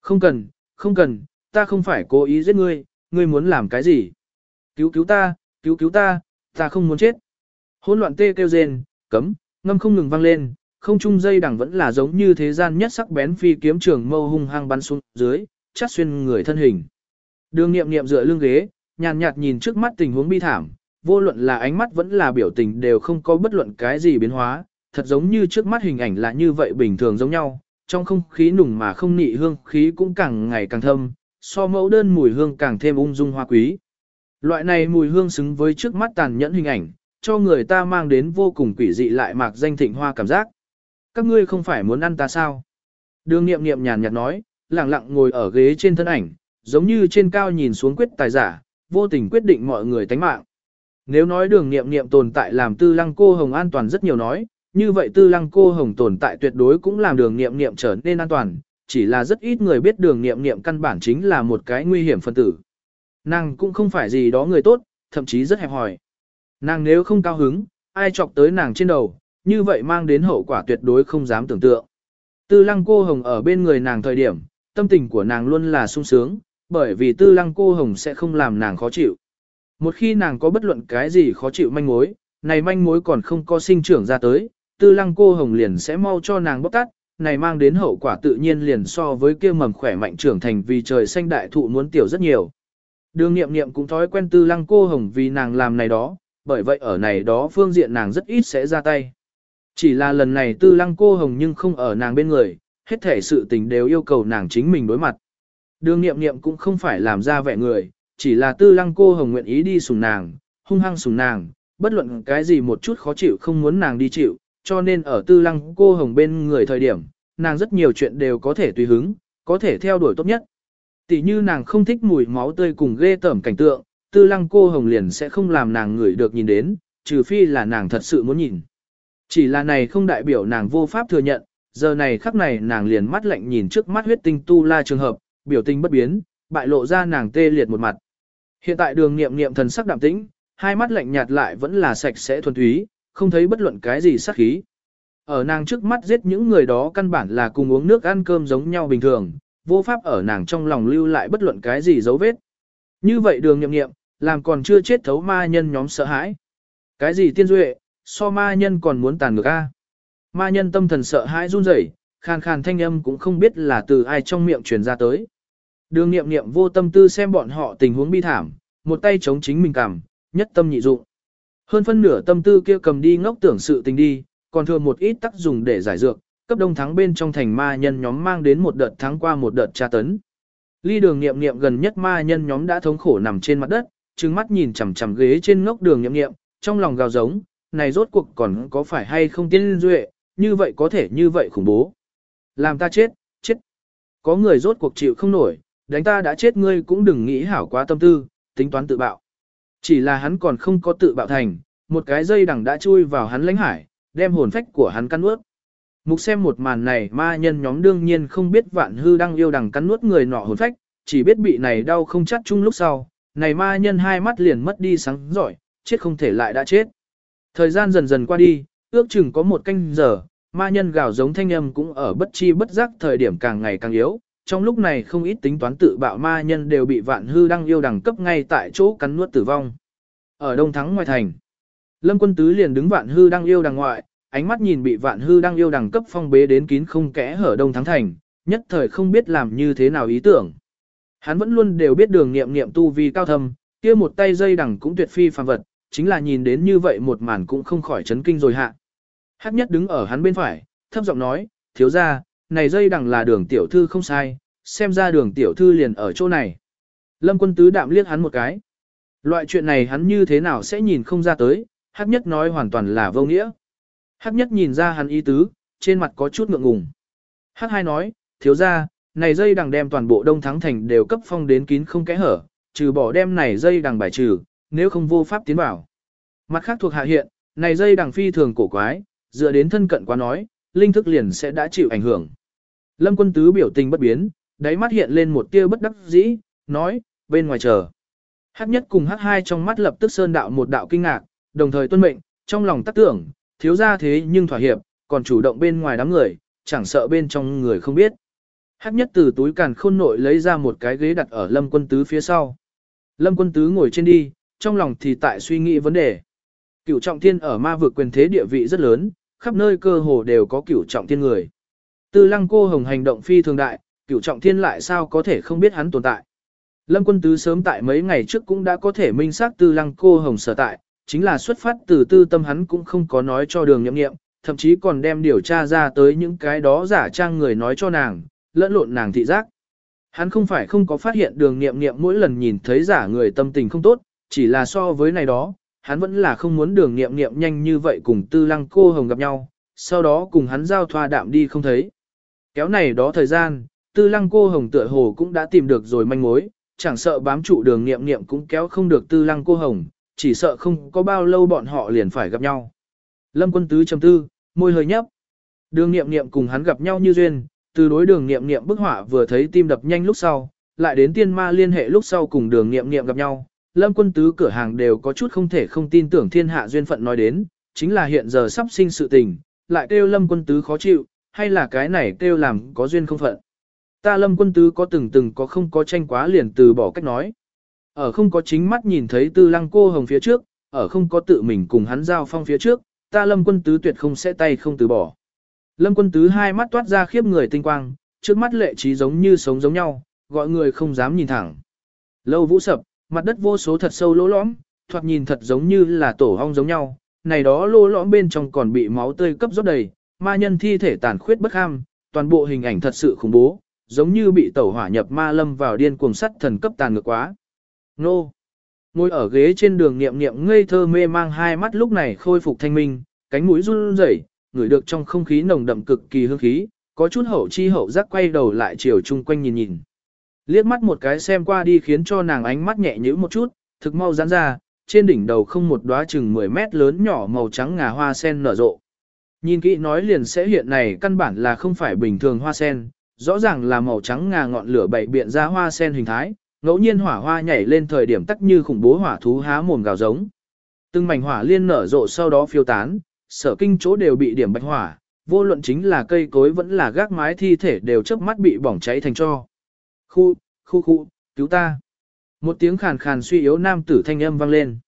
Không cần, không cần, ta không phải cố ý giết ngươi, ngươi muốn làm cái gì? Cứu cứu ta, cứu cứu ta, ta không muốn chết. Hỗn loạn tê kêu rên, cấm, ngâm không ngừng vang lên, không trung dây đằng vẫn là giống như thế gian nhất sắc bén phi kiếm trường mâu hung hăng bắn xuống dưới, chát xuyên người thân hình. Đường nghiệm nghiệm dựa lưng ghế, nhàn nhạt nhìn trước mắt tình huống bi thảm, vô luận là ánh mắt vẫn là biểu tình đều không có bất luận cái gì biến hóa, thật giống như trước mắt hình ảnh là như vậy bình thường giống nhau, trong không khí nùng mà không nị hương khí cũng càng ngày càng thâm, so mẫu đơn mùi hương càng thêm ung dung hoa quý. Loại này mùi hương xứng với trước mắt tàn nhẫn hình ảnh, cho người ta mang đến vô cùng quỷ dị lại mạc danh thịnh hoa cảm giác. Các ngươi không phải muốn ăn ta sao? Đường nghiệm nghiệm nhàn nhạt nói, lặng lặng ngồi ở ghế trên thân ảnh, giống như trên cao nhìn xuống quyết tài giả, vô tình quyết định mọi người tánh mạng. Nếu nói đường nghiệm nghiệm tồn tại làm tư lăng cô hồng an toàn rất nhiều nói, như vậy tư lăng cô hồng tồn tại tuyệt đối cũng làm đường nghiệm nghiệm trở nên an toàn, chỉ là rất ít người biết đường nghiệm nghiệm căn bản chính là một cái nguy hiểm phân tử. Nàng cũng không phải gì đó người tốt, thậm chí rất hẹp hòi. Nàng nếu không cao hứng, ai chọc tới nàng trên đầu, như vậy mang đến hậu quả tuyệt đối không dám tưởng tượng. Tư lăng cô hồng ở bên người nàng thời điểm, tâm tình của nàng luôn là sung sướng, bởi vì tư lăng cô hồng sẽ không làm nàng khó chịu. Một khi nàng có bất luận cái gì khó chịu manh mối, này manh mối còn không có sinh trưởng ra tới, tư lăng cô hồng liền sẽ mau cho nàng bóc tắt, này mang đến hậu quả tự nhiên liền so với kia mầm khỏe mạnh trưởng thành vì trời xanh đại thụ muốn tiểu rất nhiều. Đường nghiệm nghiệm cũng thói quen tư lăng cô hồng vì nàng làm này đó, bởi vậy ở này đó phương diện nàng rất ít sẽ ra tay. Chỉ là lần này tư lăng cô hồng nhưng không ở nàng bên người, hết thể sự tình đều yêu cầu nàng chính mình đối mặt. Đường nghiệm nghiệm cũng không phải làm ra vẻ người, chỉ là tư lăng cô hồng nguyện ý đi sùng nàng, hung hăng sùng nàng, bất luận cái gì một chút khó chịu không muốn nàng đi chịu, cho nên ở tư lăng cô hồng bên người thời điểm, nàng rất nhiều chuyện đều có thể tùy hứng, có thể theo đuổi tốt nhất. Tỷ như nàng không thích mùi máu tươi cùng ghê tởm cảnh tượng, tư lăng cô hồng liền sẽ không làm nàng người được nhìn đến, trừ phi là nàng thật sự muốn nhìn. Chỉ là này không đại biểu nàng vô pháp thừa nhận, giờ này khắc này nàng liền mắt lạnh nhìn trước mắt huyết tinh tu la trường hợp, biểu tình bất biến, bại lộ ra nàng tê liệt một mặt. Hiện tại đường nghiệm nghiệm thần sắc đạm tĩnh, hai mắt lạnh nhạt lại vẫn là sạch sẽ thuần túy, không thấy bất luận cái gì sắc khí. Ở nàng trước mắt giết những người đó căn bản là cùng uống nước ăn cơm giống nhau bình thường, vô pháp ở nàng trong lòng lưu lại bất luận cái gì dấu vết. Như vậy đường nghiệm nghiệm, làm còn chưa chết thấu ma nhân nhóm sợ hãi. Cái gì tiên duệ, so ma nhân còn muốn tàn ngược a Ma nhân tâm thần sợ hãi run rẩy, khàn khàn thanh âm cũng không biết là từ ai trong miệng truyền ra tới. Đường nghiệm nghiệm vô tâm tư xem bọn họ tình huống bi thảm, một tay chống chính mình cảm, nhất tâm nhị dụng. Hơn phân nửa tâm tư kia cầm đi ngốc tưởng sự tình đi, còn thừa một ít tác dùng để giải dược, cấp đông thắng bên trong thành ma nhân nhóm mang đến một đợt thắng qua một đợt tra tấn. Ly đường nghiệm nghiệm gần nhất ma nhân nhóm đã thống khổ nằm trên mặt đất, trừng mắt nhìn chằm chằm ghế trên ngốc đường nghiệm nghiệm, trong lòng gào giống, này rốt cuộc còn có phải hay không tiên duệ, như vậy có thể như vậy khủng bố. Làm ta chết, chết. Có người rốt cuộc chịu không nổi, đánh ta đã chết ngươi cũng đừng nghĩ hảo quá tâm tư, tính toán tự bạo. Chỉ là hắn còn không có tự bạo thành, một cái dây đằng đã chui vào hắn lãnh hải, đem hồn phách của hắn cắn nuốt. Mục xem một màn này ma nhân nhóm đương nhiên không biết vạn hư đang yêu đằng cắn nuốt người nọ hồn phách, chỉ biết bị này đau không chắc chung lúc sau, này ma nhân hai mắt liền mất đi sáng giỏi, chết không thể lại đã chết. Thời gian dần dần qua đi, ước chừng có một canh giờ, ma nhân gào giống thanh âm cũng ở bất chi bất giác thời điểm càng ngày càng yếu. Trong lúc này không ít tính toán tự bạo ma nhân đều bị vạn hư đăng yêu đẳng cấp ngay tại chỗ cắn nuốt tử vong. Ở Đông Thắng ngoài thành, Lâm quân tứ liền đứng vạn hư đăng yêu đằng ngoại, ánh mắt nhìn bị vạn hư đăng yêu đẳng cấp phong bế đến kín không kẽ hở Đông Thắng thành, nhất thời không biết làm như thế nào ý tưởng. Hắn vẫn luôn đều biết đường nghiệm nghiệm tu vi cao thâm, kia một tay dây đằng cũng tuyệt phi phàm vật, chính là nhìn đến như vậy một màn cũng không khỏi chấn kinh rồi hạ. Hắc nhất đứng ở hắn bên phải, thấp giọng nói, thiếu ra, này dây đằng là đường tiểu thư không sai, xem ra đường tiểu thư liền ở chỗ này. Lâm quân tứ đạm liếc hắn một cái. Loại chuyện này hắn như thế nào sẽ nhìn không ra tới, hắc nhất nói hoàn toàn là vô nghĩa. Hắc nhất nhìn ra hắn ý tứ, trên mặt có chút ngượng ngùng. Hắc hai nói, thiếu ra, này dây đằng đem toàn bộ đông thắng thành đều cấp phong đến kín không kẽ hở, trừ bỏ đem này dây đằng bài trừ, nếu không vô pháp tiến vào. Mặt khác thuộc hạ hiện, này dây đằng phi thường cổ quái, dựa đến thân cận quá nói, linh thức liền sẽ đã chịu ảnh hưởng. Lâm quân tứ biểu tình bất biến, đáy mắt hiện lên một tia bất đắc dĩ, nói, bên ngoài chờ. Hắc nhất cùng hắc hai trong mắt lập tức sơn đạo một đạo kinh ngạc, đồng thời tuân mệnh, trong lòng tác tưởng, thiếu ra thế nhưng thỏa hiệp, còn chủ động bên ngoài đám người, chẳng sợ bên trong người không biết. Hắc nhất từ túi càn khôn nội lấy ra một cái ghế đặt ở lâm quân tứ phía sau. Lâm quân tứ ngồi trên đi, trong lòng thì tại suy nghĩ vấn đề. Cửu trọng thiên ở ma vực quyền thế địa vị rất lớn, khắp nơi cơ hồ đều có cửu trọng thiên người. Tư lăng cô hồng hành động phi thường đại, cửu trọng thiên lại sao có thể không biết hắn tồn tại. Lâm quân tứ sớm tại mấy ngày trước cũng đã có thể minh xác tư lăng cô hồng sở tại, chính là xuất phát từ tư tâm hắn cũng không có nói cho đường nhậm nghiệm, thậm chí còn đem điều tra ra tới những cái đó giả trang người nói cho nàng, lẫn lộn nàng thị giác. Hắn không phải không có phát hiện đường nghiệm nghiệm mỗi lần nhìn thấy giả người tâm tình không tốt, chỉ là so với này đó, hắn vẫn là không muốn đường nghiệm nghiệm nhanh như vậy cùng tư lăng cô hồng gặp nhau, sau đó cùng hắn giao thoa đạm đi không thấy. Kéo này đó thời gian, tư lăng cô hồng tựa hồ cũng đã tìm được rồi manh mối, chẳng sợ bám trụ đường nghiệm nghiệm cũng kéo không được tư lăng cô hồng, chỉ sợ không có bao lâu bọn họ liền phải gặp nhau. Lâm quân tứ chấm tư, môi hơi nhấp. Đường nghiệm nghiệm cùng hắn gặp nhau như duyên, từ đối đường nghiệm nghiệm bức họa vừa thấy tim đập nhanh lúc sau, lại đến tiên ma liên hệ lúc sau cùng đường nghiệm nghiệm gặp nhau. Lâm quân tứ cửa hàng đều có chút không thể không tin tưởng thiên hạ duyên phận nói đến, chính là hiện giờ sắp sinh sự tình, lại kêu lâm quân tứ khó chịu, hay là cái này kêu làm có duyên không phận. Ta lâm quân tứ có từng từng có không có tranh quá liền từ bỏ cách nói. Ở không có chính mắt nhìn thấy tư lăng cô hồng phía trước, ở không có tự mình cùng hắn giao phong phía trước, ta lâm quân tứ tuyệt không sẽ tay không từ bỏ. Lâm quân tứ hai mắt toát ra khiếp người tinh quang, trước mắt lệ trí giống như sống giống nhau, gọi người không dám nhìn thẳng. Lâu vũ sập, mặt đất vô số thật sâu lỗ lõm, thoạt nhìn thật giống như là tổ hong giống nhau, này đó lỗ lõm bên trong còn bị máu tươi cấp rót đầy, ma nhân thi thể tàn khuyết bất ham, toàn bộ hình ảnh thật sự khủng bố, giống như bị tẩu hỏa nhập ma lâm vào điên cuồng sắt thần cấp tàn ngược quá. Nô! Ngồi ở ghế trên đường niệm niệm ngây thơ mê mang hai mắt lúc này khôi phục thanh minh, cánh mũi run rẩy, ngửi được trong không khí nồng đậm cực kỳ hương khí, có chút hậu chi hậu giác quay đầu lại chiều chung quanh nhìn nhìn. Liếc mắt một cái xem qua đi khiến cho nàng ánh mắt nhẹ nhữ một chút, thực mau giãn ra, trên đỉnh đầu không một đóa chừng 10 mét lớn nhỏ màu trắng ngà hoa sen nở rộ. Nhìn kỹ nói liền sẽ hiện này căn bản là không phải bình thường hoa sen, rõ ràng là màu trắng ngà ngọn lửa bảy biện ra hoa sen hình thái, ngẫu nhiên hỏa hoa nhảy lên thời điểm tắc như khủng bố hỏa thú há mồm gào giống. Từng mảnh hỏa liên nở rộ sau đó phiêu tán, sở kinh chỗ đều bị điểm bạch hỏa, vô luận chính là cây cối vẫn là gác mái thi thể đều chớp mắt bị bỏng cháy thành cho. Khu, khu khu, cứu ta. Một tiếng khàn khàn suy yếu nam tử thanh âm vang lên.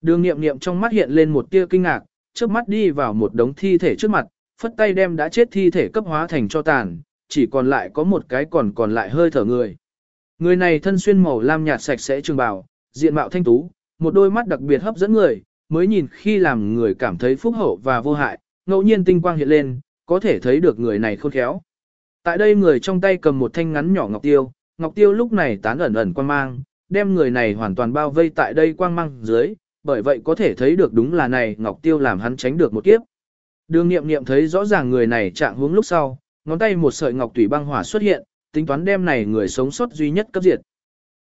Đường nghiệm nghiệm trong mắt hiện lên một tia kinh ngạc, trước mắt đi vào một đống thi thể trước mặt, phất tay đem đã chết thi thể cấp hóa thành cho tàn, chỉ còn lại có một cái còn còn lại hơi thở người. Người này thân xuyên màu lam nhạt sạch sẽ trường bào, diện mạo thanh tú, một đôi mắt đặc biệt hấp dẫn người, mới nhìn khi làm người cảm thấy phúc hậu và vô hại, ngẫu nhiên tinh quang hiện lên, có thể thấy được người này khôn khéo. Tại đây người trong tay cầm một thanh ngắn nhỏ ngọc tiêu, ngọc tiêu lúc này tán ẩn ẩn quang mang, đem người này hoàn toàn bao vây tại đây quang mang dưới, bởi vậy có thể thấy được đúng là này ngọc tiêu làm hắn tránh được một kiếp. Đường nghiệm nghiệm thấy rõ ràng người này trạng hướng lúc sau, ngón tay một sợi ngọc tủy băng hỏa xuất hiện, tính toán đem này người sống sót duy nhất cấp diệt.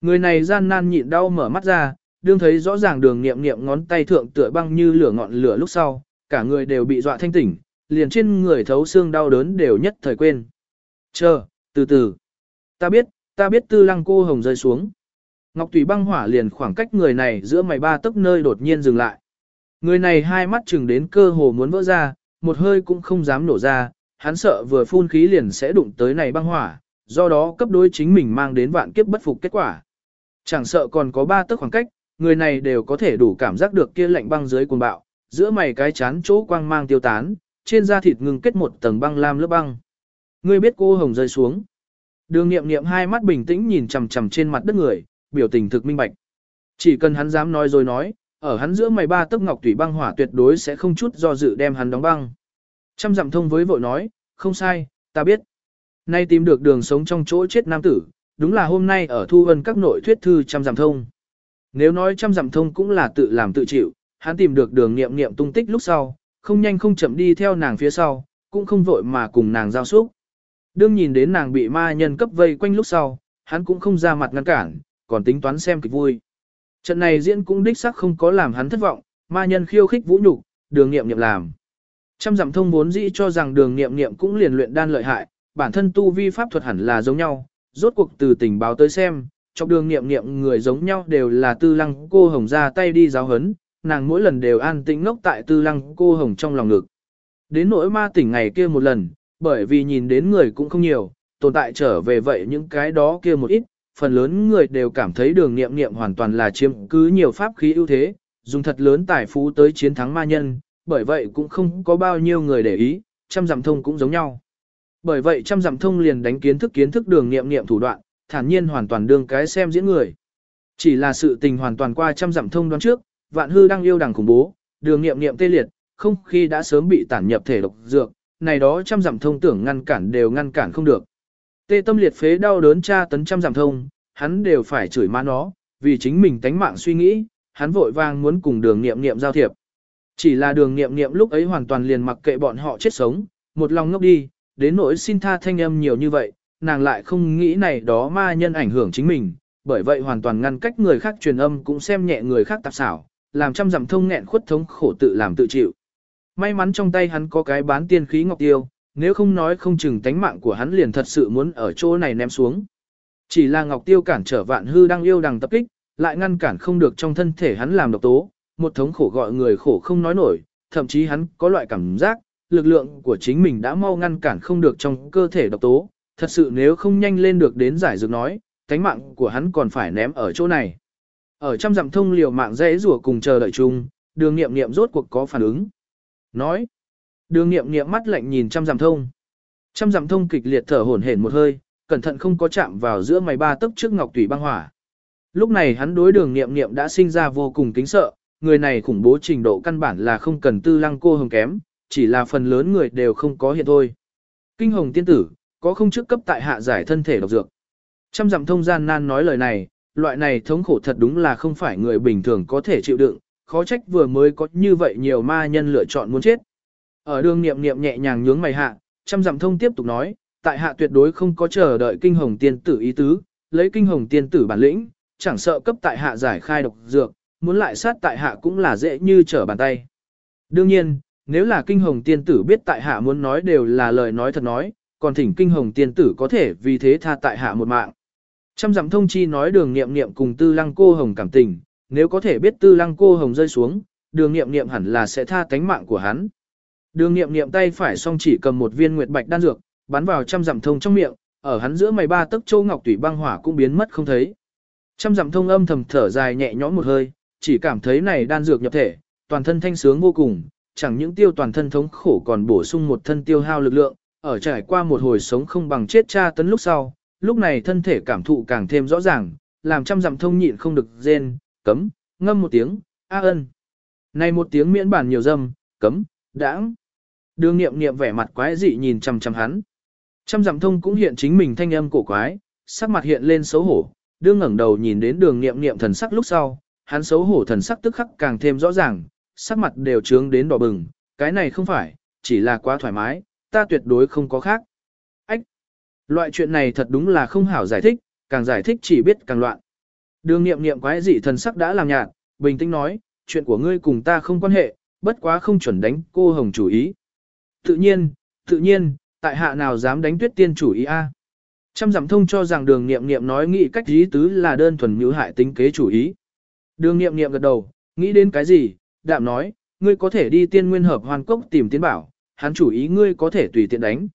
Người này gian nan nhịn đau mở mắt ra, đương thấy rõ ràng đường nghiệm nghiệm ngón tay thượng tựa băng như lửa ngọn lửa lúc sau, cả người đều bị dọa thanh tỉnh, liền trên người thấu xương đau đớn đều nhất thời quên. Chờ, từ từ. Ta biết, ta biết tư lăng cô hồng rơi xuống. Ngọc Tùy băng hỏa liền khoảng cách người này giữa mày ba tấc nơi đột nhiên dừng lại. Người này hai mắt chừng đến cơ hồ muốn vỡ ra, một hơi cũng không dám nổ ra, hắn sợ vừa phun khí liền sẽ đụng tới này băng hỏa, do đó cấp đối chính mình mang đến vạn kiếp bất phục kết quả. Chẳng sợ còn có ba tấc khoảng cách, người này đều có thể đủ cảm giác được kia lạnh băng dưới cuồng bạo, giữa mày cái chán chỗ quang mang tiêu tán, trên da thịt ngừng kết một tầng băng lam lớp băng. Ngươi biết cô hồng rơi xuống. Đường nghiệm nghiệm hai mắt bình tĩnh nhìn chằm chằm trên mặt đất người, biểu tình thực minh bạch. Chỉ cần hắn dám nói rồi nói, ở hắn giữa mày ba tấc ngọc thủy băng hỏa tuyệt đối sẽ không chút do dự đem hắn đóng băng. Trăm dặm thông với vội nói, không sai, ta biết. Nay tìm được đường sống trong chỗ chết nam tử, đúng là hôm nay ở thu vân các nội thuyết thư trăm dặm thông. Nếu nói trăm dặm thông cũng là tự làm tự chịu, hắn tìm được đường nghiệm nghiệm tung tích lúc sau, không nhanh không chậm đi theo nàng phía sau, cũng không vội mà cùng nàng giao xúc. Đương nhìn đến nàng bị ma nhân cấp vây quanh lúc sau, hắn cũng không ra mặt ngăn cản, còn tính toán xem kịch vui. Trận này diễn cũng đích sắc không có làm hắn thất vọng, ma nhân khiêu khích vũ nhục, đường nghiệm nghiệm làm. Trăm dặm thông vốn dĩ cho rằng đường nghiệm nghiệm cũng liền luyện đan lợi hại, bản thân tu vi pháp thuật hẳn là giống nhau, rốt cuộc từ tình báo tới xem, trong đường nghiệm nghiệm người giống nhau đều là tư lăng cô hồng ra tay đi giáo hấn, nàng mỗi lần đều an tĩnh ngốc tại tư lăng cô hồng trong lòng ngực. Đến nỗi ma tỉnh ngày kia một lần, bởi vì nhìn đến người cũng không nhiều, tồn tại trở về vậy những cái đó kia một ít, phần lớn người đều cảm thấy đường nghiệm nghiệm hoàn toàn là chiếm cứ nhiều pháp khí ưu thế, dùng thật lớn tài phú tới chiến thắng ma nhân, bởi vậy cũng không có bao nhiêu người để ý, trăm dặm thông cũng giống nhau. Bởi vậy trăm dặm thông liền đánh kiến thức kiến thức đường nghiệm nghiệm thủ đoạn, thản nhiên hoàn toàn đương cái xem diễn người. Chỉ là sự tình hoàn toàn qua trăm dặm thông đoán trước, vạn hư đang yêu đằng khủng bố, đường nghiệm nghiệm tê liệt, không khi đã sớm bị tản nhập thể độc dược, này đó trăm dặm thông tưởng ngăn cản đều ngăn cản không được. Tê tâm liệt phế đau đớn tra tấn trăm dặm thông, hắn đều phải chửi má nó, vì chính mình tánh mạng suy nghĩ, hắn vội vang muốn cùng đường nghiệm nghiệm giao thiệp. Chỉ là đường nghiệm nghiệm lúc ấy hoàn toàn liền mặc kệ bọn họ chết sống, một lòng ngốc đi, đến nỗi xin tha thanh âm nhiều như vậy, nàng lại không nghĩ này đó ma nhân ảnh hưởng chính mình, bởi vậy hoàn toàn ngăn cách người khác truyền âm cũng xem nhẹ người khác tạp xảo, làm trăm dặm thông nghẹn khuất thống khổ tự làm tự chịu. May mắn trong tay hắn có cái bán tiên khí ngọc tiêu, nếu không nói không chừng tánh mạng của hắn liền thật sự muốn ở chỗ này ném xuống. Chỉ là ngọc tiêu cản trở vạn hư đang yêu đằng tập kích, lại ngăn cản không được trong thân thể hắn làm độc tố, một thống khổ gọi người khổ không nói nổi, thậm chí hắn có loại cảm giác, lực lượng của chính mình đã mau ngăn cản không được trong cơ thể độc tố, thật sự nếu không nhanh lên được đến giải dược nói, tánh mạng của hắn còn phải ném ở chỗ này. Ở trăm dặm thông liều mạng dễ rủa cùng chờ đợi chung, đường nghiệm nghiệm rốt cuộc có phản ứng. Nói, đường nghiệm nghiệm mắt lạnh nhìn trăm dặm thông. Trăm dặm thông kịch liệt thở hổn hển một hơi, cẩn thận không có chạm vào giữa mày ba tấc trước ngọc tủy băng hỏa. Lúc này hắn đối đường nghiệm nghiệm đã sinh ra vô cùng kính sợ, người này khủng bố trình độ căn bản là không cần tư lăng cô hồng kém, chỉ là phần lớn người đều không có hiện thôi. Kinh hồng tiên tử, có không trước cấp tại hạ giải thân thể độc dược. Trăm dặm thông gian nan nói lời này, loại này thống khổ thật đúng là không phải người bình thường có thể chịu đựng, khó trách vừa mới có như vậy nhiều ma nhân lựa chọn muốn chết. Ở đường niệm niệm nhẹ nhàng nhướng mày hạ, trăm dặm thông tiếp tục nói, tại hạ tuyệt đối không có chờ đợi kinh hồng tiên tử ý tứ, lấy kinh hồng tiên tử bản lĩnh, chẳng sợ cấp tại hạ giải khai độc dược, muốn lại sát tại hạ cũng là dễ như trở bàn tay. Đương nhiên, nếu là kinh hồng tiên tử biết tại hạ muốn nói đều là lời nói thật nói, còn thỉnh kinh hồng tiên tử có thể vì thế tha tại hạ một mạng. Trăm dặm thông chi nói đường nghiệm nghiệm cùng tư lăng cô hồng cảm tình, nếu có thể biết tư lăng cô hồng rơi xuống, đường nghiệm nghiệm hẳn là sẽ tha tánh mạng của hắn. Đường nghiệm nghiệm tay phải song chỉ cầm một viên nguyệt bạch đan dược, bắn vào trăm dặm thông trong miệng, ở hắn giữa mày ba tấc châu ngọc tủy băng hỏa cũng biến mất không thấy. Trăm dặm thông âm thầm thở dài nhẹ nhõm một hơi, chỉ cảm thấy này đan dược nhập thể, toàn thân thanh sướng vô cùng, chẳng những tiêu toàn thân thống khổ còn bổ sung một thân tiêu hao lực lượng, ở trải qua một hồi sống không bằng chết cha tấn lúc sau, lúc này thân thể cảm thụ càng thêm rõ ràng, làm trăm dặm thông nhịn không được rên, cấm, ngâm một tiếng, a ân. Này một tiếng miễn bản nhiều dâm, cấm, đãng. Đường nghiệm nghiệm vẻ mặt quái dị nhìn chằm chằm hắn. Trăm dặm thông cũng hiện chính mình thanh âm cổ quái, sắc mặt hiện lên xấu hổ, đương ngẩng đầu nhìn đến đường nghiệm nghiệm thần sắc lúc sau, hắn xấu hổ thần sắc tức khắc càng thêm rõ ràng, sắc mặt đều trướng đến đỏ bừng, cái này không phải, chỉ là quá thoải mái, ta tuyệt đối không có khác. Ách! Loại chuyện này thật đúng là không hảo giải thích, càng giải thích chỉ biết càng loạn. Đường nghiệm nghiệm quái dị thần sắc đã làm nhạt, bình tĩnh nói, chuyện của ngươi cùng ta không quan hệ, bất quá không chuẩn đánh cô hồng chủ ý. Tự nhiên, tự nhiên, tại hạ nào dám đánh tuyết tiên chủ ý a? Trăm giảm thông cho rằng đường nghiệm nghiệm nói nghĩ cách ý tứ là đơn thuần như hại tính kế chủ ý. Đường nghiệm nghiệm gật đầu, nghĩ đến cái gì, đạm nói, ngươi có thể đi tiên nguyên hợp hoàn cốc tìm tiến bảo, hắn chủ ý ngươi có thể tùy tiện đánh.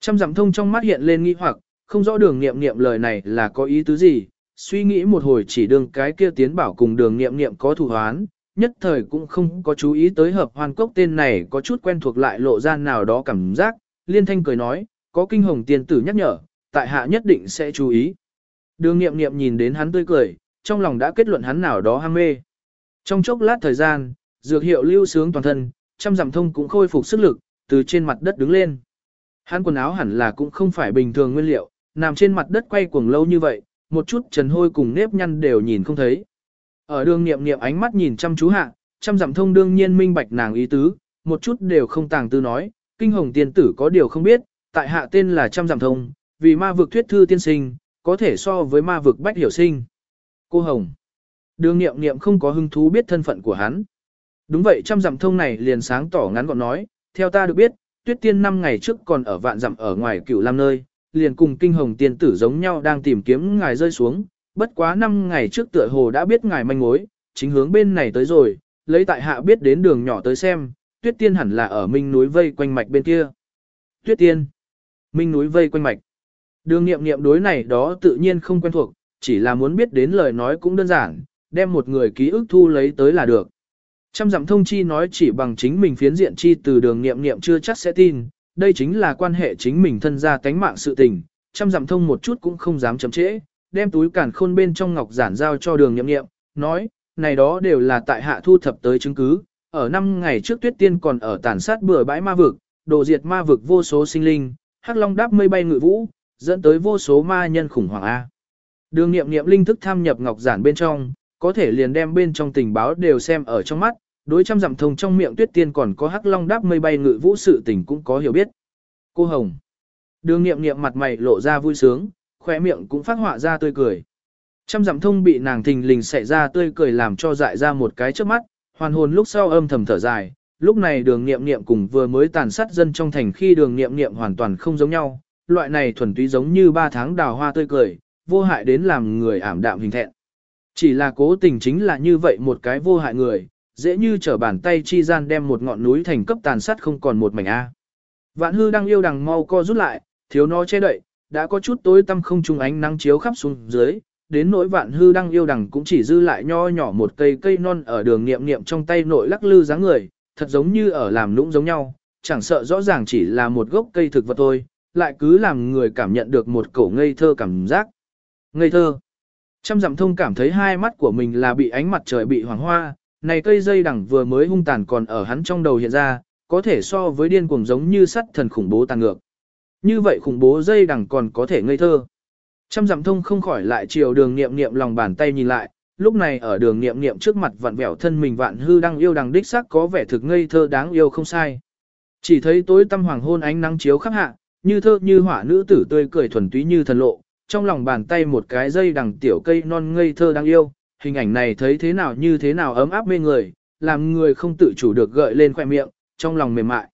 Trăm giảm thông trong mắt hiện lên nghi hoặc, không rõ đường nghiệm nghiệm lời này là có ý tứ gì, suy nghĩ một hồi chỉ đường cái kia tiến bảo cùng đường nghiệm nghiệm có thủ hoán, nhất thời cũng không có chú ý tới hợp hoàn cốc tên này có chút quen thuộc lại lộ ra nào đó cảm giác, liên thanh cười nói, có kinh hồng tiên tử nhắc nhở, tại hạ nhất định sẽ chú ý. Đường nghiệm nghiệm nhìn đến hắn tươi cười, trong lòng đã kết luận hắn nào đó ham mê. Trong chốc lát thời gian, dược hiệu lưu sướng toàn thân, trăm dặm thông cũng khôi phục sức lực, từ trên mặt đất đứng lên. Hắn quần áo hẳn là cũng không phải bình thường nguyên liệu, nằm trên mặt đất quay cuồng lâu như vậy, một chút trần hôi cùng nếp nhăn đều nhìn không thấy. Ở đường niệm niệm ánh mắt nhìn chăm chú hạ, chăm dặm thông đương nhiên minh bạch nàng ý tứ, một chút đều không tàng tư nói, kinh hồng tiên tử có điều không biết, tại hạ tên là chăm dặm thông, vì ma vực thuyết thư tiên sinh, có thể so với ma vực bách hiểu sinh. Cô Hồng. Đường niệm niệm không có hứng thú biết thân phận của hắn. Đúng vậy trăm dặm thông này liền sáng tỏ ngắn gọn nói, theo ta được biết, tuyết tiên năm ngày trước còn ở vạn dặm ở ngoài cửu lam nơi, liền cùng kinh hồng tiên tử giống nhau đang tìm kiếm ngài rơi xuống, bất quá năm ngày trước tựa hồ đã biết ngài manh mối, chính hướng bên này tới rồi, lấy tại hạ biết đến đường nhỏ tới xem, tuyết tiên hẳn là ở minh núi vây quanh mạch bên kia. Tuyết tiên, minh núi vây quanh mạch. Đường nghiệm nghiệm đối này đó tự nhiên không quen thuộc, chỉ là muốn biết đến lời nói cũng đơn giản, đem một người ký ức thu lấy tới là được. Trăm dặm thông chi nói chỉ bằng chính mình phiến diện chi từ đường nghiệm nghiệm chưa chắc sẽ tin, đây chính là quan hệ chính mình thân ra cánh mạng sự tình, trăm dặm thông một chút cũng không dám chậm trễ, đem túi cản khôn bên trong ngọc giản giao cho đường nghiệm nghiệm, nói, này đó đều là tại hạ thu thập tới chứng cứ, ở năm ngày trước tuyết tiên còn ở tàn sát bừa bãi ma vực, đồ diệt ma vực vô số sinh linh, hắc long đáp mây bay ngự vũ, dẫn tới vô số ma nhân khủng hoảng A. Đường nghiệm nghiệm linh thức tham nhập ngọc giản bên trong, có thể liền đem bên trong tình báo đều xem ở trong mắt, đối trăm dặm thông trong miệng tuyết tiên còn có hắc long đáp mây bay ngự vũ sự tình cũng có hiểu biết. Cô Hồng. Đường nghiệm nghiệm mặt mày lộ ra vui sướng, khỏe miệng cũng phát họa ra tươi cười. Trăm dặm thông bị nàng thình lình xảy ra tươi cười làm cho dại ra một cái trước mắt, hoàn hồn lúc sau âm thầm thở dài. Lúc này đường nghiệm nghiệm cùng vừa mới tàn sát dân trong thành khi đường nghiệm nghiệm hoàn toàn không giống nhau, loại này thuần túy giống như ba tháng đào hoa tươi cười, vô hại đến làm người ảm đạm hình thẹn. Chỉ là cố tình chính là như vậy một cái vô hại người, dễ như trở bàn tay chi gian đem một ngọn núi thành cấp tàn sát không còn một mảnh A. Vạn hư đang yêu đằng mau co rút lại, thiếu nó che đậy, đã có chút tối tăm không trung ánh nắng chiếu khắp xuống dưới, đến nỗi vạn hư đang yêu đằng cũng chỉ dư lại nho nhỏ một cây cây non ở đường niệm niệm trong tay nội lắc lư dáng người, thật giống như ở làm lũng giống nhau, chẳng sợ rõ ràng chỉ là một gốc cây thực vật thôi, lại cứ làm người cảm nhận được một cổ ngây thơ cảm giác. Ngây thơ. Trăm dặm thông cảm thấy hai mắt của mình là bị ánh mặt trời bị hoàng hoa, này cây dây đằng vừa mới hung tàn còn ở hắn trong đầu hiện ra, có thể so với điên cuồng giống như sắt thần khủng bố tàn ngược. Như vậy khủng bố dây đằng còn có thể ngây thơ. Trăm dặm thông không khỏi lại chiều đường niệm niệm lòng bàn tay nhìn lại, lúc này ở đường niệm niệm trước mặt vặn vẹo thân mình vạn hư đang yêu đằng đích sắc có vẻ thực ngây thơ đáng yêu không sai. Chỉ thấy tối tăm hoàng hôn ánh nắng chiếu khắp hạ, như thơ như hỏa nữ tử tươi cười thuần túy như thần lộ, trong lòng bàn tay một cái dây đằng tiểu cây non ngây thơ đáng yêu, hình ảnh này thấy thế nào như thế nào ấm áp mê người, làm người không tự chủ được gợi lên khoe miệng, trong lòng mềm mại.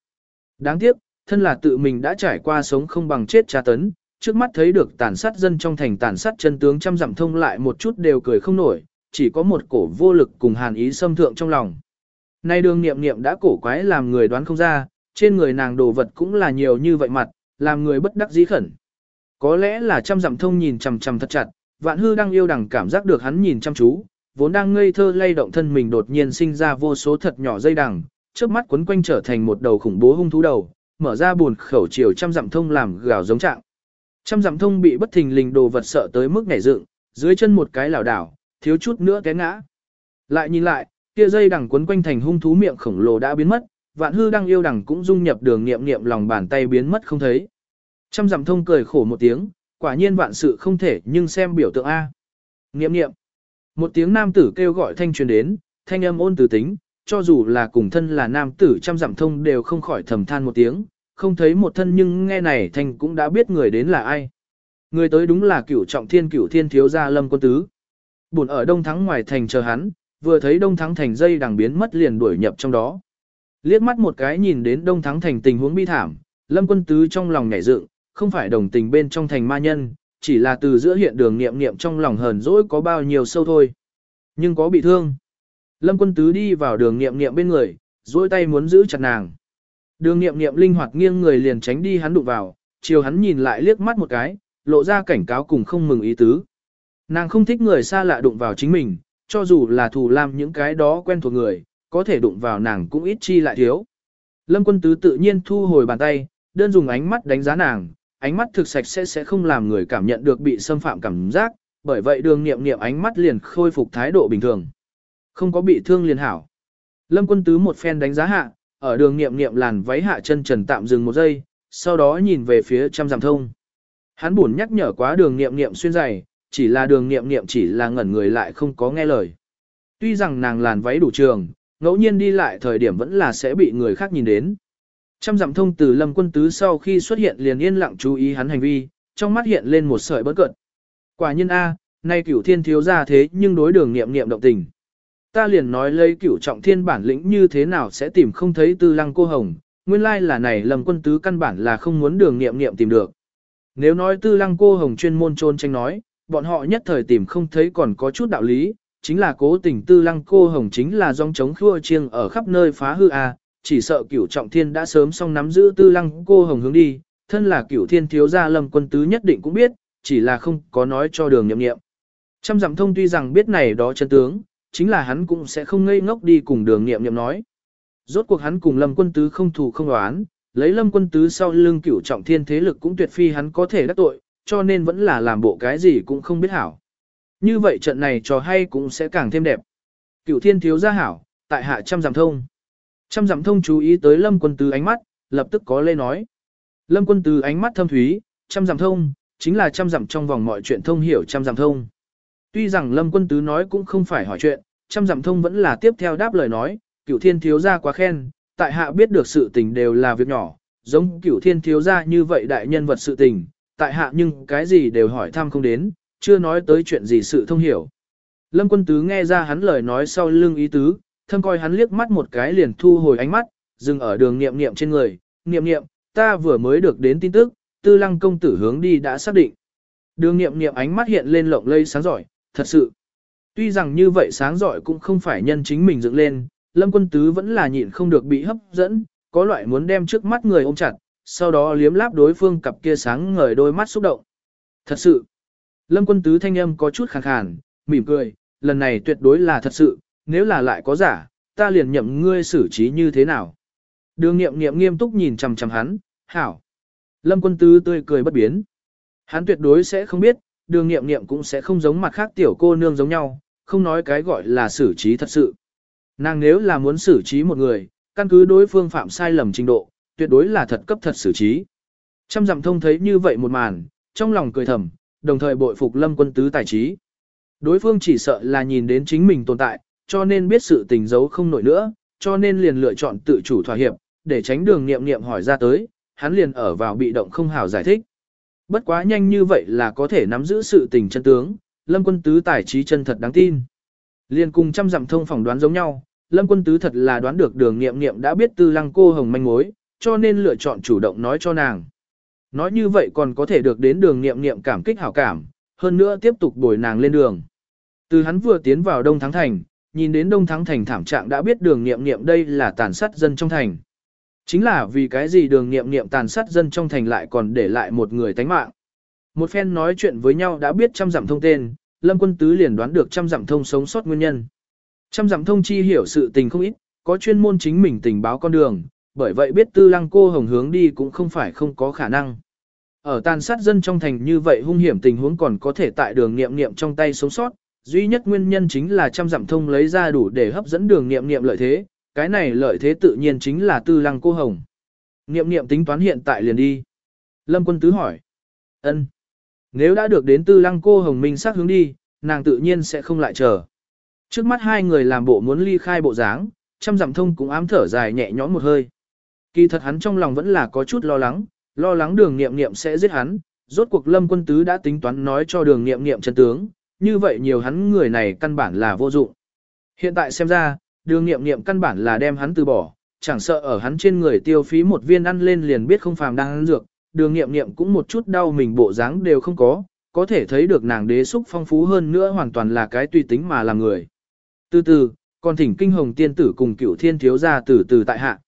Đáng tiếc, thân là tự mình đã trải qua sống không bằng chết tra tấn, trước mắt thấy được tàn sát dân trong thành tàn sát chân tướng trăm dặm thông lại một chút đều cười không nổi, chỉ có một cổ vô lực cùng hàn ý xâm thượng trong lòng. Nay đường niệm niệm đã cổ quái làm người đoán không ra, trên người nàng đồ vật cũng là nhiều như vậy mặt, làm người bất đắc dĩ khẩn. Có lẽ là trăm dặm thông nhìn chằm chằm thật chặt, vạn hư đang yêu đằng cảm giác được hắn nhìn chăm chú, vốn đang ngây thơ lay động thân mình đột nhiên sinh ra vô số thật nhỏ dây đằng, trước mắt quấn quanh trở thành một đầu khủng bố hung thú đầu, mở ra buồn khẩu chiều trăm dặm thông làm gào giống trạng. Trăm dặm thông bị bất thình lình đồ vật sợ tới mức nhảy dựng, dưới chân một cái lảo đảo, thiếu chút nữa té ngã. Lại nhìn lại, kia dây đằng quấn quanh thành hung thú miệng khổng lồ đã biến mất, vạn hư đang yêu đằng cũng dung nhập đường niệm niệm lòng bàn tay biến mất không thấy. Trăm dặm thông cười khổ một tiếng, quả nhiên vạn sự không thể nhưng xem biểu tượng A. Nghiệm niệm. Một tiếng nam tử kêu gọi thanh truyền đến, thanh âm ôn từ tính, cho dù là cùng thân là nam tử trăm giảm thông đều không khỏi thầm than một tiếng, không thấy một thân nhưng nghe này thanh cũng đã biết người đến là ai. Người tới đúng là cửu trọng thiên cửu thiên thiếu gia lâm quân tứ. Bùn ở đông thắng ngoài thành chờ hắn, vừa thấy đông thắng thành dây đằng biến mất liền đuổi nhập trong đó. Liếc mắt một cái nhìn đến đông thắng thành tình huống bi thảm, lâm quân tứ trong lòng nhảy dựng, không phải đồng tình bên trong thành ma nhân, chỉ là từ giữa hiện đường niệm niệm trong lòng hờn dỗi có bao nhiêu sâu thôi. Nhưng có bị thương. Lâm quân tứ đi vào đường niệm niệm bên người, dỗi tay muốn giữ chặt nàng. Đường niệm niệm linh hoạt nghiêng người liền tránh đi hắn đụng vào, chiều hắn nhìn lại liếc mắt một cái, lộ ra cảnh cáo cùng không mừng ý tứ. Nàng không thích người xa lạ đụng vào chính mình, cho dù là thù làm những cái đó quen thuộc người, có thể đụng vào nàng cũng ít chi lại thiếu. Lâm quân tứ tự nhiên thu hồi bàn tay, đơn dùng ánh mắt đánh giá nàng, ánh mắt thực sạch sẽ sẽ không làm người cảm nhận được bị xâm phạm cảm giác, bởi vậy đường niệm niệm ánh mắt liền khôi phục thái độ bình thường. Không có bị thương liền hảo. Lâm quân tứ một phen đánh giá hạ, ở đường niệm niệm làn váy hạ chân trần tạm dừng một giây, sau đó nhìn về phía trăm giảm thông. Hắn buồn nhắc nhở quá đường niệm niệm xuyên dày, chỉ là đường niệm niệm chỉ là ngẩn người lại không có nghe lời. Tuy rằng nàng làn váy đủ trường, ngẫu nhiên đi lại thời điểm vẫn là sẽ bị người khác nhìn đến. Trăm dặm thông từ lâm quân tứ sau khi xuất hiện liền yên lặng chú ý hắn hành vi, trong mắt hiện lên một sợi bất cận. Quả nhiên A, nay cửu thiên thiếu ra thế nhưng đối đường niệm niệm động tình. Ta liền nói lấy cửu trọng thiên bản lĩnh như thế nào sẽ tìm không thấy tư lăng cô hồng, nguyên lai là này lâm quân tứ căn bản là không muốn đường niệm niệm tìm được. Nếu nói tư lăng cô hồng chuyên môn trôn tranh nói, bọn họ nhất thời tìm không thấy còn có chút đạo lý, chính là cố tình tư lăng cô hồng chính là dòng chống khua chiêng ở khắp nơi phá hư A, chỉ sợ cửu trọng thiên đã sớm xong nắm giữ tư lăng cô hồng hướng đi, thân là cửu thiên thiếu gia lâm quân tứ nhất định cũng biết, chỉ là không có nói cho đường nhậm nghiệm. Trăm dặm thông tuy rằng biết này đó chân tướng, chính là hắn cũng sẽ không ngây ngốc đi cùng đường nghiệm nghiệm nói. Rốt cuộc hắn cùng lâm quân tứ không thù không đoán, lấy lâm quân tứ sau lưng cửu trọng thiên thế lực cũng tuyệt phi hắn có thể đắc tội, cho nên vẫn là làm bộ cái gì cũng không biết hảo. Như vậy trận này trò hay cũng sẽ càng thêm đẹp. Cửu thiên thiếu gia hảo, tại hạ trăm dặm thông. Trăm dặm thông chú ý tới lâm quân tứ ánh mắt, lập tức có lê nói. Lâm quân tứ ánh mắt thâm thúy, trăm dặm thông, chính là trăm dặm trong vòng mọi chuyện thông hiểu trăm dặm thông. Tuy rằng lâm quân tứ nói cũng không phải hỏi chuyện, trăm dặm thông vẫn là tiếp theo đáp lời nói, cửu thiên thiếu gia quá khen, tại hạ biết được sự tình đều là việc nhỏ, giống cửu thiên thiếu gia như vậy đại nhân vật sự tình, tại hạ nhưng cái gì đều hỏi thăm không đến, chưa nói tới chuyện gì sự thông hiểu. Lâm quân tứ nghe ra hắn lời nói sau lưng ý tứ, thâm coi hắn liếc mắt một cái liền thu hồi ánh mắt, dừng ở đường niệm niệm trên người, niệm niệm, ta vừa mới được đến tin tức, tư lăng công tử hướng đi đã xác định. Đường niệm niệm ánh mắt hiện lên lộng lây sáng giỏi, thật sự. Tuy rằng như vậy sáng giỏi cũng không phải nhân chính mình dựng lên, lâm quân tứ vẫn là nhịn không được bị hấp dẫn, có loại muốn đem trước mắt người ôm chặt, sau đó liếm láp đối phương cặp kia sáng ngời đôi mắt xúc động. Thật sự, lâm quân tứ thanh âm có chút khàn khàn, mỉm cười, lần này tuyệt đối là thật sự, nếu là lại có giả, ta liền nhậm ngươi xử trí như thế nào. Đường nghiệm nghiệm nghiêm túc nhìn chằm chằm hắn, hảo. Lâm quân tứ tươi cười bất biến. Hắn tuyệt đối sẽ không biết, đường nghiệm nghiệm cũng sẽ không giống mặt khác tiểu cô nương giống nhau, không nói cái gọi là xử trí thật sự. Nàng nếu là muốn xử trí một người, căn cứ đối phương phạm sai lầm trình độ, tuyệt đối là thật cấp thật xử trí. Trăm dặm thông thấy như vậy một màn, trong lòng cười thầm, đồng thời bội phục lâm quân tứ tài trí. Đối phương chỉ sợ là nhìn đến chính mình tồn tại, cho nên biết sự tình giấu không nổi nữa, cho nên liền lựa chọn tự chủ thỏa hiệp, để tránh đường nghiệm nghiệm hỏi ra tới, hắn liền ở vào bị động không hào giải thích. Bất quá nhanh như vậy là có thể nắm giữ sự tình chân tướng, lâm quân tứ tài trí chân thật đáng tin. Liên cùng trăm dặm thông phỏng đoán giống nhau, lâm quân tứ thật là đoán được đường nghiệm nghiệm đã biết tư lăng cô hồng manh mối, cho nên lựa chọn chủ động nói cho nàng. Nói như vậy còn có thể được đến đường nghiệm nghiệm cảm kích hảo cảm, hơn nữa tiếp tục bồi nàng lên đường. Từ hắn vừa tiến vào Đông Thắng Thành, nhìn đến Đông Thắng Thành thảm trạng đã biết đường nghiệm nghiệm đây là tàn sát dân trong thành. Chính là vì cái gì đường nghiệm nghiệm tàn sát dân trong thành lại còn để lại một người tánh mạng. Một phen nói chuyện với nhau đã biết trăm dặm thông tên, Lâm Quân Tứ liền đoán được trăm dặm thông sống sót nguyên nhân. Trăm dặm thông chi hiểu sự tình không ít, có chuyên môn chính mình tình báo con đường, bởi vậy biết tư lăng cô hồng hướng đi cũng không phải không có khả năng. Ở tàn sát dân trong thành như vậy hung hiểm tình huống còn có thể tại đường nghiệm nghiệm trong tay sống sót, duy nhất nguyên nhân chính là trăm dặm thông lấy ra đủ để hấp dẫn đường nghiệm nghiệm lợi thế, cái này lợi thế tự nhiên chính là tư lăng cô hồng. Nghiệm nghiệm tính toán hiện tại liền đi. Lâm quân tứ hỏi. ân Nếu đã được đến tư lăng cô hồng minh xác hướng đi, nàng tự nhiên sẽ không lại chờ. Trước mắt hai người làm bộ muốn ly khai bộ dáng, trăm dặm thông cũng ám thở dài nhẹ nhõm một hơi. Kỳ thật hắn trong lòng vẫn là có chút lo lắng, lo lắng đường nghiệm nghiệm sẽ giết hắn, rốt cuộc lâm quân tứ đã tính toán nói cho đường nghiệm nghiệm chân tướng, như vậy nhiều hắn người này căn bản là vô dụng. Hiện tại xem ra, đường nghiệm nghiệm căn bản là đem hắn từ bỏ, chẳng sợ ở hắn trên người tiêu phí một viên ăn lên liền biết không phàm đang ăn dược, đường nghiệm nghiệm cũng một chút đau mình bộ dáng đều không có, có thể thấy được nàng đế xúc phong phú hơn nữa hoàn toàn là cái tùy tính mà làm người. Từ từ, còn thỉnh kinh hồng tiên tử cùng cựu thiên thiếu gia từ từ tại hạ.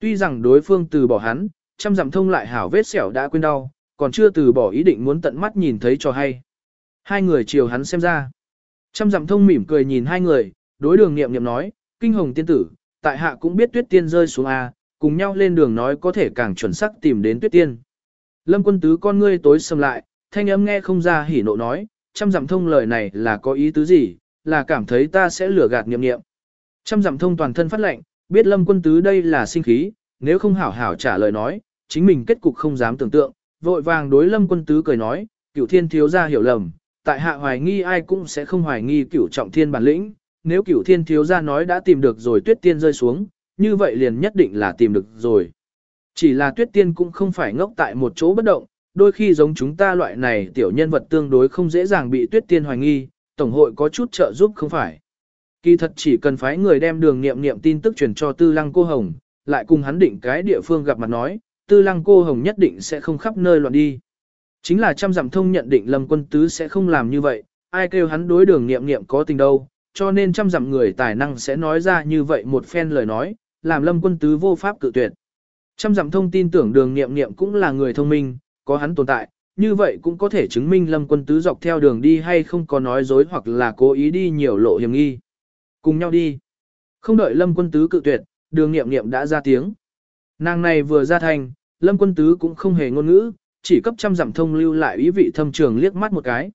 Tuy rằng đối phương từ bỏ hắn, trăm dặm thông lại hảo vết sẹo đã quên đau, còn chưa từ bỏ ý định muốn tận mắt nhìn thấy cho hay. Hai người chiều hắn xem ra. Trăm dặm thông mỉm cười nhìn hai người, đối đường nghiệm nghiệm nói, kinh hồng tiên tử, tại hạ cũng biết tuyết tiên rơi xuống A, cùng nhau lên đường nói có thể càng chuẩn xác tìm đến tuyết tiên. Lâm quân tứ con ngươi tối sầm lại, thanh âm nghe không ra hỉ nộ nói, trăm dặm thông lời này là có ý tứ gì, là cảm thấy ta sẽ lừa gạt nghiệm nghiệm. Trăm dặm thông toàn thân phát lệnh, biết lâm quân tứ đây là sinh khí, nếu không hảo hảo trả lời nói, chính mình kết cục không dám tưởng tượng, vội vàng đối lâm quân tứ cười nói, cửu thiên thiếu ra hiểu lầm, tại hạ hoài nghi ai cũng sẽ không hoài nghi cửu trọng thiên bản lĩnh, nếu cửu thiên thiếu ra nói đã tìm được rồi tuyết tiên rơi xuống, như vậy liền nhất định là tìm được rồi. Chỉ là tuyết tiên cũng không phải ngốc tại một chỗ bất động, đôi khi giống chúng ta loại này tiểu nhân vật tương đối không dễ dàng bị tuyết tiên hoài nghi, tổng hội có chút trợ giúp không phải. Kỳ thật chỉ cần phái người đem đường nghiệm nghiệm tin tức truyền cho tư lăng cô hồng, lại cùng hắn định cái địa phương gặp mặt nói, tư lăng cô hồng nhất định sẽ không khắp nơi loạn đi. Chính là trăm dặm thông nhận định lâm quân tứ sẽ không làm như vậy, ai kêu hắn đối đường nghiệm nghiệm có tình đâu, cho nên trăm dặm người tài năng sẽ nói ra như vậy một phen lời nói, làm lâm quân tứ vô pháp cự tuyệt. Trăm dặm thông tin tưởng đường nghiệm nghiệm cũng là người thông minh, có hắn tồn tại, như vậy cũng có thể chứng minh lâm quân tứ dọc theo đường đi hay không có nói dối hoặc là cố ý đi nhiều lộ hiểm nghi. Cùng nhau đi. Không đợi lâm quân tứ cự tuyệt, đường nghiệm nghiệm đã ra tiếng. Nàng này vừa ra thành, lâm quân tứ cũng không hề ngôn ngữ, chỉ cấp trăm dặm thông lưu lại ý vị thâm trường liếc mắt một cái.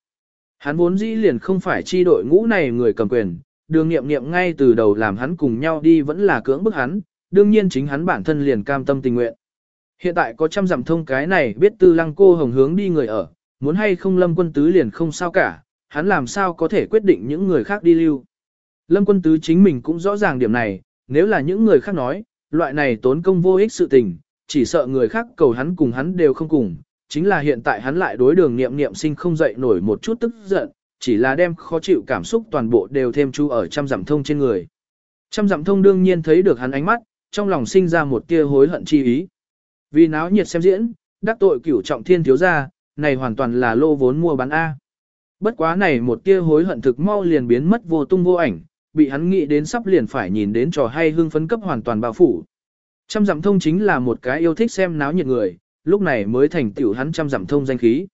Hắn vốn dĩ liền không phải chi đội ngũ này người cầm quyền, đường nghiệm nghiệm ngay từ đầu làm hắn cùng nhau đi vẫn là cưỡng bức hắn, đương nhiên chính hắn bản thân liền cam tâm tình nguyện. Hiện tại có trăm dặm thông cái này biết tư lăng cô hồng hướng đi người ở, muốn hay không lâm quân tứ liền không sao cả, hắn làm sao có thể quyết định những người khác đi lưu. Lâm quân tứ chính mình cũng rõ ràng điểm này, nếu là những người khác nói, loại này tốn công vô ích sự tình, chỉ sợ người khác cầu hắn cùng hắn đều không cùng, chính là hiện tại hắn lại đối đường nghiệm nghiệm sinh không dậy nổi một chút tức giận, chỉ là đem khó chịu cảm xúc toàn bộ đều thêm chú ở trăm dặm thông trên người. Trăm dặm thông đương nhiên thấy được hắn ánh mắt, trong lòng sinh ra một tia hối hận chi ý. Vì náo nhiệt xem diễn, đắc tội cửu trọng thiên thiếu gia, này hoàn toàn là lô vốn mua bán A. Bất quá này một tia hối hận thực mau liền biến mất vô tung vô ảnh, bị hắn nghĩ đến sắp liền phải nhìn đến trò hay hưng phấn cấp hoàn toàn bao phủ. Trăm dặm thông chính là một cái yêu thích xem náo nhiệt người, lúc này mới thành tiểu hắn trăm giảm thông danh khí.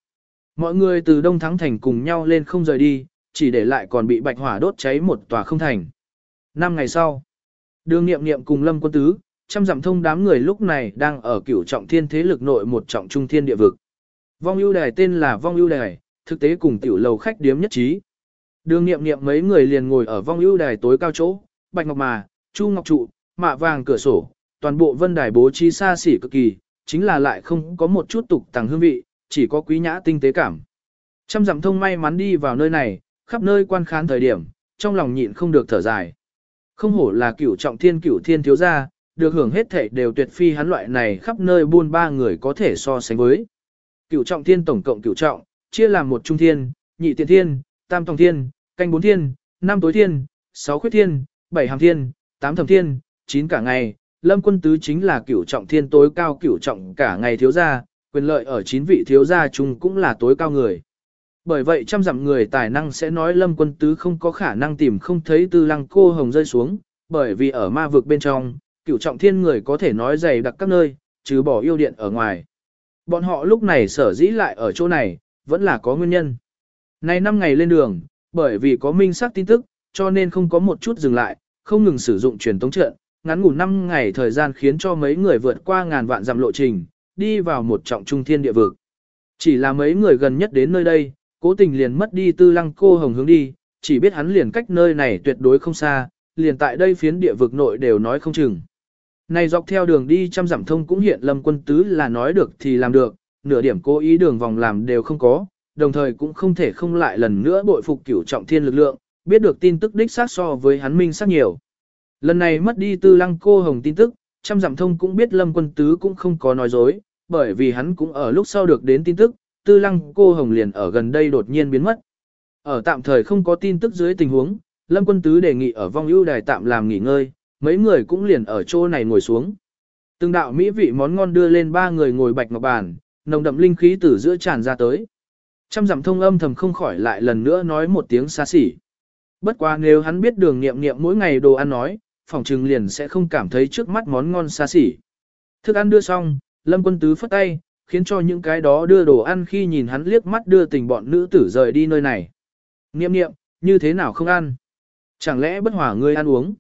Mọi người từ Đông Thắng Thành cùng nhau lên không rời đi, chỉ để lại còn bị bạch hỏa đốt cháy một tòa không thành. Năm ngày sau, đường nghiệm nghiệm cùng Lâm Quân Tứ, trăm giảm thông đám người lúc này đang ở cửu trọng thiên thế lực nội một trọng trung thiên địa vực. Vong ưu đài tên là vong ưu đài, thực tế cùng tiểu lầu khách điếm nhất trí. Đường nghiệm nghiệm mấy người liền ngồi ở vong ưu đài tối cao chỗ, bạch ngọc mà, chu ngọc trụ, mạ vàng cửa sổ, toàn bộ vân đài bố trí xa xỉ cực kỳ, chính là lại không có một chút tục tàng hương vị, chỉ có quý nhã tinh tế cảm. Trăm dặm thông may mắn đi vào nơi này, khắp nơi quan khán thời điểm, trong lòng nhịn không được thở dài. Không hổ là cửu trọng thiên cửu thiên thiếu gia, được hưởng hết thể đều tuyệt phi hắn loại này khắp nơi buôn ba người có thể so sánh với. Cửu trọng thiên tổng cộng cửu trọng, chia làm một trung thiên, nhị tiện thiên, tam tòng thiên, canh bốn thiên, năm tối thiên, sáu khuyết thiên, bảy hàm thiên, tám thẩm thiên, chín cả ngày. Lâm quân tứ chính là cửu trọng thiên tối cao cửu trọng cả ngày thiếu gia, quyền lợi ở chín vị thiếu gia chung cũng là tối cao người. Bởi vậy trăm dặm người tài năng sẽ nói lâm quân tứ không có khả năng tìm không thấy tư lăng cô hồng rơi xuống, bởi vì ở ma vực bên trong, cửu trọng thiên người có thể nói dày đặc các nơi, trừ bỏ yêu điện ở ngoài. Bọn họ lúc này sở dĩ lại ở chỗ này, vẫn là có nguyên nhân. Nay năm ngày lên đường, bởi vì có minh xác tin tức, cho nên không có một chút dừng lại, không ngừng sử dụng truyền tống trận, ngắn ngủ 5 ngày thời gian khiến cho mấy người vượt qua ngàn vạn dặm lộ trình, đi vào một trọng trung thiên địa vực. Chỉ là mấy người gần nhất đến nơi đây, cố tình liền mất đi tư lăng cô hồng hướng đi, chỉ biết hắn liền cách nơi này tuyệt đối không xa, liền tại đây phiến địa vực nội đều nói không chừng. Này dọc theo đường đi trăm dặm thông cũng hiện lâm quân tứ là nói được thì làm được, nửa điểm cố ý đường vòng làm đều không có, đồng thời cũng không thể không lại lần nữa bội phục cửu trọng thiên lực lượng, biết được tin tức đích xác so với hắn minh xác nhiều. Lần này mất đi tư lăng cô hồng tin tức, trăm dặm thông cũng biết lâm quân tứ cũng không có nói dối, bởi vì hắn cũng ở lúc sau được đến tin tức, tư lăng cô hồng liền ở gần đây đột nhiên biến mất. Ở tạm thời không có tin tức dưới tình huống, lâm quân tứ đề nghị ở vong ưu đài tạm làm nghỉ ngơi, mấy người cũng liền ở chỗ này ngồi xuống. Từng đạo mỹ vị món ngon đưa lên ba người ngồi bạch ngọc bàn, nồng đậm linh khí từ giữa tràn ra tới. Trăm dặm thông âm thầm không khỏi lại lần nữa nói một tiếng xa xỉ. Bất quá nếu hắn biết đường nghiệm nghiệm mỗi ngày đồ ăn nói, phòng trừng liền sẽ không cảm thấy trước mắt món ngon xa xỉ. Thức ăn đưa xong, lâm quân tứ phất tay, khiến cho những cái đó đưa đồ ăn khi nhìn hắn liếc mắt đưa tình bọn nữ tử rời đi nơi này. Niệm niệm, như thế nào không ăn? Chẳng lẽ bất hỏa ngươi ăn uống?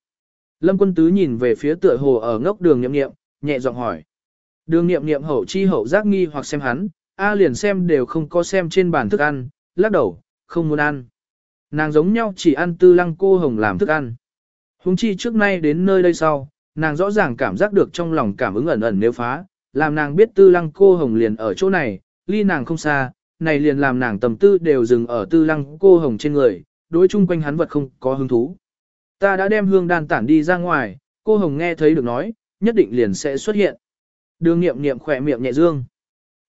Lâm quân tứ nhìn về phía tựa hồ ở ngốc đường niệm niệm, nhẹ giọng hỏi. Đường niệm niệm hậu chi hậu giác nghi hoặc xem hắn, A liền xem đều không có xem trên bàn thức ăn, lắc đầu, không muốn ăn. Nàng giống nhau chỉ ăn tư lăng cô hồng làm thức ăn. Hùng chi trước nay đến nơi đây sau, nàng rõ ràng cảm giác được trong lòng cảm ứng ẩn ẩn nếu phá, làm nàng biết tư lăng cô hồng liền ở chỗ này, ly nàng không xa, này liền làm nàng tầm tư đều dừng ở tư lăng cô hồng trên người, đối chung quanh hắn vật không có hứng thú. Ta đã đem hương đan tản đi ra ngoài, cô hồng nghe thấy được nói, nhất định liền sẽ xuất hiện. Đường nghiệm nghiệm khỏe miệng nhẹ dương.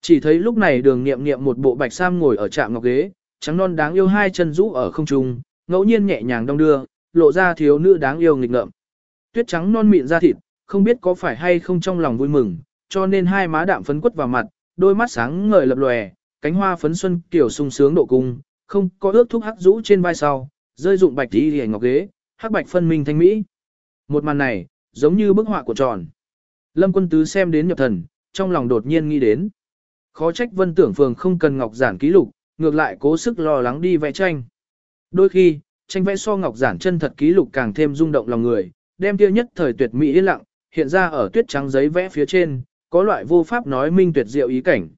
Chỉ thấy lúc này đường nghiệm nghiệm một bộ bạch sam ngồi ở trạm ngọc ghế, trắng non đáng yêu hai chân rũ ở không trung, ngẫu nhiên nhẹ nhàng đong đưa, lộ ra thiếu nữ đáng yêu nghịch ngợm. Tuyết trắng non mịn da thịt, không biết có phải hay không trong lòng vui mừng, cho nên hai má đạm phấn quất vào mặt, đôi mắt sáng ngời lập lòe, cánh hoa phấn xuân kiểu sung sướng độ cung, không có ước thúc hắc rũ trên vai sau, rơi dụng bạch tí hề ngọc ghế, hắc bạch phân minh thanh mỹ. Một màn này, giống như bức họa của tròn. Lâm quân tứ xem đến nhập thần, trong lòng đột nhiên nghĩ đến. Khó trách vân tưởng phường không cần ngọc giản ký lục, ngược lại cố sức lo lắng đi vẽ tranh. Đôi khi, tranh vẽ so ngọc giản chân thật ký lục càng thêm rung động lòng người, đem kia nhất thời tuyệt mỹ yên lặng, hiện ra ở tuyết trắng giấy vẽ phía trên, có loại vô pháp nói minh tuyệt diệu ý cảnh.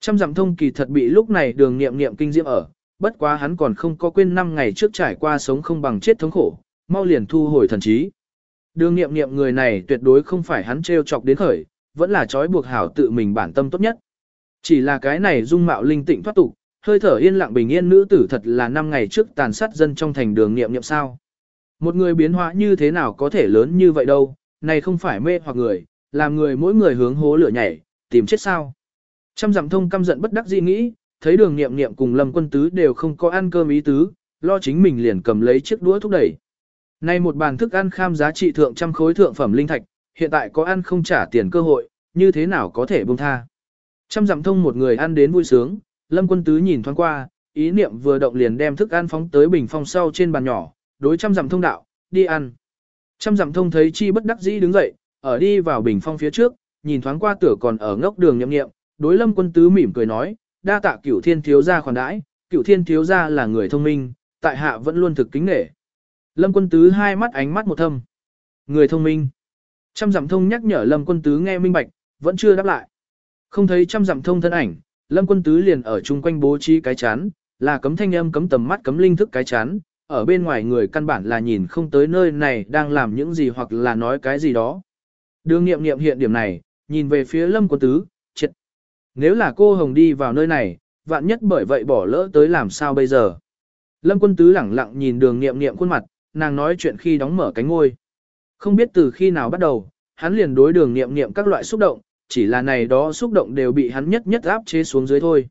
Trăm dặm thông kỳ thật bị lúc này đường nghiệm nghiệm kinh diễm ở, bất quá hắn còn không có quên năm ngày trước trải qua sống không bằng chết thống khổ, mau liền thu hồi thần trí. Đường nghiệm nghiệm người này tuyệt đối không phải hắn trêu chọc đến khởi, vẫn là trói buộc hảo tự mình bản tâm tốt nhất. Chỉ là cái này dung mạo linh tịnh thoát tục, hơi thở yên lặng bình yên nữ tử thật là năm ngày trước tàn sát dân trong thành đường nghiệm nghiệm sao. Một người biến hóa như thế nào có thể lớn như vậy đâu, này không phải mê hoặc người, Làm người mỗi người hướng hố lửa nhảy, tìm chết sao. Trăm dặm thông căm giận bất đắc dĩ nghĩ, thấy đường nghiệm nghiệm cùng lâm quân tứ đều không có ăn cơm ý tứ, lo chính mình liền cầm lấy chiếc đũa thúc đẩy. Nay một bàn thức ăn kham giá trị thượng trăm khối thượng phẩm linh thạch, hiện tại có ăn không trả tiền cơ hội, như thế nào có thể buông tha. Trăm dặm thông một người ăn đến vui sướng, lâm quân tứ nhìn thoáng qua, ý niệm vừa động liền đem thức ăn phóng tới bình phong sau trên bàn nhỏ, đối trăm dặm thông đạo, đi ăn. Trăm dặm thông thấy chi bất đắc dĩ đứng dậy, ở đi vào bình phong phía trước, nhìn thoáng qua tửa còn ở ngốc đường nhậm nghiệm, đối lâm quân tứ mỉm cười nói, đa tạ cửu thiên thiếu gia khoản đãi, cửu thiên thiếu gia là người thông minh, tại hạ vẫn luôn thực kính nể. Lâm quân tứ hai mắt ánh mắt một thâm. Người thông minh. Trăm dặm thông nhắc nhở lâm quân tứ nghe minh bạch, vẫn chưa đáp lại. Không thấy trăm dặm thông thân ảnh, lâm quân tứ liền ở chung quanh bố trí cái chán, là cấm thanh âm cấm tầm mắt cấm linh thức cái chán, ở bên ngoài người căn bản là nhìn không tới nơi này đang làm những gì hoặc là nói cái gì đó. Đường nghiệm nghiệm hiện điểm này, nhìn về phía lâm quân tứ, triệt. Nếu là cô Hồng đi vào nơi này, vạn nhất bởi vậy bỏ lỡ tới làm sao bây giờ. Lâm quân tứ lẳng lặng nhìn đường nghiệm nghiệm khuôn mặt, nàng nói chuyện khi đóng mở cánh ngôi. Không biết từ khi nào bắt đầu, hắn liền đối đường nghiệm nghiệm các loại xúc động, chỉ là này đó xúc động đều bị hắn nhất nhất áp chế xuống dưới thôi.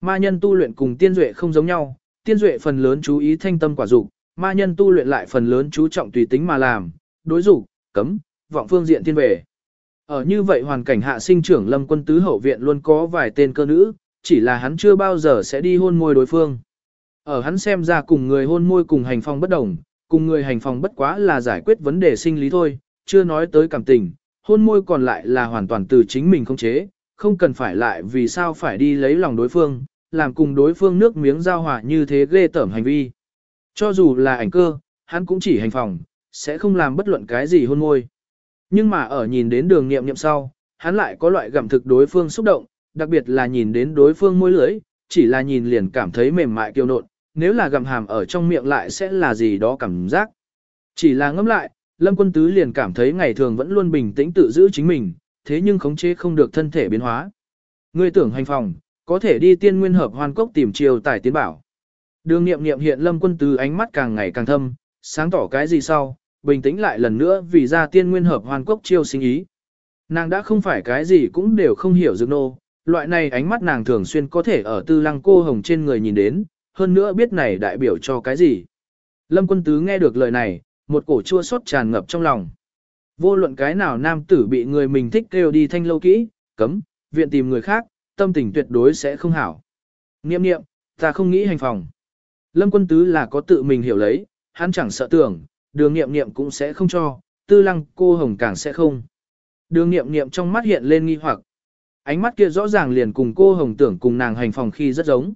Ma nhân tu luyện cùng tiên duệ không giống nhau, tiên duệ phần lớn chú ý thanh tâm quả dục, ma nhân tu luyện lại phần lớn chú trọng tùy tính mà làm, đối dục, cấm, vọng phương diện tiên về. Ở như vậy hoàn cảnh hạ sinh trưởng lâm quân tứ hậu viện luôn có vài tên cơ nữ, chỉ là hắn chưa bao giờ sẽ đi hôn môi đối phương. Ở hắn xem ra cùng người hôn môi cùng hành phong bất đồng, cùng người hành phong bất quá là giải quyết vấn đề sinh lý thôi, chưa nói tới cảm tình, hôn môi còn lại là hoàn toàn từ chính mình không chế, không cần phải lại vì sao phải đi lấy lòng đối phương, làm cùng đối phương nước miếng giao hòa như thế ghê tởm hành vi. Cho dù là ảnh cơ, hắn cũng chỉ hành phòng, sẽ không làm bất luận cái gì hôn môi. Nhưng mà ở nhìn đến đường nghiệm nghiệm sau, hắn lại có loại gặm thực đối phương xúc động, đặc biệt là nhìn đến đối phương môi lưỡi, chỉ là nhìn liền cảm thấy mềm mại kiêu nộn, nếu là gặm hàm ở trong miệng lại sẽ là gì đó cảm giác. Chỉ là ngâm lại, Lâm Quân Tứ liền cảm thấy ngày thường vẫn luôn bình tĩnh tự giữ chính mình, thế nhưng khống chế không được thân thể biến hóa. Ngươi tưởng hành phòng, có thể đi tiên nguyên hợp hoàn cốc tìm chiều tài tiến bảo. Đường nghiệm nghiệm hiện Lâm Quân Tứ ánh mắt càng ngày càng thâm, sáng tỏ cái gì sau, bình tĩnh lại lần nữa vì ra tiên nguyên hợp hoàn cốc chiêu sinh ý. Nàng đã không phải cái gì cũng đều không hiểu dược nô, loại này ánh mắt nàng thường xuyên có thể ở tư lăng cô hồng trên người nhìn đến, hơn nữa biết này đại biểu cho cái gì. Lâm quân tứ nghe được lời này, một cổ chua xót tràn ngập trong lòng. Vô luận cái nào nam tử bị người mình thích kêu đi thanh lâu kỹ, cấm, viện tìm người khác, tâm tình tuyệt đối sẽ không hảo. Niệm niệm, ta không nghĩ hành phòng. Lâm quân tứ là có tự mình hiểu lấy, hắn chẳng sợ tưởng, đường Niệm Niệm cũng sẽ không cho, tư lăng cô hồng càng sẽ không. Đường Niệm Niệm trong mắt hiện lên nghi hoặc. Ánh mắt kia rõ ràng liền cùng cô hồng tưởng cùng nàng hành phòng khi rất giống.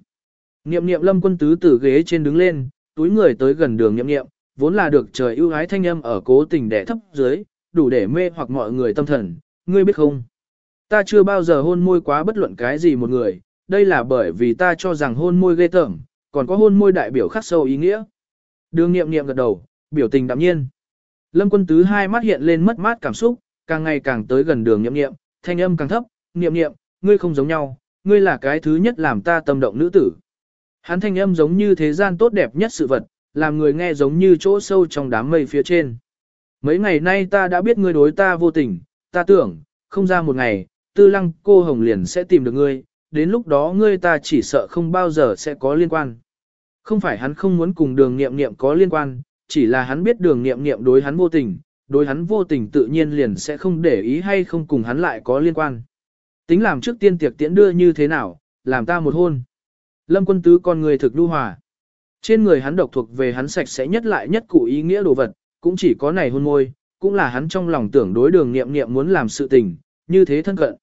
Niệm Niệm lâm quân tứ từ ghế trên đứng lên, túi người tới gần đường Niệm Niệm vốn là được trời ưu ái thanh âm ở cố tình đẻ thấp dưới, đủ để mê hoặc mọi người tâm thần, ngươi biết không? Ta chưa bao giờ hôn môi quá bất luận cái gì một người, đây là bởi vì ta cho rằng hôn môi ghê tởm, còn có hôn môi đại biểu khắc sâu ý nghĩa. Đường nghiệm nghiệm gật đầu, biểu tình đạm nhiên. Lâm quân tứ hai mắt hiện lên mất mát cảm xúc, càng ngày càng tới gần đường nghiệm nghiệm, thanh âm càng thấp, niệm niệm, ngươi không giống nhau, ngươi là cái thứ nhất làm ta tâm động nữ tử. Hắn thanh âm giống như thế gian tốt đẹp nhất sự vật, làm người nghe giống như chỗ sâu trong đám mây phía trên. Mấy ngày nay ta đã biết ngươi đối ta vô tình, ta tưởng, không ra một ngày, tư lăng cô hồng liền sẽ tìm được ngươi, đến lúc đó ngươi ta chỉ sợ không bao giờ sẽ có liên quan. Không phải hắn không muốn cùng đường nghiệm nghiệm có liên quan, chỉ là hắn biết đường nghiệm nghiệm đối hắn vô tình, đối hắn vô tình tự nhiên liền sẽ không để ý hay không cùng hắn lại có liên quan. Tính làm trước tiên tiệc tiễn đưa như thế nào, làm ta một hôn. Lâm quân tứ con người thực đu hòa. Trên người hắn độc thuộc về hắn sạch sẽ nhất lại nhất cụ ý nghĩa đồ vật, cũng chỉ có này hôn môi, cũng là hắn trong lòng tưởng đối đường nghiệm nghiệm muốn làm sự tình, như thế thân cận.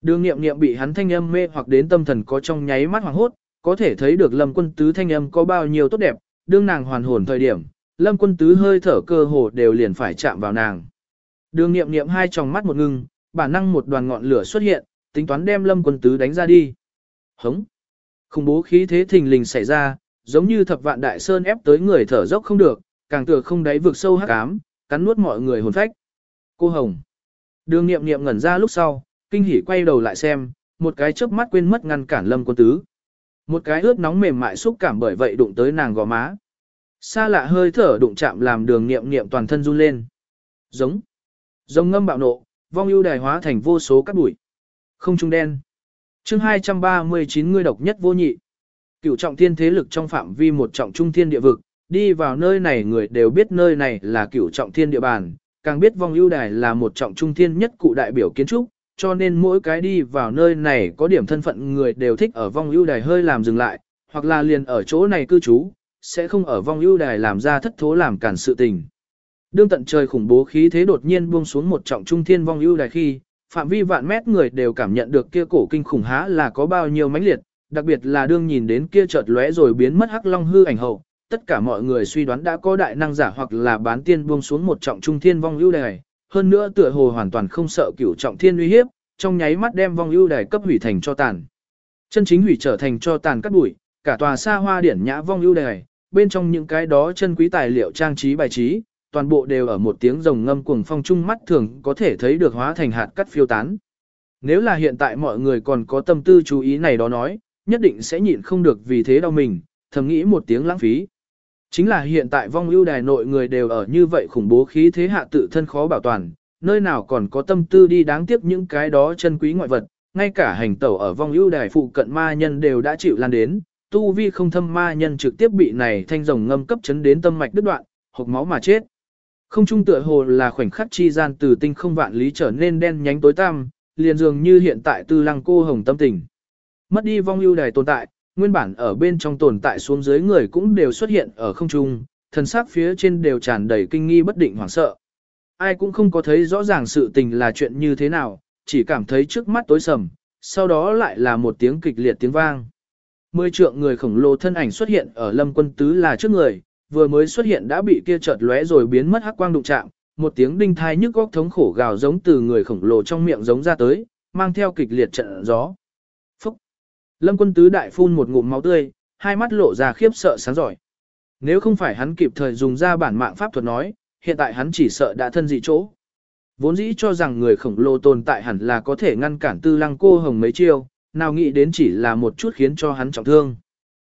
Đường nghiệm nghiệm bị hắn thanh âm mê hoặc đến tâm thần có trong nháy mắt hoàng hốt, có thể thấy được lâm quân tứ thanh âm có bao nhiêu tốt đẹp, đương nàng hoàn hồn thời điểm, lâm quân tứ hơi thở cơ hồ đều liền phải chạm vào nàng. Đường nghiệm nghiệm hai tròng mắt một ngưng, bản năng một đoàn ngọn lửa xuất hiện, tính toán đem lâm quân tứ đánh ra đi. Hống! Khủng bố khí thế thình lình xảy ra, giống như thập vạn đại sơn ép tới người thở dốc không được, càng tựa không đáy vực sâu hắc ám, cắn nuốt mọi người hồn phách. Cô Hồng! Đường nghiệm nghiệm ngẩn ra lúc sau, kinh hỉ quay đầu lại xem, một cái chớp mắt quên mất ngăn cản lâm quân tứ. Một cái ướt nóng mềm mại xúc cảm bởi vậy đụng tới nàng gò má. Xa lạ hơi thở đụng chạm làm đường nghiệm nghiệm toàn thân run lên. Giống. Giống ngâm bạo nộ, vong ưu đài hóa thành vô số các bụi. Không trung đen. chương 239 ngươi độc nhất vô nhị. Cửu trọng thiên thế lực trong phạm vi một trọng trung thiên địa vực, đi vào nơi này người đều biết nơi này là cửu trọng thiên địa bàn, càng biết vong ưu đài là một trọng trung thiên nhất cụ đại biểu kiến trúc, cho nên mỗi cái đi vào nơi này có điểm thân phận người đều thích ở vong ưu đài hơi làm dừng lại, hoặc là liền ở chỗ này cư trú, sẽ không ở vong ưu đài làm ra thất thố làm cản sự tình. Đương tận trời khủng bố khí thế đột nhiên buông xuống một trọng trung thiên vong ưu đài khi, phạm vi vạn mét người đều cảm nhận được kia cổ kinh khủng há là có bao nhiêu mãnh liệt, đặc biệt là đương nhìn đến kia chợt lóe rồi biến mất hắc long hư ảnh hậu, tất cả mọi người suy đoán đã có đại năng giả hoặc là bán tiên buông xuống một trọng trung thiên vong ưu đài, hơn nữa tựa hồ hoàn toàn không sợ cửu trọng thiên uy hiếp, trong nháy mắt đem vong ưu đài cấp hủy thành cho tàn. Chân chính hủy trở thành cho tàn cắt bụi, cả tòa xa hoa điển nhã vong ưu đài, bên trong những cái đó chân quý tài liệu trang trí bài trí, toàn bộ đều ở một tiếng rồng ngâm cuồng phong trung mắt thường có thể thấy được hóa thành hạt cắt phiêu tán. Nếu là hiện tại mọi người còn có tâm tư chú ý này đó nói, nhất định sẽ nhịn không được vì thế đau mình, thầm nghĩ một tiếng lãng phí. Chính là hiện tại vong ưu đài nội người đều ở như vậy khủng bố khí thế hạ tự thân khó bảo toàn, nơi nào còn có tâm tư đi đáng tiếc những cái đó chân quý ngoại vật, ngay cả hành tẩu ở vong ưu đài phụ cận ma nhân đều đã chịu lan đến, tu vi không thâm ma nhân trực tiếp bị này thanh rồng ngâm cấp chấn đến tâm mạch đứt đoạn, hộc máu mà chết. Không trung tựa hồ là khoảnh khắc chi gian từ tinh không vạn lý trở nên đen nhánh tối tăm, liền dường như hiện tại tư lăng cô hồng tâm tình. Mất đi vong ưu đài tồn tại, nguyên bản ở bên trong tồn tại xuống dưới người cũng đều xuất hiện ở không trung, thần sắc phía trên đều tràn đầy kinh nghi bất định hoảng sợ. Ai cũng không có thấy rõ ràng sự tình là chuyện như thế nào, chỉ cảm thấy trước mắt tối sầm, sau đó lại là một tiếng kịch liệt tiếng vang. Mười trượng người khổng lồ thân ảnh xuất hiện ở lâm quân tứ là trước người, vừa mới xuất hiện đã bị kia chợt lóe rồi biến mất hắc quang đụng chạm, một tiếng đinh thai nhức góc thống khổ gào giống từ người khổng lồ trong miệng giống ra tới, mang theo kịch liệt trận gió. Lâm quân tứ đại phun một ngụm máu tươi, hai mắt lộ ra khiếp sợ sáng giỏi. Nếu không phải hắn kịp thời dùng ra bản mạng pháp thuật nói, hiện tại hắn chỉ sợ đã thân dị chỗ. Vốn dĩ cho rằng người khổng lồ tồn tại hẳn là có thể ngăn cản tư lăng cô hồng mấy chiêu, nào nghĩ đến chỉ là một chút khiến cho hắn trọng thương.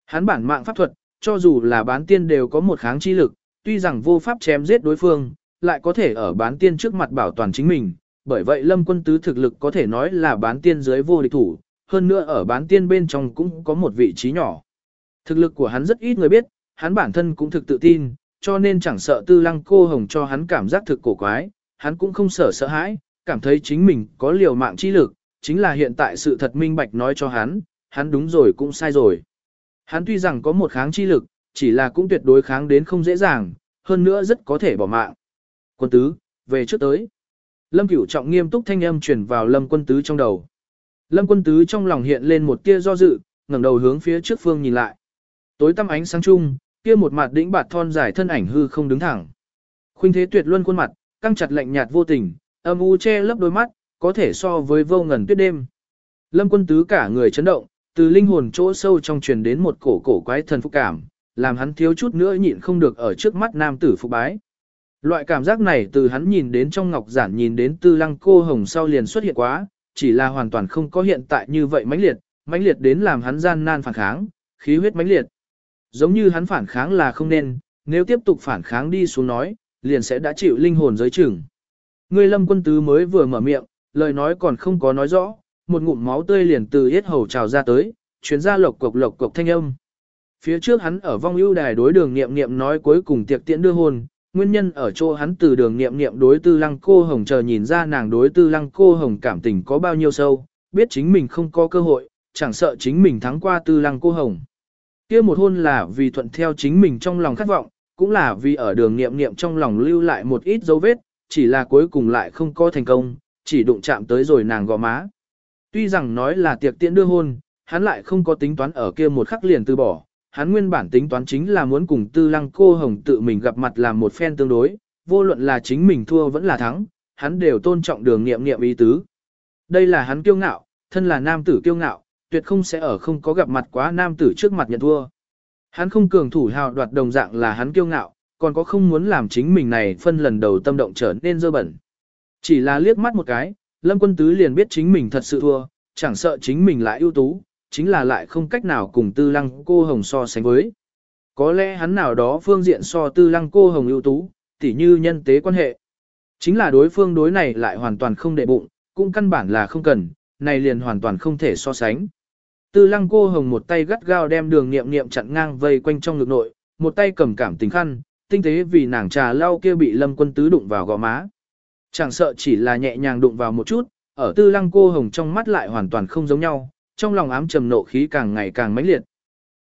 Hắn bản mạng pháp thuật, cho dù là bán tiên đều có một kháng chi lực, tuy rằng vô pháp chém giết đối phương, lại có thể ở bán tiên trước mặt bảo toàn chính mình. Bởi vậy lâm quân tứ thực lực có thể nói là bán tiên dưới vô địch thủ, hơn nữa ở bán tiên bên trong cũng có một vị trí nhỏ. Thực lực của hắn rất ít người biết, hắn bản thân cũng thực tự tin, cho nên chẳng sợ tư lăng cô hồng cho hắn cảm giác thực cổ quái, hắn cũng không sợ sợ hãi, cảm thấy chính mình có liều mạng chi lực, chính là hiện tại sự thật minh bạch nói cho hắn, hắn đúng rồi cũng sai rồi. Hắn tuy rằng có một kháng chi lực, chỉ là cũng tuyệt đối kháng đến không dễ dàng, hơn nữa rất có thể bỏ mạng. Quân tứ, về trước tới. Lâm Cửu Trọng nghiêm túc thanh âm truyền vào Lâm Quân tứ trong đầu. Lâm Quân tứ trong lòng hiện lên một tia do dự, ngẩng đầu hướng phía trước phương nhìn lại. Tối tăm ánh sáng chung, kia một mặt đĩnh bạt thon dài thân ảnh hư không đứng thẳng. Khuynh thế tuyệt luân khuôn mặt, căng chặt lạnh nhạt vô tình, âm u che lấp đôi mắt, có thể so với vô ngần tuyết đêm. Lâm Quân tứ cả người chấn động, từ linh hồn chỗ sâu trong truyền đến một cổ cổ quái thần phục cảm, làm hắn thiếu chút nữa nhịn không được ở trước mắt nam tử phục bái. Loại cảm giác này từ hắn nhìn đến trong ngọc giản nhìn đến tư lăng cô hồng sau liền xuất hiện quá, chỉ là hoàn toàn không có hiện tại như vậy mãnh liệt, mãnh liệt đến làm hắn gian nan phản kháng, khí huyết mãnh liệt. Giống như hắn phản kháng là không nên, nếu tiếp tục phản kháng đi xuống nói, liền sẽ đã chịu linh hồn giới chừng. Người lâm quân tứ mới vừa mở miệng, lời nói còn không có nói rõ, một ngụm máu tươi liền từ yết hầu trào ra tới, chuyến ra lộc cộc lộc cộc thanh âm. Phía trước hắn ở vong ưu đài đối đường nghiệm nghiệm nói cuối cùng tiệc tiễn đưa hôn, nguyên nhân ở chỗ hắn từ đường nghiệm nghiệm đối tư lăng cô hồng chờ nhìn ra nàng đối tư lăng cô hồng cảm tình có bao nhiêu sâu, biết chính mình không có cơ hội, chẳng sợ chính mình thắng qua tư lăng cô hồng. kia một hôn là vì thuận theo chính mình trong lòng khát vọng, cũng là vì ở đường nghiệm nghiệm trong lòng lưu lại một ít dấu vết, chỉ là cuối cùng lại không có thành công, chỉ đụng chạm tới rồi nàng gò má. Tuy rằng nói là tiệc tiễn đưa hôn, hắn lại không có tính toán ở kia một khắc liền từ bỏ, hắn nguyên bản tính toán chính là muốn cùng tư lăng cô hồng tự mình gặp mặt làm một phen tương đối, vô luận là chính mình thua vẫn là thắng, hắn đều tôn trọng đường nghiệm nghiệm ý tứ. Đây là hắn kiêu ngạo, thân là nam tử kiêu ngạo, tuyệt không sẽ ở không có gặp mặt quá nam tử trước mặt nhận thua. Hắn không cường thủ hào đoạt đồng dạng là hắn kiêu ngạo, còn có không muốn làm chính mình này phân lần đầu tâm động trở nên dơ bẩn. Chỉ là liếc mắt một cái, Lâm Quân Tứ liền biết chính mình thật sự thua, chẳng sợ chính mình lại ưu tú, chính là lại không cách nào cùng tư lăng cô hồng so sánh với. Có lẽ hắn nào đó phương diện so tư lăng cô hồng ưu tú, tỉ như nhân tế quan hệ. Chính là đối phương đối này lại hoàn toàn không đệ bụng, cũng căn bản là không cần, này liền hoàn toàn không thể so sánh. Tư lăng cô hồng một tay gắt gao đem đường nghiệm nghiệm chặn ngang vây quanh trong ngực nội, một tay cầm cảm tình khăn, tinh tế vì nàng trà lau kia bị lâm quân tứ đụng vào gò má. Chẳng sợ chỉ là nhẹ nhàng đụng vào một chút, ở tư lăng cô hồng trong mắt lại hoàn toàn không giống nhau, trong lòng ám trầm nộ khí càng ngày càng mãnh liệt.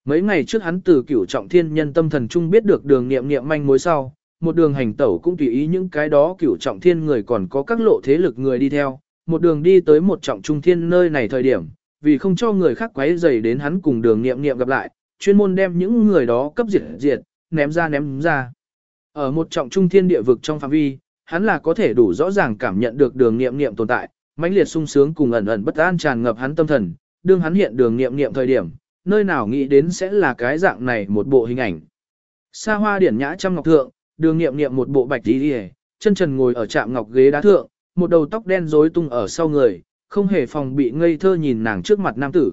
Mấy ngày trước hắn từ cửu trọng thiên nhân tâm thần trung biết được đường nghiệm nghiệm manh mối sau, một đường hành tẩu cũng tùy ý những cái đó cửu trọng thiên người còn có các lộ thế lực người đi theo, một đường đi tới một trọng trung thiên nơi này thời điểm, vì không cho người khác quấy rầy đến hắn cùng đường nghiệm nghiệm gặp lại, chuyên môn đem những người đó cấp diệt diệt, ném ra ném ra. Ở một trọng trung thiên địa vực trong phạm vi, hắn là có thể đủ rõ ràng cảm nhận được đường nghiệm nghiệm tồn tại, mãnh liệt sung sướng cùng ẩn ẩn bất an tràn ngập hắn tâm thần, đương hắn hiện đường nghiệm nghiệm thời điểm, nơi nào nghĩ đến sẽ là cái dạng này một bộ hình ảnh. Sa hoa điển nhã trăm ngọc thượng, đường nghiệm nghiệm một bộ bạch đi đi chân trần ngồi ở trạm ngọc ghế đá thượng, một đầu tóc đen rối tung ở sau người, không hề phòng bị ngây thơ nhìn nàng trước mặt nam tử.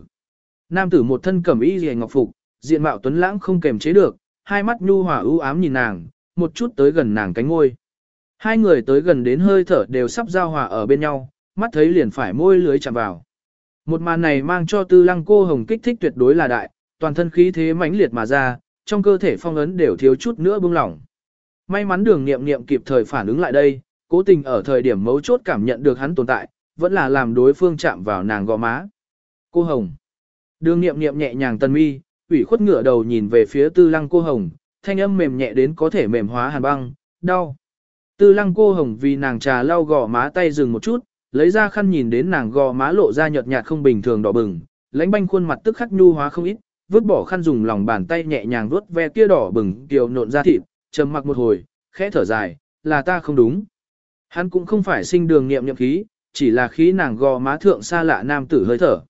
Nam tử một thân cẩm y rìa ngọc phục, diện mạo tuấn lãng không kềm chế được, hai mắt nhu hòa ưu ám nhìn nàng, một chút tới gần nàng cánh ngôi. Hai người tới gần đến hơi thở đều sắp giao hòa ở bên nhau, mắt thấy liền phải môi lưới chạm vào. Một màn này mang cho tư lăng cô hồng kích thích tuyệt đối là đại, toàn thân khí thế mãnh liệt mà ra, trong cơ thể phong ấn đều thiếu chút nữa bung lỏng. May mắn đường nghiệm nghiệm kịp thời phản ứng lại đây, cố tình ở thời điểm mấu chốt cảm nhận được hắn tồn tại, vẫn là làm đối phương chạm vào nàng gò má. Cô Hồng. Đường nghiệm nghiệm nhẹ nhàng tân mi, ủy khuất ngửa đầu nhìn về phía tư lăng cô Hồng, thanh âm mềm nhẹ đến có thể mềm hóa hàn băng, đau. Tư lăng cô Hồng vì nàng trà lau gò má tay dừng một chút, lấy ra khăn nhìn đến nàng gò má lộ ra nhợt nhạt không bình thường đỏ bừng, lãnh banh khuôn mặt tức khắc nhu hóa không ít, vứt bỏ khăn dùng lòng bàn tay nhẹ nhàng vuốt ve kia đỏ bừng kiều nộn ra thịt, trầm mặc một hồi, khẽ thở dài, là ta không đúng. Hắn cũng không phải sinh đường nghiệm nghiệm khí, chỉ là khí nàng gò má thượng xa lạ nam tử hơi thở.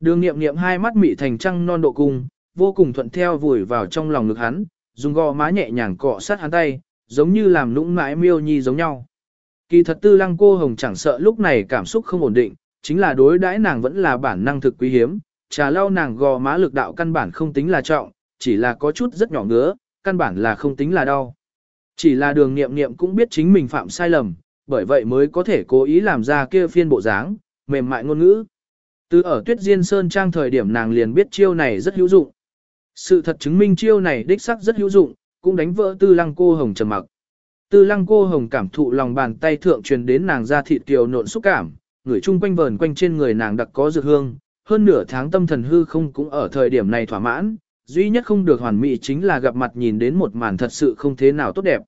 Đường nghiệm nghiệm hai mắt mị thành trăng non độ cung, vô cùng thuận theo vùi vào trong lòng ngực hắn, dùng gò má nhẹ nhàng cọ sát hắn tay, giống như làm nũng mãi miêu nhi giống nhau. Kỳ thật tư lăng cô hồng chẳng sợ lúc này cảm xúc không ổn định, chính là đối đãi nàng vẫn là bản năng thực quý hiếm, trà lau nàng gò má lực đạo căn bản không tính là trọng, chỉ là có chút rất nhỏ ngứa, căn bản là không tính là đau. Chỉ là đường nghiệm nghiệm cũng biết chính mình phạm sai lầm, bởi vậy mới có thể cố ý làm ra kia phiên bộ dáng, mềm mại ngôn ngữ. Từ ở tuyết diên sơn trang thời điểm nàng liền biết chiêu này rất hữu dụng. Sự thật chứng minh chiêu này đích sắc rất hữu dụng, cũng đánh vỡ tư lăng cô hồng trầm mặc. Tư lăng cô hồng cảm thụ lòng bàn tay thượng truyền đến nàng ra thịt kiều nộn xúc cảm, người chung quanh vờn quanh trên người nàng đặc có dược hương, hơn nửa tháng tâm thần hư không cũng ở thời điểm này thỏa mãn, duy nhất không được hoàn mỹ chính là gặp mặt nhìn đến một màn thật sự không thế nào tốt đẹp.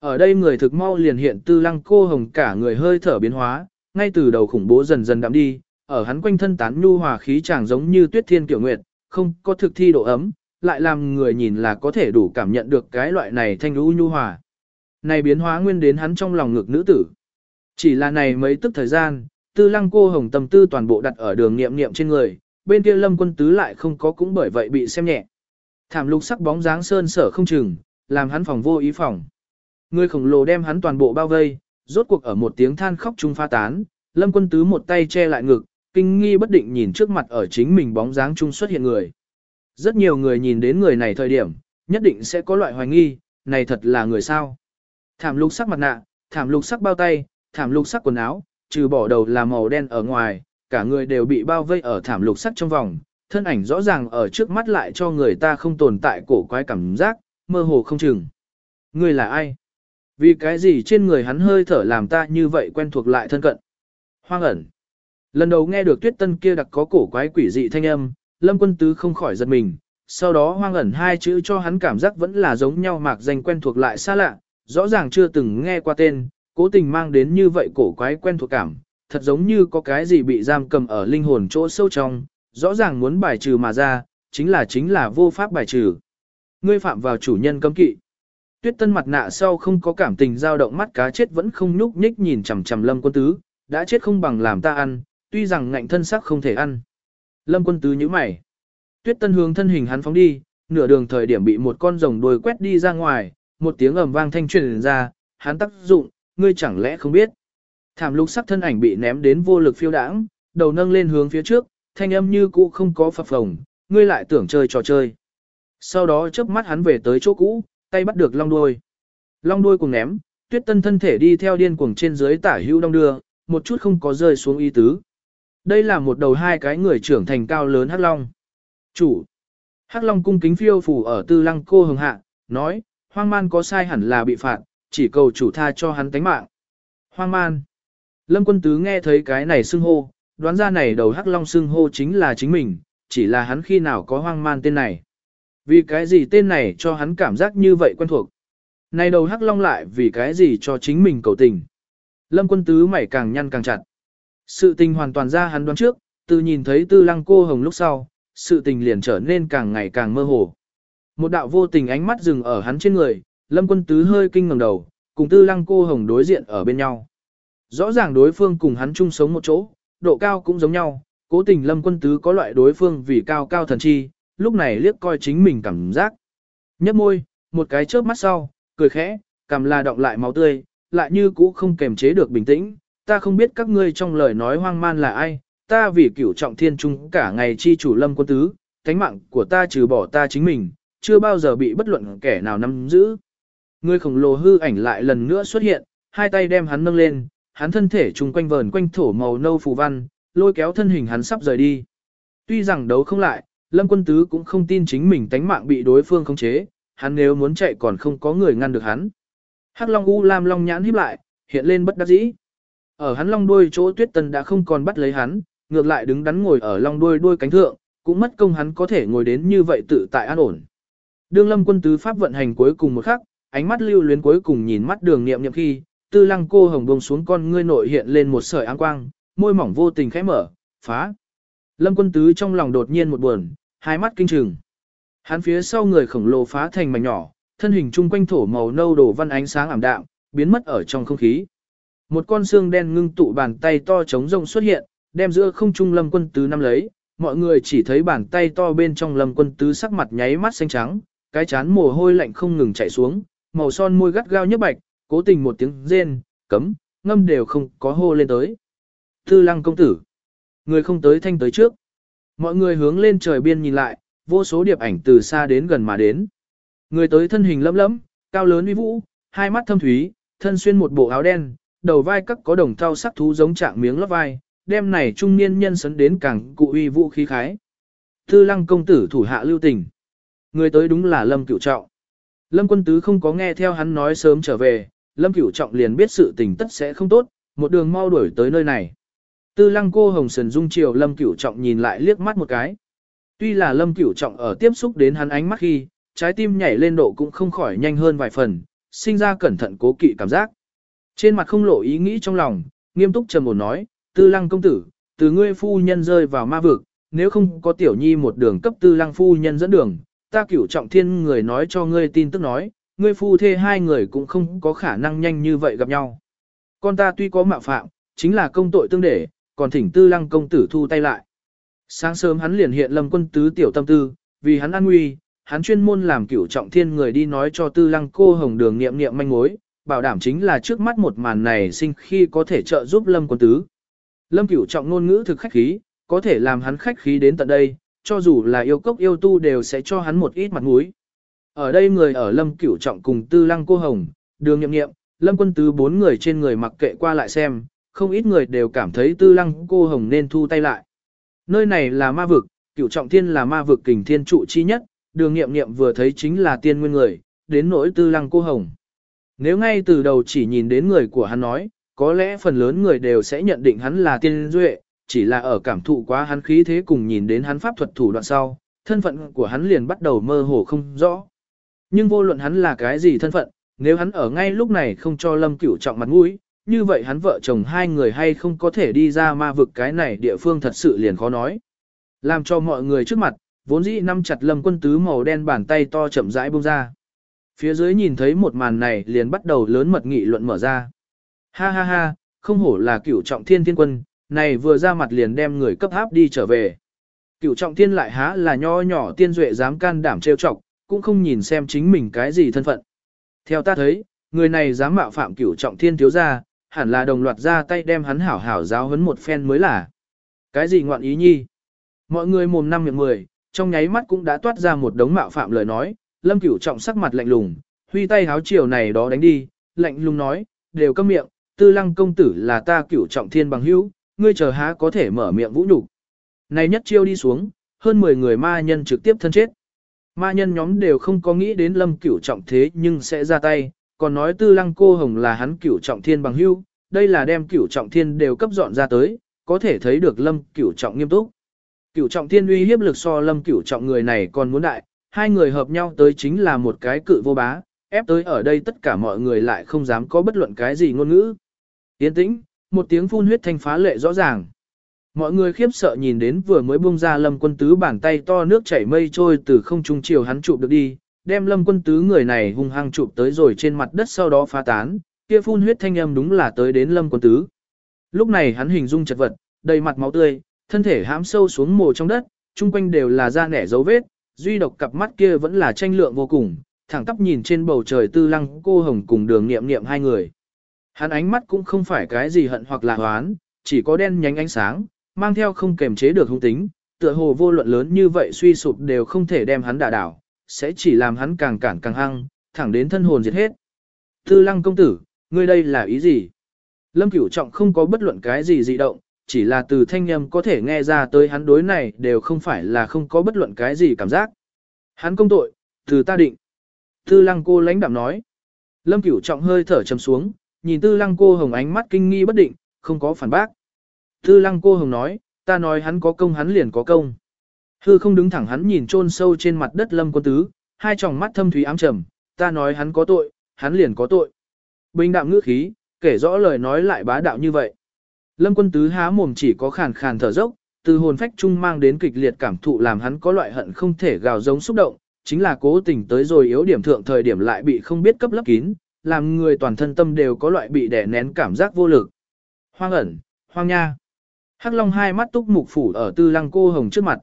Ở đây người thực mau liền hiện tư lăng cô hồng cả người hơi thở biến hóa, ngay từ đầu khủng bố dần dần đạm đi, ở hắn quanh thân tán nhu hòa khí chàng giống như tuyết thiên kiểu nguyệt, không có thực thi độ ấm, lại làm người nhìn là có thể đủ cảm nhận được cái loại này thanh lũ nhu hòa. Này biến hóa nguyên đến hắn trong lòng ngực nữ tử. Chỉ là này mấy tức thời gian, tư lăng cô hồng tâm tư toàn bộ đặt ở đường nghiệm nghiệm trên người, bên kia lâm quân tứ lại không có cũng bởi vậy bị xem nhẹ. Thảm lục sắc bóng dáng sơn sở không chừng, làm hắn phòng vô ý phòng. Người khổng lồ đem hắn toàn bộ bao vây, rốt cuộc ở một tiếng than khóc chung pha tán, lâm quân tứ một tay che lại ngực, kinh nghi bất định nhìn trước mặt ở chính mình bóng dáng chung xuất hiện người. Rất nhiều người nhìn đến người này thời điểm, nhất định sẽ có loại hoài nghi, này thật là người sao. Thảm lục sắc mặt nạ, thảm lục sắc bao tay, thảm lục sắc quần áo, trừ bỏ đầu là màu đen ở ngoài, cả người đều bị bao vây ở thảm lục sắc trong vòng, thân ảnh rõ ràng ở trước mắt lại cho người ta không tồn tại cổ quái cảm giác, mơ hồ không chừng. Người là ai? Vì cái gì trên người hắn hơi thở làm ta như vậy quen thuộc lại thân cận? Hoang ẩn. Lần đầu nghe được tuyết tân kia đặc có cổ quái quỷ dị thanh âm, lâm quân tứ không khỏi giật mình. Sau đó hoang ẩn hai chữ cho hắn cảm giác vẫn là giống nhau mạc danh quen thuộc lại xa lạ, rõ ràng chưa từng nghe qua tên, cố tình mang đến như vậy cổ quái quen thuộc cảm, thật giống như có cái gì bị giam cầm ở linh hồn chỗ sâu trong, rõ ràng muốn bài trừ mà ra, chính là chính là vô pháp bài trừ. Ngươi phạm vào chủ nhân cấm kỵ. Tuyết tân mặt nạ sau không có cảm tình dao động mắt cá chết vẫn không nhúc nhích nhìn chằm chằm lâm quân tứ, đã chết không bằng làm ta ăn, tuy rằng ngạnh thân sắc không thể ăn. Lâm quân tứ nhíu mày. Tuyết tân hướng thân hình hắn phóng đi, nửa đường thời điểm bị một con rồng đuôi quét đi ra ngoài, một tiếng ầm vang thanh truyền ra, hắn tác dụng, ngươi chẳng lẽ không biết. Thảm lục sắc thân ảnh bị ném đến vô lực phiêu đãng, đầu nâng lên hướng phía trước, thanh âm như cũ không có phập phồng, ngươi lại tưởng chơi trò chơi. Sau đó chớp mắt hắn về tới chỗ cũ, tay bắt được long đuôi. Long đuôi cùng ném, tuyết tân thân thể đi theo điên cuồng trên dưới tả hữu đông đưa, một chút không có rơi xuống y tứ. Đây là một đầu hai cái người trưởng thành cao lớn hắc long. Chủ. Hắc long cung kính phiêu phủ ở tư lăng cô hồng hạ, nói, hoang man có sai hẳn là bị phạt, chỉ cầu chủ tha cho hắn tánh mạng. Hoang man. Lâm quân tứ nghe thấy cái này xưng hô, đoán ra này đầu hắc long xưng hô chính là chính mình, chỉ là hắn khi nào có hoang man tên này. Vì cái gì tên này cho hắn cảm giác như vậy quen thuộc. Này đầu hắc long lại vì cái gì cho chính mình cầu tình. Lâm quân tứ mày càng nhăn càng chặt. Sự tình hoàn toàn ra hắn đoán trước, từ nhìn thấy tư lăng cô hồng lúc sau, sự tình liền trở nên càng ngày càng mơ hồ. Một đạo vô tình ánh mắt dừng ở hắn trên người, lâm quân tứ hơi kinh ngẩng đầu, cùng tư lăng cô hồng đối diện ở bên nhau. Rõ ràng đối phương cùng hắn chung sống một chỗ, độ cao cũng giống nhau, cố tình lâm quân tứ có loại đối phương vì cao cao thần chi, lúc này liếc coi chính mình cảm giác. Nhấp môi, một cái chớp mắt sau, cười khẽ, cầm là động lại máu tươi, lại như cũ không kềm chế được bình tĩnh, ta không biết các ngươi trong lời nói hoang man là ai, ta vì cửu trọng thiên trung cả ngày chi chủ lâm quân tứ, thánh mạng của ta trừ bỏ ta chính mình, chưa bao giờ bị bất luận kẻ nào nắm giữ. Người khổng lồ hư ảnh lại lần nữa xuất hiện, hai tay đem hắn nâng lên, hắn thân thể trùng quanh vờn quanh thổ màu nâu phù văn, lôi kéo thân hình hắn sắp rời đi. Tuy rằng đấu không lại, Lâm Quân Tứ cũng không tin chính mình tánh mạng bị đối phương khống chế, hắn nếu muốn chạy còn không có người ngăn được hắn. Hắc Long U Lam Long nhãn híp lại, hiện lên bất đắc dĩ. Ở hắn long đuôi chỗ Tuyết Tần đã không còn bắt lấy hắn, ngược lại đứng đắn ngồi ở long đuôi đuôi cánh thượng, cũng mất công hắn có thể ngồi đến như vậy tự tại an ổn. Đương Lâm Quân Tứ pháp vận hành cuối cùng một khắc, ánh mắt lưu luyến cuối cùng nhìn mắt Đường Niệm niệm khi, Tư Lăng cô hồng bông xuống con ngươi nội hiện lên một sợi áng quang, môi mỏng vô tình khẽ mở, phá. Lâm Quân Tứ trong lòng đột nhiên một buồn, hai mắt kinh trừng. Hắn phía sau người khổng lồ phá thành mảnh nhỏ, thân hình chung quanh thổ màu nâu đổ văn ánh sáng ảm đạm, biến mất ở trong không khí. Một con xương đen ngưng tụ bàn tay to trống rông xuất hiện, đem giữa không trung lâm quân tứ năm lấy, mọi người chỉ thấy bàn tay to bên trong lâm quân tứ sắc mặt nháy mắt xanh trắng, cái chán mồ hôi lạnh không ngừng chảy xuống, màu son môi gắt gao nhấp bạch, cố tình một tiếng rên, cấm, ngâm đều không có hô lên tới. Tư lăng công tử. Người không tới thanh tới trước. Mọi người hướng lên trời biên nhìn lại, vô số điệp ảnh từ xa đến gần mà đến. Người tới thân hình lẫm lẫm, cao lớn uy vũ, hai mắt thâm thúy, thân xuyên một bộ áo đen, đầu vai các có đồng thau sắc thú giống trạng miếng lót vai, đem này trung niên nhân sấn đến càng cụ uy vũ khí khái. Tư lăng công tử thủ hạ lưu tình. Người tới đúng là Lâm Cửu Trọng. Lâm quân tứ không có nghe theo hắn nói sớm trở về, Lâm Cửu Trọng liền biết sự tình tất sẽ không tốt, một đường mau đuổi tới nơi này. Tư lăng cô hồng sần dung chiều Lâm Cửu Trọng nhìn lại liếc mắt một cái. Tuy là Lâm Cửu Trọng ở tiếp xúc đến hắn ánh mắt khi, trái tim nhảy lên độ cũng không khỏi nhanh hơn vài phần, sinh ra cẩn thận cố kỵ cảm giác. Trên mặt không lộ ý nghĩ trong lòng, nghiêm túc trầm ổn nói, tư lăng công tử, từ ngươi phu nhân rơi vào ma vực, nếu không có tiểu nhi một đường cấp tư lăng phu nhân dẫn đường, ta cửu trọng thiên người nói cho ngươi tin tức nói, ngươi phu thê hai người cũng không có khả năng nhanh như vậy gặp nhau. Con ta tuy có mạo phạm, chính là công tội tương để, còn thỉnh tư lăng công tử thu tay lại. Sáng sớm hắn liền hiện lâm quân tứ tiểu tâm tư, vì hắn an nguy, hắn chuyên môn làm cửu trọng thiên người đi nói cho tư lăng cô hồng đường nghiệm nghiệm manh mối, bảo đảm chính là trước mắt một màn này sinh khi có thể trợ giúp lâm quân tứ. Lâm cửu trọng ngôn ngữ thực khách khí, có thể làm hắn khách khí đến tận đây, cho dù là yêu cốc yêu tu đều sẽ cho hắn một ít mặt mũi. Ở đây người ở lâm cửu trọng cùng tư lăng cô hồng, đường nghiệm nghiệm, lâm quân tứ bốn người trên người mặc kệ qua lại xem, không ít người đều cảm thấy tư lăng cô hồng nên thu tay lại. Nơi này là ma vực, cửu trọng thiên là ma vực kình thiên trụ chi nhất, đường nghiệm nghiệm vừa thấy chính là tiên nguyên người, đến nỗi tư lăng cô hồng. Nếu ngay từ đầu chỉ nhìn đến người của hắn nói, có lẽ phần lớn người đều sẽ nhận định hắn là tiên duệ, chỉ là ở cảm thụ quá hắn khí thế cùng nhìn đến hắn pháp thuật thủ đoạn sau, thân phận của hắn liền bắt đầu mơ hồ không rõ. Nhưng vô luận hắn là cái gì thân phận, nếu hắn ở ngay lúc này không cho Lâm Cửu trọng mặt mũi, như vậy hắn vợ chồng hai người hay không có thể đi ra ma vực cái này địa phương thật sự liền khó nói. Làm cho mọi người trước mặt, vốn dĩ năm chặt Lâm Quân Tứ màu đen bàn tay to chậm rãi bông ra. Phía dưới nhìn thấy một màn này liền bắt đầu lớn mật nghị luận mở ra. Ha ha ha, không hổ là cửu trọng thiên thiên quân, này vừa ra mặt liền đem người cấp háp đi trở về. Cửu trọng thiên lại há là nho nhỏ tiên duệ dám can đảm trêu chọc, cũng không nhìn xem chính mình cái gì thân phận. Theo ta thấy, người này dám mạo phạm cửu trọng thiên thiếu gia, hẳn là đồng loạt ra tay đem hắn hảo hảo giáo huấn một phen mới là. Cái gì ngoạn ý nhi? Mọi người mồm năm miệng mười, trong nháy mắt cũng đã toát ra một đống mạo phạm lời nói, lâm cửu trọng sắc mặt lạnh lùng, huy tay háo chiều này đó đánh đi, lạnh lùng nói, đều câm miệng, tư lăng công tử là ta cửu trọng thiên bằng hữu, ngươi chờ há có thể mở miệng vũ nhục. Này nhất chiêu đi xuống, hơn 10 người ma nhân trực tiếp thân chết. Ma nhân nhóm đều không có nghĩ đến lâm cửu trọng thế nhưng sẽ ra tay, còn nói tư lăng cô hồng là hắn cửu trọng thiên bằng hưu, đây là đem cửu trọng thiên đều cấp dọn ra tới, có thể thấy được lâm cửu trọng nghiêm túc. Cửu trọng thiên uy hiếp lực so lâm cửu trọng người này còn muốn đại, hai người hợp nhau tới chính là một cái cự vô bá, ép tới ở đây tất cả mọi người lại không dám có bất luận cái gì ngôn ngữ. Yên tĩnh, một tiếng phun huyết thanh phá lệ rõ ràng. Mọi người khiếp sợ nhìn đến vừa mới bung ra lâm quân tứ bàn tay to nước chảy mây trôi từ không trung chiều hắn chụp được đi, đem lâm quân tứ người này hung hăng chụp tới rồi trên mặt đất sau đó phá tán, kia phun huyết thanh âm đúng là tới đến lâm quân tứ. Lúc này hắn hình dung chật vật, đầy mặt máu tươi, thân thể hãm sâu xuống mồ trong đất, chung quanh đều là da nẻ dấu vết, duy độc cặp mắt kia vẫn là tranh lượng vô cùng, thẳng tắp nhìn trên bầu trời tư lăng cô hồng cùng đường nghiệm nghiệm hai người. Hắn ánh mắt cũng không phải cái gì hận hoặc là hoán, chỉ có đen nhánh ánh sáng, mang theo không kềm chế được hung tính, tựa hồ vô luận lớn như vậy suy sụp đều không thể đem hắn đả đảo, sẽ chỉ làm hắn càng cản càng hăng, thẳng đến thân hồn diệt hết. Tư lăng công tử, ngươi đây là ý gì? Lâm Cửu Trọng không có bất luận cái gì dị động, chỉ là từ thanh âm có thể nghe ra tới hắn đối này đều không phải là không có bất luận cái gì cảm giác. Hắn công tội, từ ta định. Tư lăng cô lãnh đạm nói. Lâm Cửu Trọng hơi thở trầm xuống, nhìn tư lăng cô hồng ánh mắt kinh nghi bất định, không có phản bác. Tư lăng cô hồng nói, ta nói hắn có công hắn liền có công. Hư không đứng thẳng hắn nhìn chôn sâu trên mặt đất lâm quân tứ, hai tròng mắt thâm thúy ám trầm, ta nói hắn có tội, hắn liền có tội. Bình đạm ngữ khí, kể rõ lời nói lại bá đạo như vậy. Lâm quân tứ há mồm chỉ có khàn khàn thở dốc, từ hồn phách trung mang đến kịch liệt cảm thụ làm hắn có loại hận không thể gào giống xúc động, chính là cố tình tới rồi yếu điểm thượng thời điểm lại bị không biết cấp lấp kín, làm người toàn thân tâm đều có loại bị đè nén cảm giác vô lực. Hoang ẩn, hoang nha. Hắc Long hai mắt túc mục phủ ở tư lăng cô hồng trước mặt.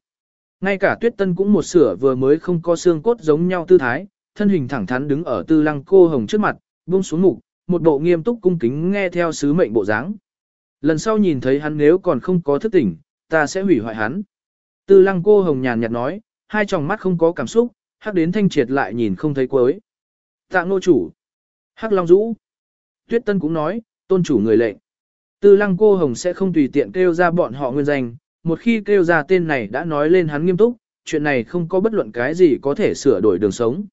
Ngay cả tuyết tân cũng một sửa vừa mới không có xương cốt giống nhau tư thái, thân hình thẳng thắn đứng ở tư lăng cô hồng trước mặt, buông xuống mục, một bộ nghiêm túc cung kính nghe theo sứ mệnh bộ dáng. Lần sau nhìn thấy hắn nếu còn không có thức tỉnh, ta sẽ hủy hoại hắn. Tư lăng cô hồng nhàn nhạt nói, hai tròng mắt không có cảm xúc, hắc đến thanh triệt lại nhìn không thấy cuối. Tạ ngô chủ. Hắc long Dũ. Tuyết tân cũng nói, tôn chủ người lệnh. Tư lăng cô hồng sẽ không tùy tiện kêu ra bọn họ nguyên danh, một khi kêu ra tên này đã nói lên hắn nghiêm túc, chuyện này không có bất luận cái gì có thể sửa đổi đường sống.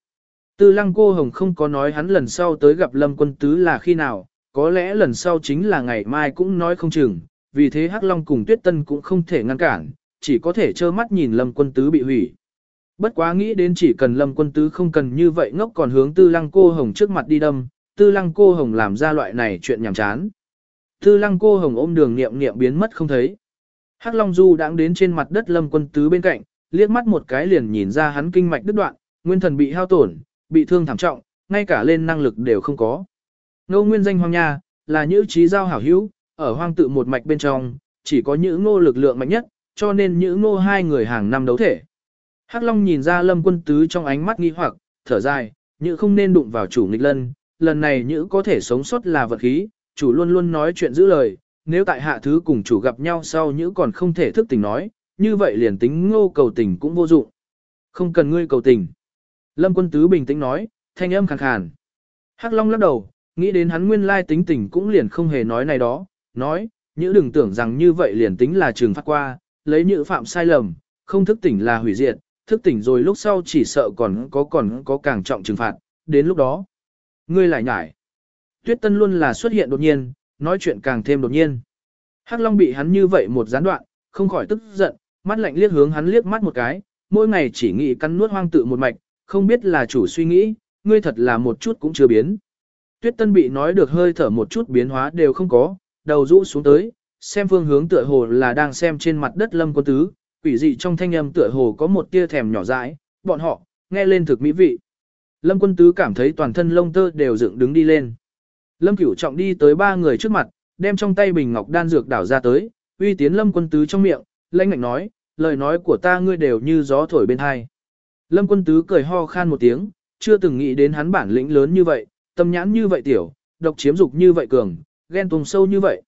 Tư lăng cô hồng không có nói hắn lần sau tới gặp lâm quân tứ là khi nào, có lẽ lần sau chính là ngày mai cũng nói không chừng, vì thế Hắc Long cùng Tuyết Tân cũng không thể ngăn cản, chỉ có thể trơ mắt nhìn lâm quân tứ bị hủy. Bất quá nghĩ đến chỉ cần lâm quân tứ không cần như vậy ngốc còn hướng tư lăng cô hồng trước mặt đi đâm, tư lăng cô hồng làm ra loại này chuyện nhảm chán. Tư lăng cô hồng ôm đường nghiệm nghiệm biến mất không thấy. Hắc Long Du đang đến trên mặt đất lâm quân tứ bên cạnh, liếc mắt một cái liền nhìn ra hắn kinh mạch đứt đoạn, nguyên thần bị hao tổn, bị thương thảm trọng, ngay cả lên năng lực đều không có. Ngô nguyên danh hoang nha, là nữ trí giao hảo hữu, ở hoang tự một mạch bên trong, chỉ có những ngô lực lượng mạnh nhất, cho nên những ngô hai người hàng năm đấu thể. Hắc Long nhìn ra lâm quân tứ trong ánh mắt nghi hoặc, thở dài, như không nên đụng vào chủ nghịch lân, lần này nhữ có thể sống sót là vật khí, chủ luôn luôn nói chuyện giữ lời, nếu tại hạ thứ cùng chủ gặp nhau sau nhữ còn không thể thức tình nói, như vậy liền tính ngô cầu tình cũng vô dụng. Không cần ngươi cầu tình. Lâm quân tứ bình tĩnh nói, thanh âm khàn khàn. Hắc Long lắc đầu, nghĩ đến hắn nguyên lai tính tình cũng liền không hề nói này đó, nói, nhữ đừng tưởng rằng như vậy liền tính là trường phát qua, lấy nhữ phạm sai lầm, không thức tỉnh là hủy diệt, thức tỉnh rồi lúc sau chỉ sợ còn có còn có càng trọng trừng phạt, đến lúc đó. Ngươi lại nhải. Tuyết Tân luôn là xuất hiện đột nhiên, nói chuyện càng thêm đột nhiên. Hắc Long bị hắn như vậy một gián đoạn, không khỏi tức giận, mắt lạnh liếc hướng hắn liếc mắt một cái, mỗi ngày chỉ nghĩ cắn nuốt hoang tự một mạch, không biết là chủ suy nghĩ, ngươi thật là một chút cũng chưa biến. Tuyết Tân bị nói được hơi thở một chút biến hóa đều không có, đầu rũ xuống tới, xem phương hướng tựa hồ là đang xem trên mặt đất lâm quân tứ, quỷ dị trong thanh âm tựa hồ có một tia thèm nhỏ dãi, bọn họ, nghe lên thực mỹ vị. Lâm quân tứ cảm thấy toàn thân lông tơ đều dựng đứng đi lên. Lâm cửu trọng đi tới ba người trước mặt, đem trong tay bình ngọc đan dược đảo ra tới, uy tiến lâm quân tứ trong miệng, lãnh ngạnh nói, lời nói của ta ngươi đều như gió thổi bên hai. Lâm quân tứ cười ho khan một tiếng, chưa từng nghĩ đến hắn bản lĩnh lớn như vậy, tâm nhãn như vậy tiểu, độc chiếm dục như vậy cường, ghen tuồng sâu như vậy.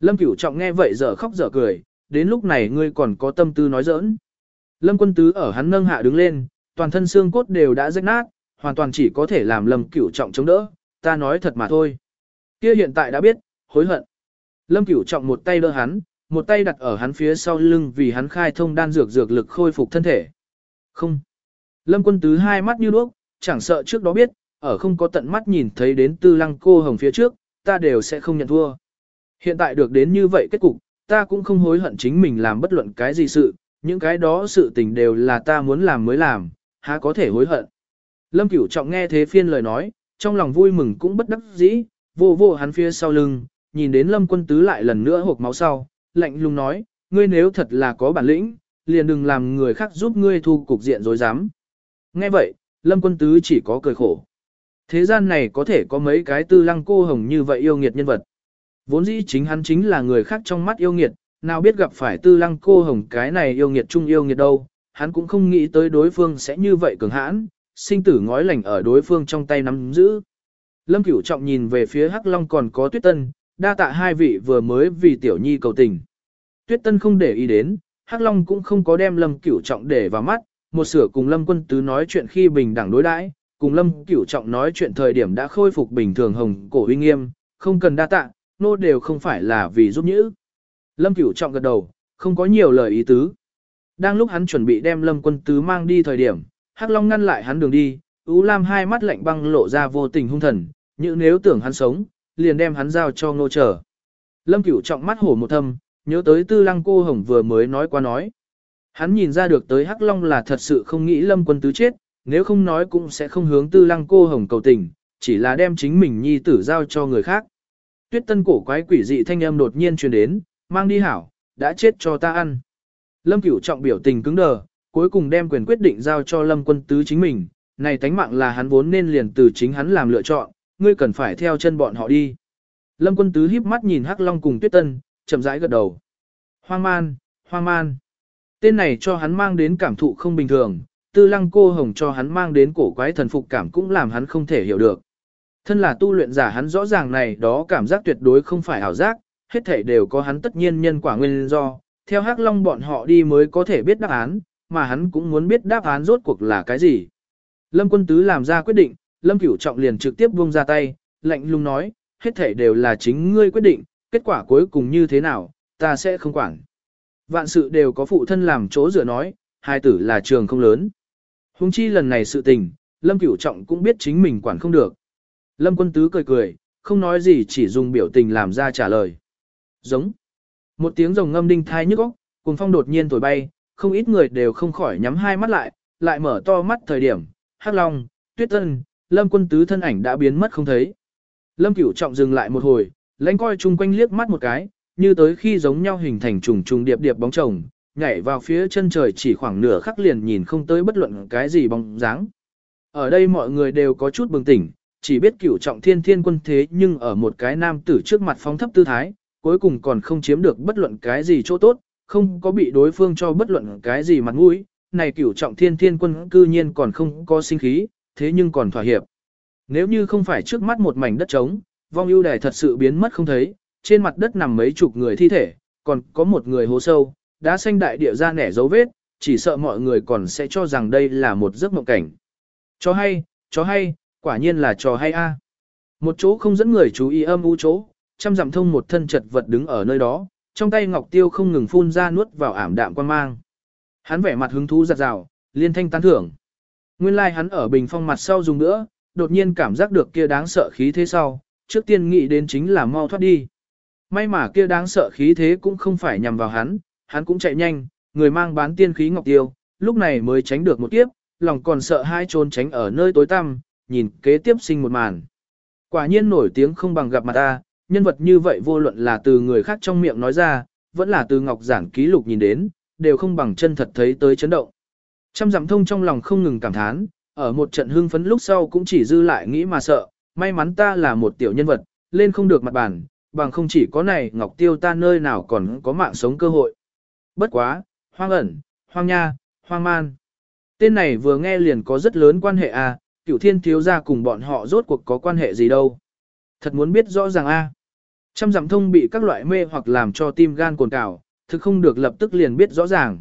Lâm cửu trọng nghe vậy dở khóc dở cười, đến lúc này ngươi còn có tâm tư nói giỡn. Lâm quân tứ ở hắn nâng hạ đứng lên, toàn thân xương cốt đều đã rách nát, hoàn toàn chỉ có thể làm lâm cửu trọng chống đỡ, ta nói thật mà thôi. Kia hiện tại đã biết, hối hận. Lâm Cửu trọng một tay đỡ hắn, một tay đặt ở hắn phía sau lưng vì hắn khai thông đan dược dược lực khôi phục thân thể. Không. Lâm quân tứ hai mắt như đuốc, chẳng sợ trước đó biết, ở không có tận mắt nhìn thấy đến tư lăng cô hồng phía trước, ta đều sẽ không nhận thua. Hiện tại được đến như vậy kết cục, ta cũng không hối hận chính mình làm bất luận cái gì sự, những cái đó sự tình đều là ta muốn làm mới làm, há có thể hối hận. Lâm Cửu Trọng nghe thế phiên lời nói, trong lòng vui mừng cũng bất đắc dĩ, vô vô hắn phía sau lưng, nhìn đến Lâm Quân Tứ lại lần nữa hộp máu sau, lạnh lùng nói, ngươi nếu thật là có bản lĩnh, liền đừng làm người khác giúp ngươi thu cục diện dối dám. Nghe vậy, Lâm Quân Tứ chỉ có cười khổ. Thế gian này có thể có mấy cái tư lăng cô hồng như vậy yêu nghiệt nhân vật. Vốn dĩ chính hắn chính là người khác trong mắt yêu nghiệt, nào biết gặp phải tư lăng cô hồng cái này yêu nghiệt chung yêu nghiệt đâu, hắn cũng không nghĩ tới đối phương sẽ như vậy cường hãn, sinh tử ngói lành ở đối phương trong tay nắm giữ. Lâm Cửu Trọng nhìn về phía Hắc Long còn có Tuyết Tân, đa tạ hai vị vừa mới vì tiểu nhi cầu tình. Tuyết Tân không để ý đến, Hắc Long cũng không có đem Lâm Cửu Trọng để vào mắt, một sửa cùng Lâm Quân Tứ nói chuyện khi bình đẳng đối đãi, cùng Lâm Cửu Trọng nói chuyện thời điểm đã khôi phục bình thường hồng cổ uy nghiêm, không cần đa tạ, nô đều không phải là vì giúp nhữ. Lâm Cửu Trọng gật đầu, không có nhiều lời ý tứ. Đang lúc hắn chuẩn bị đem Lâm Quân Tứ mang đi thời điểm, Hắc Long ngăn lại hắn đường đi, U Lam hai mắt lạnh băng lộ ra vô tình hung thần, như nếu tưởng hắn sống, liền đem hắn giao cho ngô trở. Lâm Cửu trọng mắt hổ một thâm, nhớ tới tư lăng cô hồng vừa mới nói qua nói. Hắn nhìn ra được tới Hắc Long là thật sự không nghĩ Lâm quân tứ chết, nếu không nói cũng sẽ không hướng tư lăng cô hồng cầu tình, chỉ là đem chính mình nhi tử giao cho người khác. Tuyết tân cổ quái quỷ dị thanh âm đột nhiên truyền đến, mang đi hảo, đã chết cho ta ăn. Lâm Cửu trọng biểu tình cứng đờ, cuối cùng đem quyền quyết định giao cho Lâm quân tứ chính mình, này tánh mạng là hắn vốn nên liền từ chính hắn làm lựa chọn, ngươi cần phải theo chân bọn họ đi. Lâm quân tứ híp mắt nhìn Hắc Long cùng Tuyết Tân, chậm rãi gật đầu. Hoang man, hoang man. Tên này cho hắn mang đến cảm thụ không bình thường, tư lăng cô hồng cho hắn mang đến cổ quái thần phục cảm cũng làm hắn không thể hiểu được. Thân là tu luyện giả hắn rõ ràng này đó cảm giác tuyệt đối không phải ảo giác, hết thể đều có hắn tất nhiên nhân quả nguyên do, theo Hắc Long bọn họ đi mới có thể biết đáp án, mà hắn cũng muốn biết đáp án rốt cuộc là cái gì. Lâm quân tứ làm ra quyết định, Lâm Cửu Trọng liền trực tiếp buông ra tay, lạnh lùng nói, hết thể đều là chính ngươi quyết định, kết quả cuối cùng như thế nào, ta sẽ không quản. Vạn sự đều có phụ thân làm chỗ dựa nói, hai tử là trường không lớn. Hùng chi lần này sự tình, Lâm Cửu Trọng cũng biết chính mình quản không được. Lâm Quân Tứ cười cười, không nói gì chỉ dùng biểu tình làm ra trả lời. Giống. Một tiếng rồng ngâm đinh thai nhức óc, cùng phong đột nhiên thổi bay, không ít người đều không khỏi nhắm hai mắt lại, lại mở to mắt thời điểm, Hắc Long, Tuyết Tân, Lâm Quân Tứ thân ảnh đã biến mất không thấy. Lâm Cửu Trọng dừng lại một hồi, lãnh coi chung quanh liếc mắt một cái, như tới khi giống nhau hình thành trùng trùng điệp điệp bóng chồng, nhảy vào phía chân trời chỉ khoảng nửa khắc liền nhìn không tới bất luận cái gì bóng dáng. Ở đây mọi người đều có chút bừng tỉnh, chỉ biết Cửu Trọng Thiên Thiên Quân thế nhưng ở một cái nam tử trước mặt phóng thấp tư thái, cuối cùng còn không chiếm được bất luận cái gì chỗ tốt, không có bị đối phương cho bất luận cái gì mặt mũi. Này Cửu Trọng Thiên Thiên Quân cư nhiên còn không có sinh khí, thế nhưng còn thỏa hiệp. Nếu như không phải trước mắt một mảnh đất trống, vong ưu đài thật sự biến mất không thấy, trên mặt đất nằm mấy chục người thi thể, còn có một người hố sâu, đã xanh đại địa ra nẻ dấu vết, chỉ sợ mọi người còn sẽ cho rằng đây là một giấc mộng cảnh. Cho hay, cho hay, quả nhiên là trò hay a. Một chỗ không dẫn người chú ý âm u chỗ, trăm dặm thông một thân chật vật đứng ở nơi đó, trong tay ngọc tiêu không ngừng phun ra nuốt vào ảm đạm quan mang. Hắn vẻ mặt hứng thú giặt rào, liên thanh tán thưởng. Nguyên lai like hắn ở bình phong mặt sau dùng nữa, đột nhiên cảm giác được kia đáng sợ khí thế sau, trước tiên nghĩ đến chính là mau thoát đi. May mà kia đáng sợ khí thế cũng không phải nhằm vào hắn, hắn cũng chạy nhanh, người mang bán tiên khí ngọc tiêu, lúc này mới tránh được một kiếp, lòng còn sợ hai trốn tránh ở nơi tối tăm, nhìn kế tiếp sinh một màn. Quả nhiên nổi tiếng không bằng gặp mặt ta, nhân vật như vậy vô luận là từ người khác trong miệng nói ra, vẫn là từ ngọc giản ký lục nhìn đến, đều không bằng chân thật thấy tới chấn động. Trăm dặm thông trong lòng không ngừng cảm thán, ở một trận hưng phấn lúc sau cũng chỉ dư lại nghĩ mà sợ, may mắn ta là một tiểu nhân vật, lên không được mặt bàn, bằng không chỉ có này ngọc tiêu ta nơi nào còn có mạng sống cơ hội. Bất quá, hoang ẩn, hoang nha, hoang man. Tên này vừa nghe liền có rất lớn quan hệ à, cửu thiên thiếu gia cùng bọn họ rốt cuộc có quan hệ gì đâu. Thật muốn biết rõ ràng a. À. Trăm dặm thông bị các loại mê hoặc làm cho tim gan cồn cào, thực không được lập tức liền biết rõ ràng.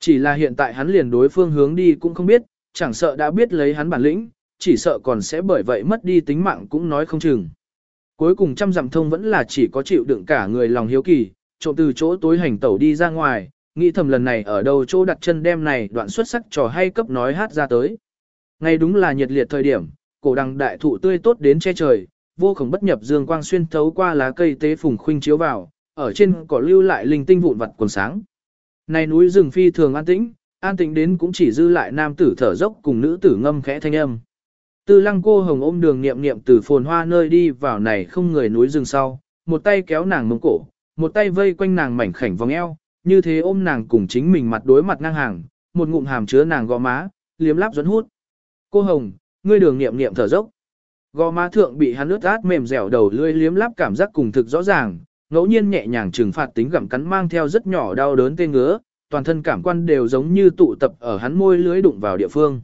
Chỉ là hiện tại hắn liền đối phương hướng đi cũng không biết, chẳng sợ đã biết lấy hắn bản lĩnh, chỉ sợ còn sẽ bởi vậy mất đi tính mạng cũng nói không chừng. Cuối cùng trăm dặm thông vẫn là chỉ có chịu đựng cả người lòng hiếu kỳ, trộm từ chỗ tối hành tẩu đi ra ngoài, nghĩ thầm lần này ở đâu chỗ đặt chân đem này đoạn xuất sắc trò hay cấp nói hát ra tới. Ngay đúng là nhiệt liệt thời điểm, cổ đằng đại thụ tươi tốt đến che trời, vô khổng bất nhập dương quang xuyên thấu qua lá cây tế phùng khuynh chiếu vào, ở trên cỏ lưu lại linh tinh vụn vặt quần sáng. Này núi rừng phi thường an tĩnh, an tĩnh đến cũng chỉ dư lại nam tử thở dốc cùng nữ tử ngâm khẽ thanh âm. Tư lăng cô hồng ôm đường niệm niệm từ phồn hoa nơi đi vào này không người núi rừng sau, một tay kéo nàng mông cổ, một tay vây quanh nàng mảnh khảnh vòng eo, như thế ôm nàng cùng chính mình mặt đối mặt ngang hàng, một ngụm hàm chứa nàng gò má, liếm láp dẫn hút. Cô hồng, ngươi đường niệm niệm thở dốc. Gò má thượng bị hắn ướt át mềm dẻo đầu lưỡi liếm láp cảm giác cùng thực rõ ràng, ngẫu nhiên nhẹ nhàng trừng phạt tính gặm cắn mang theo rất nhỏ đau đớn tê ngứa, toàn thân cảm quan đều giống như tụ tập ở hắn môi lưới đụng vào địa phương.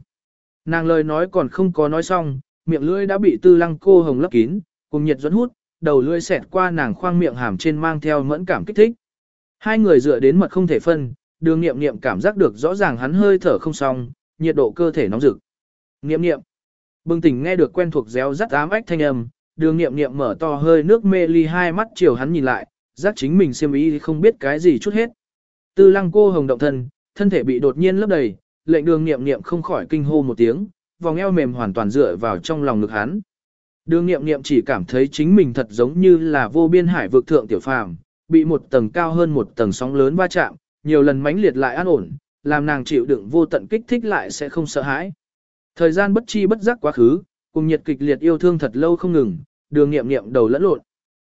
Nàng lời nói còn không có nói xong, miệng lưỡi đã bị tư lăng cô hồng lấp kín, cùng nhiệt dẫn hút, đầu lưỡi xẹt qua nàng khoang miệng hàm trên mang theo mẫn cảm kích thích. Hai người dựa đến mật không thể phân, đường nghiệm nghiệm cảm giác được rõ ràng hắn hơi thở không xong, nhiệt độ cơ thể nóng rực. Nghiệm nghiệm. Bừng tỉnh nghe được quen thuộc réo rắt ám ách thanh âm, đường nghiệm nghiệm mở to hơi nước mê ly hai mắt chiều hắn nhìn lại, giác chính mình siêm ý không biết cái gì chút hết. Tư lăng cô hồng động thân, thân thể bị đột nhiên lấp đầy, lệnh đường nghiệm nghiệm không khỏi kinh hô một tiếng, vòng eo mềm hoàn toàn dựa vào trong lòng ngực hắn. Đường nghiệm nghiệm chỉ cảm thấy chính mình thật giống như là vô biên hải vực thượng tiểu phàm, bị một tầng cao hơn một tầng sóng lớn va chạm, nhiều lần mãnh liệt lại an ổn, làm nàng chịu đựng vô tận kích thích lại sẽ không sợ hãi. Thời gian bất chi bất giác quá khứ, cùng nhiệt kịch liệt yêu thương thật lâu không ngừng, đường nghiệm nghiệm đầu lẫn lộn.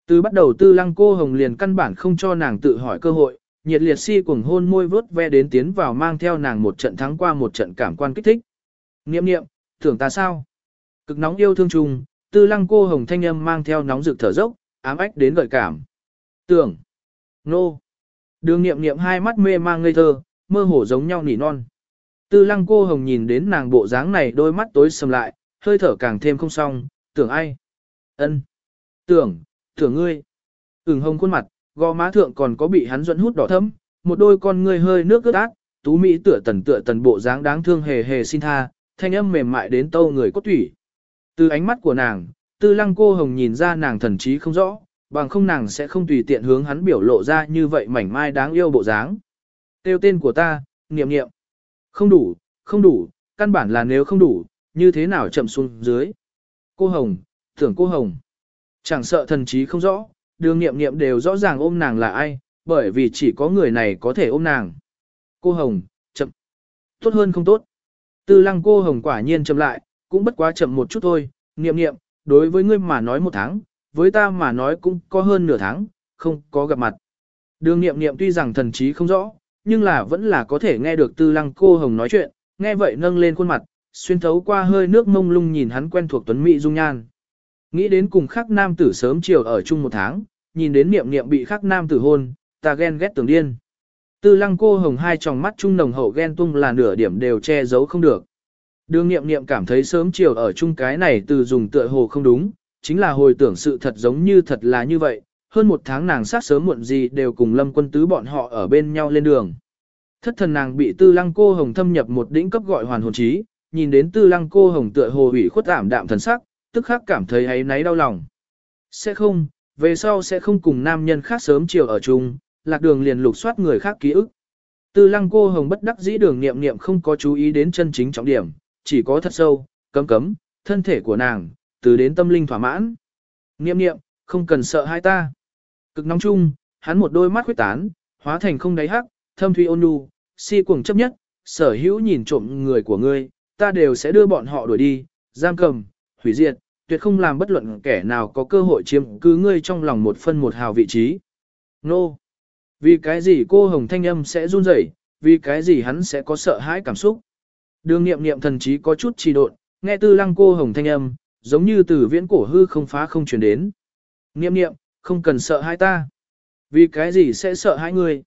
Từ bắt đầu tư lăng cô hồng liền căn bản không cho nàng tự hỏi cơ hội, nhiệt liệt si cuồng hôn môi vớt ve đến tiến vào mang theo nàng một trận thắng qua một trận cảm quan kích thích. Nghiệm nghiệm, tưởng ta sao? Cực nóng yêu thương chung, tư lăng cô hồng thanh âm mang theo nóng rực thở dốc, ám ách đến gợi cảm. Tưởng, nô, đường nghiệm nghiệm hai mắt mê mang ngây thơ, mơ hồ giống nhau nỉ non. Tư lăng cô hồng nhìn đến nàng bộ dáng này đôi mắt tối sầm lại, hơi thở càng thêm không xong, tưởng ai? ân Tưởng, tưởng ngươi. Ửng hồng khuôn mặt, gò má thượng còn có bị hắn dẫn hút đỏ thấm, một đôi con ngươi hơi nước ướt át, tú mỹ tựa tần tựa tần bộ dáng đáng thương hề hề xin tha, thanh âm mềm mại đến tâu người cốt thủy. Từ ánh mắt của nàng, tư lăng cô hồng nhìn ra nàng thần trí không rõ, bằng không nàng sẽ không tùy tiện hướng hắn biểu lộ ra như vậy mảnh mai đáng yêu bộ dáng. Tiêu tên của ta, niệm niệm. Không đủ, không đủ, căn bản là nếu không đủ, như thế nào chậm xuống dưới. Cô Hồng, tưởng cô Hồng. Chẳng sợ thần trí không rõ, đường niệm niệm đều rõ ràng ôm nàng là ai, bởi vì chỉ có người này có thể ôm nàng. Cô Hồng, chậm. Tốt hơn không tốt. Tư lăng cô Hồng quả nhiên chậm lại, cũng bất quá chậm một chút thôi, niệm niệm, đối với ngươi mà nói một tháng, với ta mà nói cũng có hơn nửa tháng, không có gặp mặt. Đường niệm niệm tuy rằng thần trí không rõ, nhưng là vẫn là có thể nghe được tư lăng cô hồng nói chuyện, nghe vậy nâng lên khuôn mặt, xuyên thấu qua hơi nước mông lung nhìn hắn quen thuộc tuấn mỹ dung nhan. Nghĩ đến cùng khắc nam tử sớm chiều ở chung một tháng, nhìn đến niệm niệm bị khắc nam tử hôn, ta ghen ghét tưởng điên. Tư lăng cô hồng hai tròng mắt trung nồng hậu ghen tung là nửa điểm đều che giấu không được. Đường niệm niệm cảm thấy sớm chiều ở chung cái này từ dùng tựa hồ không đúng, chính là hồi tưởng sự thật giống như thật là như vậy, hơn một tháng nàng sát sớm muộn gì đều cùng lâm quân tứ bọn họ ở bên nhau lên đường. Thất thần nàng bị tư lăng cô hồng thâm nhập một đỉnh cấp gọi hoàn hồn trí, nhìn đến tư lăng cô hồng tựa hồ ủy khuất ảm đạm thần sắc, tức khắc cảm thấy ấy náy đau lòng. Sẽ không, về sau sẽ không cùng nam nhân khác sớm chiều ở chung, lạc đường liền lục soát người khác ký ức. Tư lăng cô hồng bất đắc dĩ đường niệm niệm không có chú ý đến chân chính trọng điểm, chỉ có thật sâu, cấm cấm, thân thể của nàng, từ đến tâm linh thỏa mãn. Niệm niệm, không cần sợ hai ta. Cực nóng chung, hắn một đôi mắt khuyết tán, hóa thành không đáy hắc, thâm thủy ôn nhu, si cuồng chấp nhất, sở hữu nhìn trộm người của ngươi, ta đều sẽ đưa bọn họ đuổi đi, giam cầm, hủy diệt, tuyệt không làm bất luận kẻ nào có cơ hội chiếm cứ ngươi trong lòng một phân một hào vị trí. Nô! Vì cái gì cô Hồng Thanh Âm sẽ run rẩy? vì cái gì hắn sẽ có sợ hãi cảm xúc? Đường nghiệm nghiệm thần trí có chút trì độn, nghe tư lăng cô Hồng Thanh Âm, giống như từ viễn cổ hư không phá không chuyển đến. Nghiệm nghiệm, không cần sợ hai ta. Vì cái gì sẽ sợ hãi ngươi?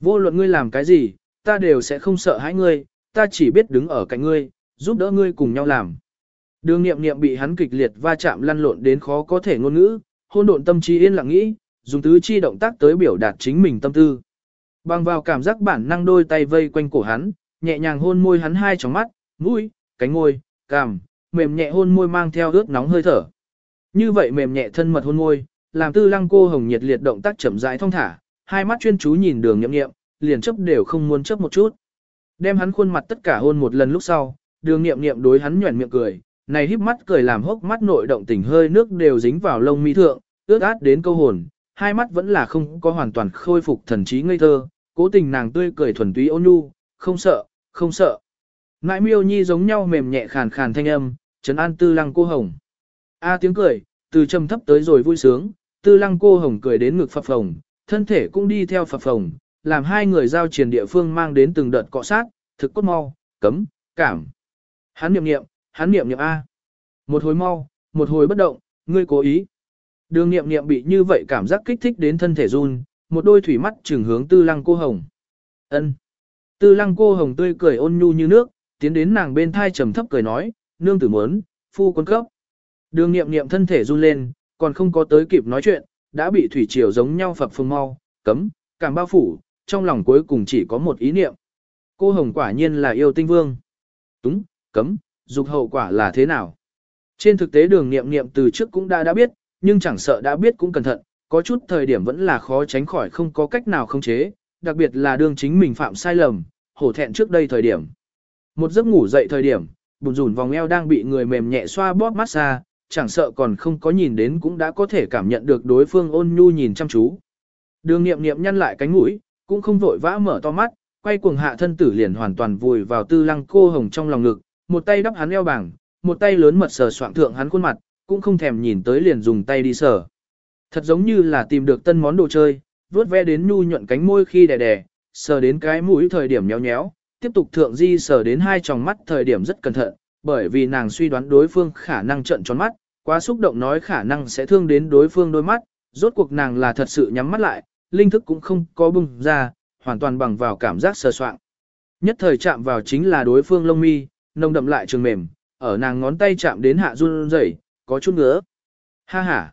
Vô luận ngươi làm cái gì, ta đều sẽ không sợ hãi ngươi, ta chỉ biết đứng ở cạnh ngươi, giúp đỡ ngươi cùng nhau làm. Đường nghiệm nghiệm bị hắn kịch liệt va chạm lăn lộn đến khó có thể ngôn ngữ, hôn độn tâm trí yên lặng nghĩ, dùng tứ chi động tác tới biểu đạt chính mình tâm tư. Bằng vào cảm giác bản năng đôi tay vây quanh cổ hắn, nhẹ nhàng hôn môi hắn hai tròng mắt, mũi, cánh môi, cằm, mềm nhẹ hôn môi mang theo ướt nóng hơi thở. Như vậy mềm nhẹ thân mật hôn môi, làm tư lăng cô hồng nhiệt liệt động tác chậm rãi thong thả, hai mắt chuyên chú nhìn đường nhậm nghiệm, liền chấp đều không muốn chấp một chút. Đem hắn khuôn mặt tất cả hôn một lần lúc sau, đường nghiệm nghiệm đối hắn nhuẩn miệng cười, này híp mắt cười làm hốc mắt nội động tình hơi nước đều dính vào lông mi thượng, ướt át đến câu hồn, hai mắt vẫn là không có hoàn toàn khôi phục thần trí ngây thơ, cố tình nàng tươi cười thuần túy ôn nhu, không sợ, không sợ. Ngại miêu nhi giống nhau mềm nhẹ khàn khàn thanh âm, trấn an tư lăng cô hồng. A tiếng cười, từ trầm thấp tới rồi vui sướng, tư lăng cô hồng cười đến ngực phập phồng, thân thể cũng đi theo phập phồng, làm hai người giao triển địa phương mang đến từng đợt cọ sát, thực cốt mau, cấm, cảm. Hắn niệm niệm, hắn niệm niệm A. Một hồi mau, một hồi bất động, ngươi cố ý. Đường niệm niệm bị như vậy cảm giác kích thích đến thân thể run, một đôi thủy mắt trừng hướng tư lăng cô hồng. ân Tư lăng cô hồng tươi cười ôn nhu như nước, tiến đến nàng bên thai trầm thấp cười nói, nương tử muốn, phu quân cấp. Đường niệm niệm thân thể run lên, còn không có tới kịp nói chuyện, đã bị thủy triều giống nhau phập phồng mau, cấm, cảm bao phủ, trong lòng cuối cùng chỉ có một ý niệm. Cô hồng quả nhiên là yêu tinh vương. Túng, cấm, dục hậu quả là thế nào? Trên thực tế đường niệm niệm từ trước cũng đã đã biết, nhưng chẳng sợ đã biết cũng cẩn thận, có chút thời điểm vẫn là khó tránh khỏi không có cách nào không chế, đặc biệt là đương chính mình phạm sai lầm, hổ thẹn trước đây thời điểm. Một giấc ngủ dậy thời điểm, bùn rùn vòng eo đang bị người mềm nhẹ xoa bóp massage, chẳng sợ còn không có nhìn đến cũng đã có thể cảm nhận được đối phương ôn nhu nhìn chăm chú. Đường nghiệm nghiệm nhăn lại cánh mũi, cũng không vội vã mở to mắt, quay cuồng hạ thân tử liền hoàn toàn vùi vào tư lăng cô hồng trong lòng ngực, một tay đắp hắn eo bảng, một tay lớn mật sờ soạn thượng hắn khuôn mặt, cũng không thèm nhìn tới liền dùng tay đi sờ. Thật giống như là tìm được tân món đồ chơi, vuốt ve đến nhu nhuận cánh môi khi đè đè, sờ đến cái mũi thời điểm nhéo nhéo, tiếp tục thượng di sờ đến hai tròng mắt thời điểm rất cẩn thận, bởi vì nàng suy đoán đối phương khả năng trận tròn mắt, quá xúc động nói khả năng sẽ thương đến đối phương đôi mắt, rốt cuộc nàng là thật sự nhắm mắt lại, linh thức cũng không có bùng ra, hoàn toàn bằng vào cảm giác sờ soạng. Nhất thời chạm vào chính là đối phương lông mi, nồng đậm lại trường mềm, ở nàng ngón tay chạm đến hạ run rẩy, có chút ngứa. Ha ha.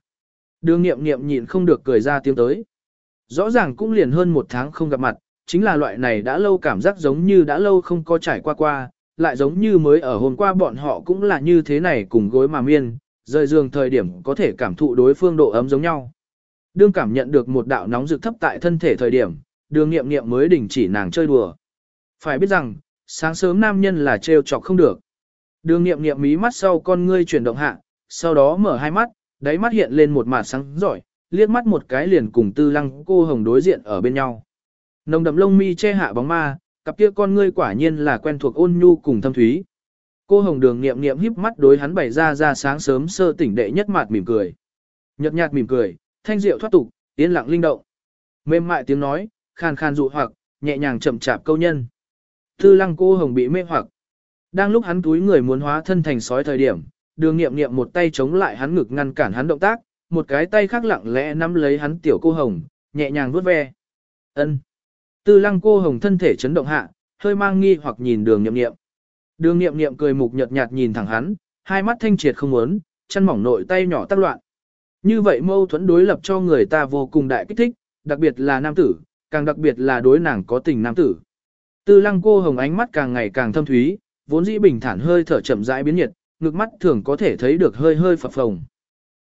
Đường nghiệm nghiệm nhịn không được cười ra tiếng tới. Rõ ràng cũng liền hơn một tháng không gặp mặt, chính là loại này đã lâu cảm giác giống như đã lâu không có trải qua qua, lại giống như mới ở hôm qua bọn họ cũng là như thế này cùng gối mà miên, rời giường thời điểm có thể cảm thụ đối phương độ ấm giống nhau. Đương cảm nhận được một đạo nóng rực thấp tại thân thể thời điểm, đường nghiệm nghiệm mới đình chỉ nàng chơi đùa. Phải biết rằng, sáng sớm nam nhân là trêu chọc không được. Đường nghiệm nghiệm mí mắt sau con ngươi chuyển động hạ, sau đó mở hai mắt, đáy mắt hiện lên một mạt sáng giỏi, liếc mắt một cái liền cùng tư lăng cô hồng đối diện ở bên nhau. Nồng đậm lông mi che hạ bóng ma, cặp kia con ngươi quả nhiên là quen thuộc ôn nhu cùng thâm thúy. Cô hồng đường niệm niệm híp mắt đối hắn bày ra ra sáng sớm sơ tỉnh đệ nhất mặt mỉm cười. Nhật nhạt mỉm cười, thanh diệu thoát tục, yên lặng linh động. Mềm mại tiếng nói, khàn khàn dụ hoặc, nhẹ nhàng chậm chạp câu nhân. Tư lăng cô hồng bị mê hoặc. Đang lúc hắn túi người muốn hóa thân thành sói thời điểm, đường nghiệm nghiệm một tay chống lại hắn ngực ngăn cản hắn động tác, một cái tay khác lặng lẽ nắm lấy hắn tiểu cô hồng, nhẹ nhàng vuốt ve. ân Tư lăng cô hồng thân thể chấn động hạ, hơi mang nghi hoặc nhìn đường nghiệm nghiệm. Đường nghiệm nghiệm cười mục nhợt nhạt nhìn thẳng hắn, hai mắt thanh triệt không muốn, chân mỏng nội tay nhỏ tác loạn. Như vậy mâu thuẫn đối lập cho người ta vô cùng đại kích thích, đặc biệt là nam tử, càng đặc biệt là đối nàng có tình nam tử. Tư lăng cô hồng ánh mắt càng ngày càng thâm thúy, vốn dĩ bình thản hơi thở chậm rãi biến nhiệt, ngực mắt thường có thể thấy được hơi hơi phập phồng.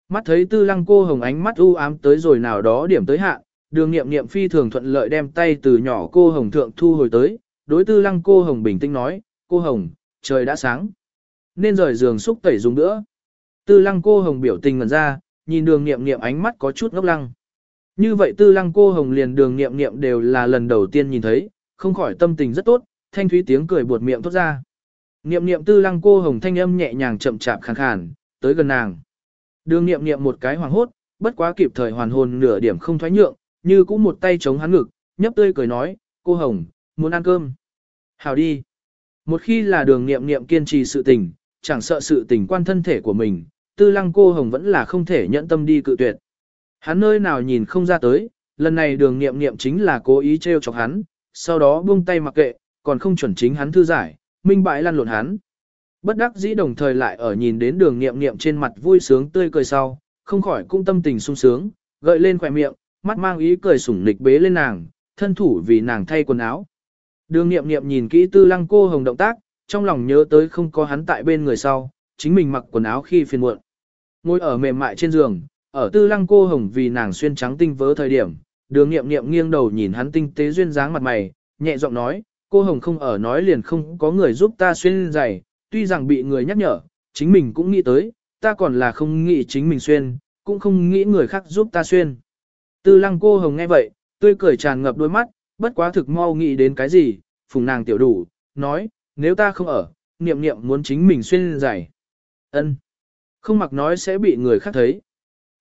Mắt thấy tư lăng cô hồng ánh mắt u ám tới rồi nào đó điểm tới hạ, đường nghiệm nghiệm phi thường thuận lợi đem tay từ nhỏ cô hồng thượng thu hồi tới, đối tư lăng cô hồng bình tĩnh nói, cô hồng, trời đã sáng. Nên rời giường xúc tẩy dùng nữa. Tư lăng cô hồng biểu tình ngần ra, nhìn đường nghiệm nghiệm ánh mắt có chút ngốc lăng. Như vậy tư lăng cô hồng liền đường nghiệm nghiệm đều là lần đầu tiên nhìn thấy, không khỏi tâm tình rất tốt, thanh thúy tiếng cười buột miệng thốt ra. Niệm niệm tư lăng cô hồng thanh âm nhẹ nhàng chậm chạp khàn khàn, tới gần nàng. Đường niệm niệm một cái hoàng hốt, bất quá kịp thời hoàn hồn nửa điểm không thoái nhượng, như cũng một tay chống hắn ngực, nhấp tươi cười nói, cô hồng, muốn ăn cơm. Hào đi. Một khi là đường niệm niệm kiên trì sự tình, chẳng sợ sự tình quan thân thể của mình, tư lăng cô hồng vẫn là không thể nhận tâm đi cự tuyệt. Hắn nơi nào nhìn không ra tới, lần này đường niệm niệm chính là cố ý trêu chọc hắn, sau đó buông tay mặc kệ, còn không chuẩn chính hắn thư giải, minh bãi lăn lộn hắn. Bất đắc dĩ đồng thời lại ở nhìn đến đường nghiệm nghiệm trên mặt vui sướng tươi cười sau, không khỏi cũng tâm tình sung sướng, gợi lên khỏe miệng, mắt mang ý cười sủng nịch bế lên nàng, thân thủ vì nàng thay quần áo. Đường nghiệm nghiệm nhìn kỹ tư lăng cô hồng động tác, trong lòng nhớ tới không có hắn tại bên người sau, chính mình mặc quần áo khi phiền muộn. Ngồi ở mềm mại trên giường, ở tư lăng cô hồng vì nàng xuyên trắng tinh vớ thời điểm, đường nghiệm nghiệm nghiêng đầu nhìn hắn tinh tế duyên dáng mặt mày, nhẹ giọng nói, cô hồng không ở nói liền không có người giúp ta xuyên giày, tuy rằng bị người nhắc nhở, chính mình cũng nghĩ tới, ta còn là không nghĩ chính mình xuyên, cũng không nghĩ người khác giúp ta xuyên. Tư lăng cô hồng nghe vậy, tươi cười tràn ngập đôi mắt, bất quá thực mau nghĩ đến cái gì, phùng nàng tiểu đủ, nói, nếu ta không ở, niệm niệm muốn chính mình xuyên giày. ân Không mặc nói sẽ bị người khác thấy.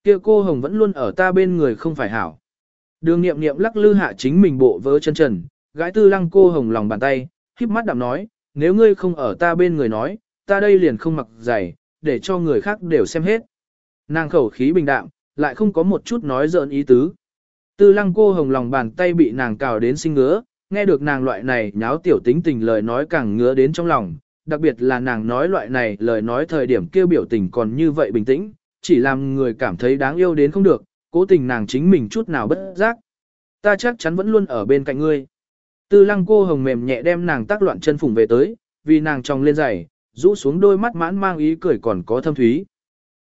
kia cô hồng vẫn luôn ở ta bên người không phải hảo. Đường niệm niệm lắc lư hạ chính mình bộ vớ chân trần, gái tư lăng cô hồng lòng bàn tay, híp mắt đạm nói, nếu ngươi không ở ta bên người nói, ta đây liền không mặc giày, để cho người khác đều xem hết. Nàng khẩu khí bình đạm, lại không có một chút nói giỡn ý tứ. Tư lăng cô hồng lòng bàn tay bị nàng cào đến sinh ngứa, nghe được nàng loại này nháo tiểu tính tình lời nói càng ngứa đến trong lòng, đặc biệt là nàng nói loại này lời nói thời điểm kêu biểu tình còn như vậy bình tĩnh, chỉ làm người cảm thấy đáng yêu đến không được, cố tình nàng chính mình chút nào bất giác. Ta chắc chắn vẫn luôn ở bên cạnh ngươi. Tư lăng cô hồng mềm nhẹ đem nàng tác loạn chân phủng về tới, vì nàng trong lên giày, rũ xuống đôi mắt mãn mang ý cười còn có thâm thúy.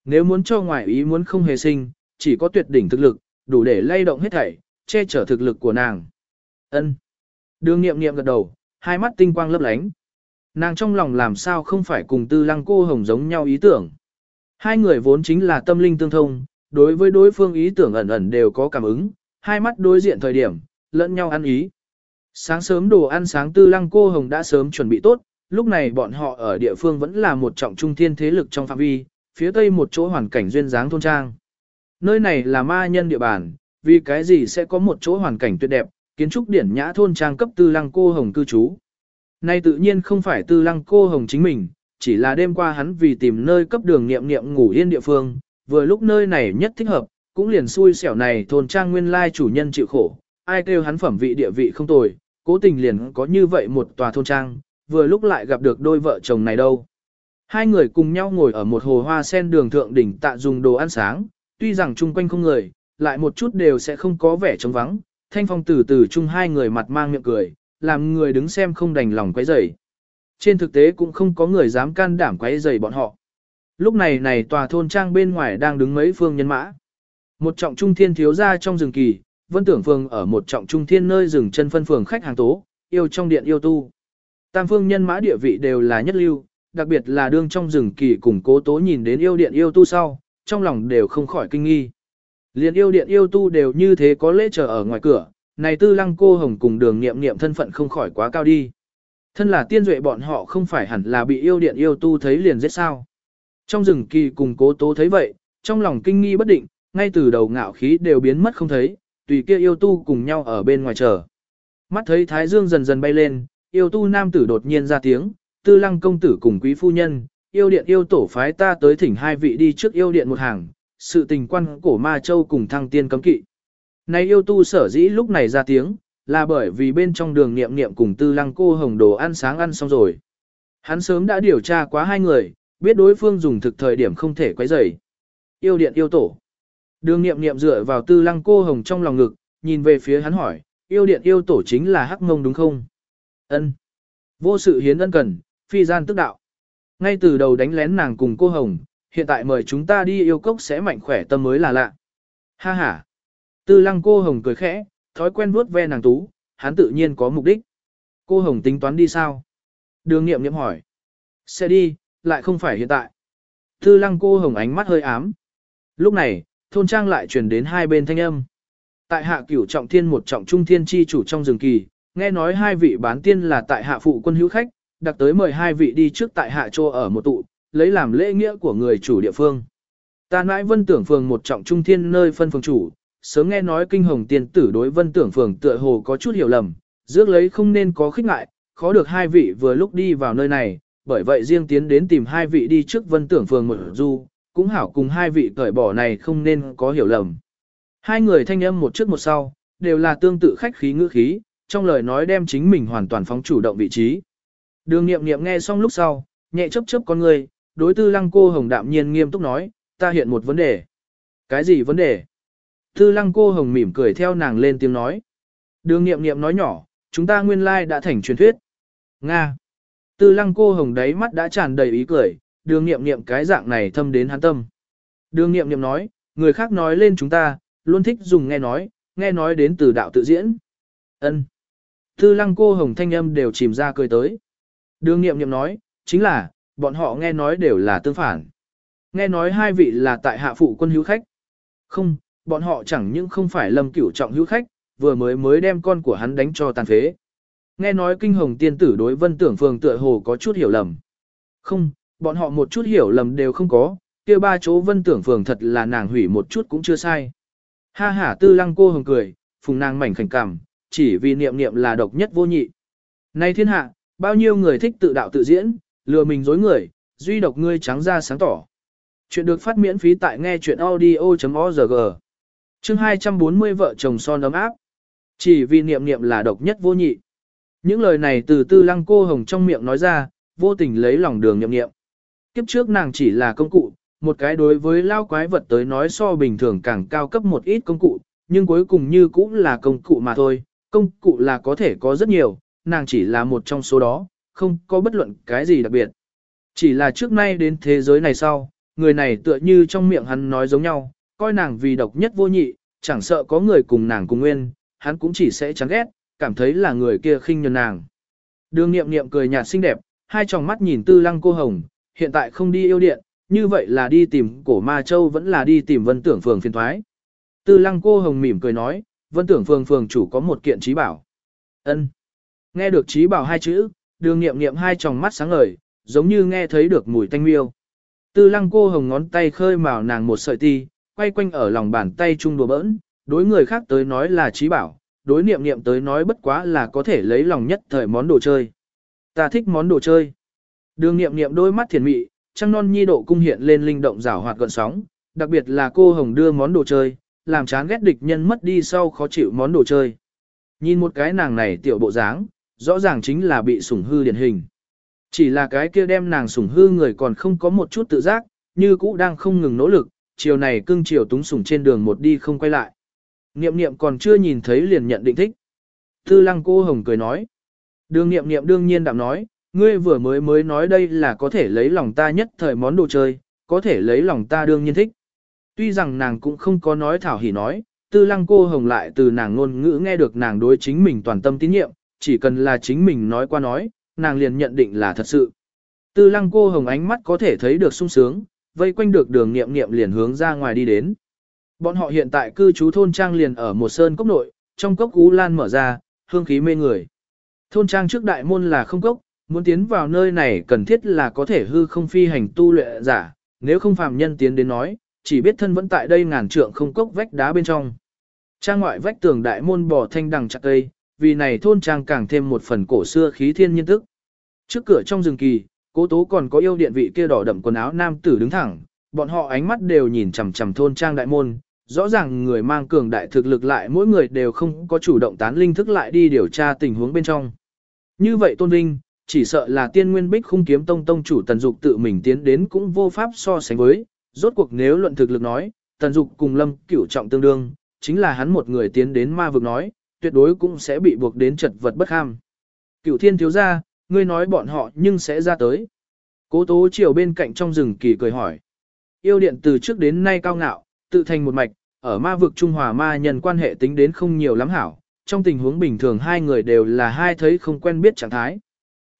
Nếu muốn cho ngoại ý muốn không hề sinh, chỉ có tuyệt đỉnh thực lực, đủ để lay động hết thảy, che chở thực lực của nàng. Ân. Đường nghiệm nghiệm gật đầu, hai mắt tinh quang lấp lánh. Nàng trong lòng làm sao không phải cùng tư lăng cô hồng giống nhau ý tưởng. Hai người vốn chính là tâm linh tương thông, đối với đối phương ý tưởng ẩn ẩn đều có cảm ứng, hai mắt đối diện thời điểm, lẫn nhau ăn ý. Sáng sớm đồ ăn sáng tư lăng cô hồng đã sớm chuẩn bị tốt, lúc này bọn họ ở địa phương vẫn là một trọng trung thiên thế lực trong phạm vi, phía tây một chỗ hoàn cảnh duyên dáng thôn trang. Nơi này là ma nhân địa bàn, vì cái gì sẽ có một chỗ hoàn cảnh tuyệt đẹp, kiến trúc điển nhã thôn trang cấp tư lăng cô hồng cư trú. Nay tự nhiên không phải tư lăng cô hồng chính mình, chỉ là đêm qua hắn vì tìm nơi cấp đường nghiệm nghiệm ngủ yên địa phương, vừa lúc nơi này nhất thích hợp, cũng liền xui xẻo này thôn trang nguyên lai chủ nhân chịu khổ, ai kêu hắn phẩm vị địa vị không tồi, cố tình liền có như vậy một tòa thôn trang, vừa lúc lại gặp được đôi vợ chồng này đâu. Hai người cùng nhau ngồi ở một hồ hoa sen đường thượng đỉnh tạ dùng đồ ăn sáng, tuy rằng chung quanh không người, lại một chút đều sẽ không có vẻ trống vắng, thanh phong từ từ chung hai người mặt mang miệng cười, làm người đứng xem không đành lòng quấy rầy. Trên thực tế cũng không có người dám can đảm quấy rầy bọn họ. Lúc này này tòa thôn trang bên ngoài đang đứng mấy phương nhân mã. Một trọng trung thiên thiếu ra trong rừng kỳ, vân tưởng phương ở một trọng trung thiên nơi rừng chân phân phường khách hàng tố, yêu trong điện yêu tu. Tam phương nhân mã địa vị đều là nhất lưu, đặc biệt là đương trong rừng kỳ cùng cố tố nhìn đến yêu điện yêu tu sau, trong lòng đều không khỏi kinh nghi. Liên yêu điện yêu tu đều như thế có lễ chờ ở ngoài cửa, này tư lăng cô hồng cùng đường nghiệm nghiệm thân phận không khỏi quá cao đi. Thân là tiên duệ bọn họ không phải hẳn là bị yêu điện yêu tu thấy liền giết sao. Trong rừng kỳ cùng cố tố thấy vậy, trong lòng kinh nghi bất định, ngay từ đầu ngạo khí đều biến mất không thấy, tùy kia yêu tu cùng nhau ở bên ngoài chờ. Mắt thấy thái dương dần dần bay lên, yêu tu nam tử đột nhiên ra tiếng, tư lăng công tử cùng quý phu nhân, yêu điện yêu tổ phái ta tới thỉnh hai vị đi trước yêu điện một hàng, sự tình quan cổ ma châu cùng thăng tiên cấm kỵ. Này yêu tu sở dĩ lúc này ra tiếng, là bởi vì bên trong đường niệm niệm cùng tư lăng cô hồng đồ ăn sáng ăn xong rồi. Hắn sớm đã điều tra quá hai người, biết đối phương dùng thực thời điểm không thể quấy rầy. Yêu điện yêu tổ. Đường niệm niệm dựa vào tư lăng cô hồng trong lòng ngực, nhìn về phía hắn hỏi, yêu điện yêu tổ chính là hắc mông đúng không? Ân. Vô sự hiến ân cần, phi gian tức đạo. Ngay từ đầu đánh lén nàng cùng cô hồng, hiện tại mời chúng ta đi yêu cốc sẽ mạnh khỏe tâm mới là lạ. Ha ha. Tư lăng cô hồng cười khẽ, thói quen vuốt ve nàng tú, hắn tự nhiên có mục đích. Cô hồng tính toán đi sao? Đường nghiệm nghiệm hỏi. Sẽ đi, lại không phải hiện tại. Tư lăng cô hồng ánh mắt hơi ám. Lúc này, thôn trang lại truyền đến hai bên thanh âm. Tại hạ cửu trọng thiên một trọng trung thiên chi chủ trong rừng kỳ, nghe nói hai vị bán tiên là tại hạ phụ quân hữu khách, đặc tới mời hai vị đi trước tại hạ trô ở một tụ, lấy làm lễ nghĩa của người chủ địa phương. Ta nãi vân tưởng phường một trọng trung thiên nơi phân phường chủ, sớm nghe nói kinh hồng tiền tử đối vân tưởng phường tựa hồ có chút hiểu lầm, dước lấy không nên có khích ngại, khó được hai vị vừa lúc đi vào nơi này, bởi vậy riêng tiến đến tìm hai vị đi trước vân tưởng phường một du, cũng hảo cùng hai vị cởi bỏ này không nên có hiểu lầm. Hai người thanh âm một trước một sau, đều là tương tự khách khí ngữ khí, trong lời nói đem chính mình hoàn toàn phóng chủ động vị trí. Đường nghiệm nghiệm nghe xong lúc sau, nhẹ chấp chấp con người, đối tư lăng cô hồng đạm nhiên nghiêm túc nói, ta hiện một vấn đề. Cái gì vấn đề? Tư lăng cô hồng mỉm cười theo nàng lên tiếng nói. Đường nghiệm nghiệm nói nhỏ, chúng ta nguyên lai đã thành truyền thuyết. Nga. Tư lăng cô hồng đấy mắt đã tràn đầy ý cười, đường nghiệm nghiệm cái dạng này thâm đến hắn tâm. Đường nghiệm nghiệm nói, người khác nói lên chúng ta, luôn thích dùng nghe nói, nghe nói đến từ đạo tự diễn. ân Tư lăng cô hồng thanh âm đều chìm ra cười tới. Đường nghiệm nghiệm nói, chính là, bọn họ nghe nói đều là tương phản. Nghe nói hai vị là tại hạ phụ quân hữu khách. Không, bọn họ chẳng những không phải lâm cửu trọng hữu khách, vừa mới mới đem con của hắn đánh cho tàn phế. Nghe nói kinh hồng tiên tử đối vân tưởng phường tựa hồ có chút hiểu lầm. Không, bọn họ một chút hiểu lầm đều không có, kia ba chỗ vân tưởng phường thật là nàng hủy một chút cũng chưa sai. Ha ha tư lăng cô hồng cười, phùng nàng mảnh khảnh cảm, chỉ vì niệm niệm là độc nhất vô nhị. nay thiên hạ, bao nhiêu người thích tự đạo tự diễn, lừa mình dối người, duy độc ngươi trắng ra sáng tỏ. Chuyện được phát miễn phí tại nghe chuyện audio.org. Chương 240 vợ chồng son ấm áp. Chỉ vì niệm niệm là độc nhất vô nhị. Những lời này từ tư lăng cô hồng trong miệng nói ra, vô tình lấy lòng đường niệm niệm. Kiếp trước nàng chỉ là công cụ, một cái đối với lao quái vật tới nói so bình thường càng cao cấp một ít công cụ, nhưng cuối cùng như cũng là công cụ mà thôi, công cụ là có thể có rất nhiều, nàng chỉ là một trong số đó, không có bất luận cái gì đặc biệt. Chỉ là trước nay đến thế giới này sau, người này tựa như trong miệng hắn nói giống nhau, coi nàng vì độc nhất vô nhị, chẳng sợ có người cùng nàng cùng nguyên, hắn cũng chỉ sẽ chán ghét, cảm thấy là người kia khinh nhường nàng. Đường nghiệm nghiệm cười nhạt xinh đẹp, hai tròng mắt nhìn tư lăng cô hồng, hiện tại không đi yêu điện, như vậy là đi tìm cổ ma châu vẫn là đi tìm vân tưởng phường phiền thoái. Tư lăng cô hồng mỉm cười nói, vân tưởng phường phường chủ có một kiện trí bảo. ân Nghe được trí bảo hai chữ, đường nghiệm nghiệm hai tròng mắt sáng ngời, giống như nghe thấy được mùi tanh miêu. Tư lăng cô hồng ngón tay khơi mào nàng một sợi ti, quay quanh ở lòng bàn tay chung đùa bỡn, đối người khác tới nói là trí bảo, đối niệm niệm tới nói bất quá là có thể lấy lòng nhất thời món đồ chơi. Ta thích món đồ chơi. Đường niệm niệm đôi mắt thiền mị, trăng non nhi độ cung hiện lên linh động rảo hoạt gọn sóng, đặc biệt là cô hồng đưa món đồ chơi, làm chán ghét địch nhân mất đi sau khó chịu món đồ chơi. Nhìn một cái nàng này tiểu bộ dáng, rõ ràng chính là bị sủng hư điển hình. Chỉ là cái kia đem nàng sủng hư người còn không có một chút tự giác, như cũ đang không ngừng nỗ lực, chiều này cưng chiều túng sủng trên đường một đi không quay lại. Niệm niệm còn chưa nhìn thấy liền nhận định thích. Tư lăng cô hồng cười nói. Đường niệm niệm đương nhiên đạm nói, ngươi vừa mới mới nói đây là có thể lấy lòng ta nhất thời món đồ chơi, có thể lấy lòng ta đương nhiên thích. Tuy rằng nàng cũng không có nói thảo hỉ nói, tư lăng cô hồng lại từ nàng ngôn ngữ nghe được nàng đối chính mình toàn tâm tín nhiệm, chỉ cần là chính mình nói qua nói, nàng liền nhận định là thật sự. Tư lăng cô hồng ánh mắt có thể thấy được sung sướng, vây quanh được đường nghiệm nghiệm liền hướng ra ngoài đi đến. Bọn họ hiện tại cư trú thôn trang liền ở một sơn cốc nội, trong cốc ú lan mở ra, hương khí mê người. Thôn trang trước đại môn là không cốc, muốn tiến vào nơi này cần thiết là có thể hư không phi hành tu luyện giả, nếu không phàm nhân tiến đến nói, chỉ biết thân vẫn tại đây ngàn trượng không cốc vách đá bên trong. Trang ngoại vách tường đại môn bò thanh đằng chặt cây, vì này thôn trang càng thêm một phần cổ xưa khí thiên nhiên tức. Trước cửa trong rừng kỳ, cố tố còn có yêu điện vị kia đỏ đậm quần áo nam tử đứng thẳng, bọn họ ánh mắt đều nhìn chằm chằm thôn trang đại môn, rõ ràng người mang cường đại thực lực lại mỗi người đều không có chủ động tán linh thức lại đi điều tra tình huống bên trong. Như vậy tôn vinh, chỉ sợ là tiên nguyên bích khung kiếm tông tông chủ tần dục tự mình tiến đến cũng vô pháp so sánh với, rốt cuộc nếu luận thực lực nói, tần dục cùng lâm cửu trọng tương đương, chính là hắn một người tiến đến ma vực nói, tuyệt đối cũng sẽ bị buộc đến chật vật bất ham. Cửu thiên thiếu gia, ngươi nói bọn họ nhưng sẽ ra tới. Cố tố chiều bên cạnh trong rừng kỳ cười hỏi. Yêu điện từ trước đến nay cao ngạo, tự thành một mạch, ở ma vực Trung Hòa ma nhân quan hệ tính đến không nhiều lắm hảo. Trong tình huống bình thường hai người đều là hai thấy không quen biết trạng thái.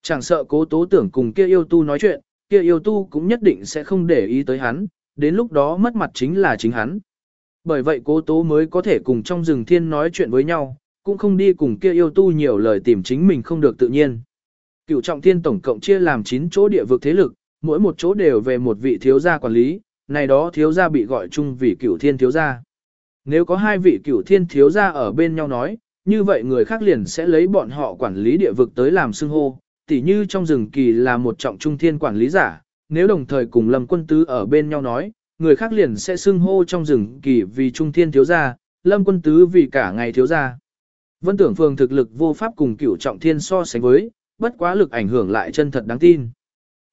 Chẳng sợ cố tố tưởng cùng kia yêu tu nói chuyện, kia yêu tu cũng nhất định sẽ không để ý tới hắn, đến lúc đó mất mặt chính là chính hắn. Bởi vậy cố tố mới có thể cùng trong rừng thiên nói chuyện với nhau, cũng không đi cùng kia yêu tu nhiều lời tìm chính mình không được tự nhiên. Cựu trọng thiên tổng cộng chia làm 9 chỗ địa vực thế lực, mỗi một chỗ đều về một vị thiếu gia quản lý, này đó thiếu gia bị gọi chung vì cựu thiên thiếu gia. Nếu có hai vị cựu thiên thiếu gia ở bên nhau nói, như vậy người khác liền sẽ lấy bọn họ quản lý địa vực tới làm xưng hô, tỉ như trong rừng kỳ là một trọng trung thiên quản lý giả, nếu đồng thời cùng lâm quân tứ ở bên nhau nói, người khác liền sẽ xưng hô trong rừng kỳ vì trung thiên thiếu gia, lâm quân tứ vì cả ngày thiếu gia. Vân tưởng phường thực lực vô pháp cùng cửu trọng thiên so sánh với, bất quá lực ảnh hưởng lại chân thật đáng tin.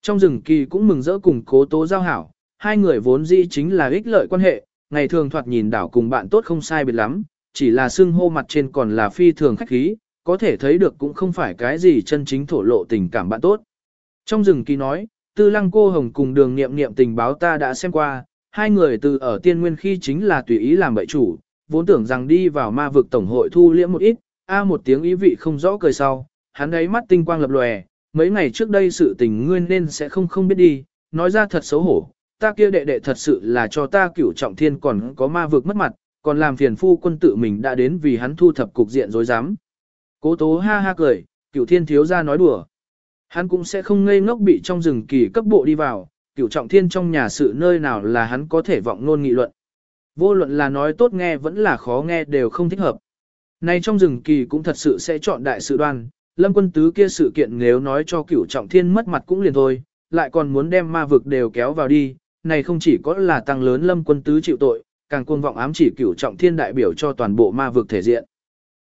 Trong rừng kỳ cũng mừng rỡ cùng cố tố giao hảo, hai người vốn dĩ chính là ích lợi quan hệ, ngày thường thoạt nhìn đảo cùng bạn tốt không sai biệt lắm, chỉ là xưng hô mặt trên còn là phi thường khách khí, có thể thấy được cũng không phải cái gì chân chính thổ lộ tình cảm bạn tốt. Trong rừng kỳ nói, tư lăng cô hồng cùng đường nghiệm nghiệm tình báo ta đã xem qua, hai người từ ở tiên nguyên khi chính là tùy ý làm bậy chủ, vốn tưởng rằng đi vào ma vực tổng hội thu liễm một ít, a một tiếng ý vị không rõ cười sau, hắn ấy mắt tinh quang lập lòe, mấy ngày trước đây sự tình ngươi nên sẽ không không biết đi, nói ra thật xấu hổ, ta kia đệ đệ thật sự là cho ta cửu trọng thiên còn có ma vực mất mặt, còn làm phiền phu quân tự mình đã đến vì hắn thu thập cục diện dối dám. Cố tố ha ha cười, cửu thiên thiếu ra nói đùa. Hắn cũng sẽ không ngây ngốc bị trong rừng kỳ cấp bộ đi vào, cửu trọng thiên trong nhà sự nơi nào là hắn có thể vọng ngôn nghị luận. Vô luận là nói tốt nghe vẫn là khó nghe đều không thích hợp. Này trong rừng kỳ cũng thật sự sẽ chọn đại sự đoàn lâm quân tứ kia sự kiện nếu nói cho cửu trọng thiên mất mặt cũng liền thôi, lại còn muốn đem ma vực đều kéo vào đi, này không chỉ có là tăng lớn lâm quân tứ chịu tội, càng cuồng vọng ám chỉ cửu trọng thiên đại biểu cho toàn bộ ma vực thể diện.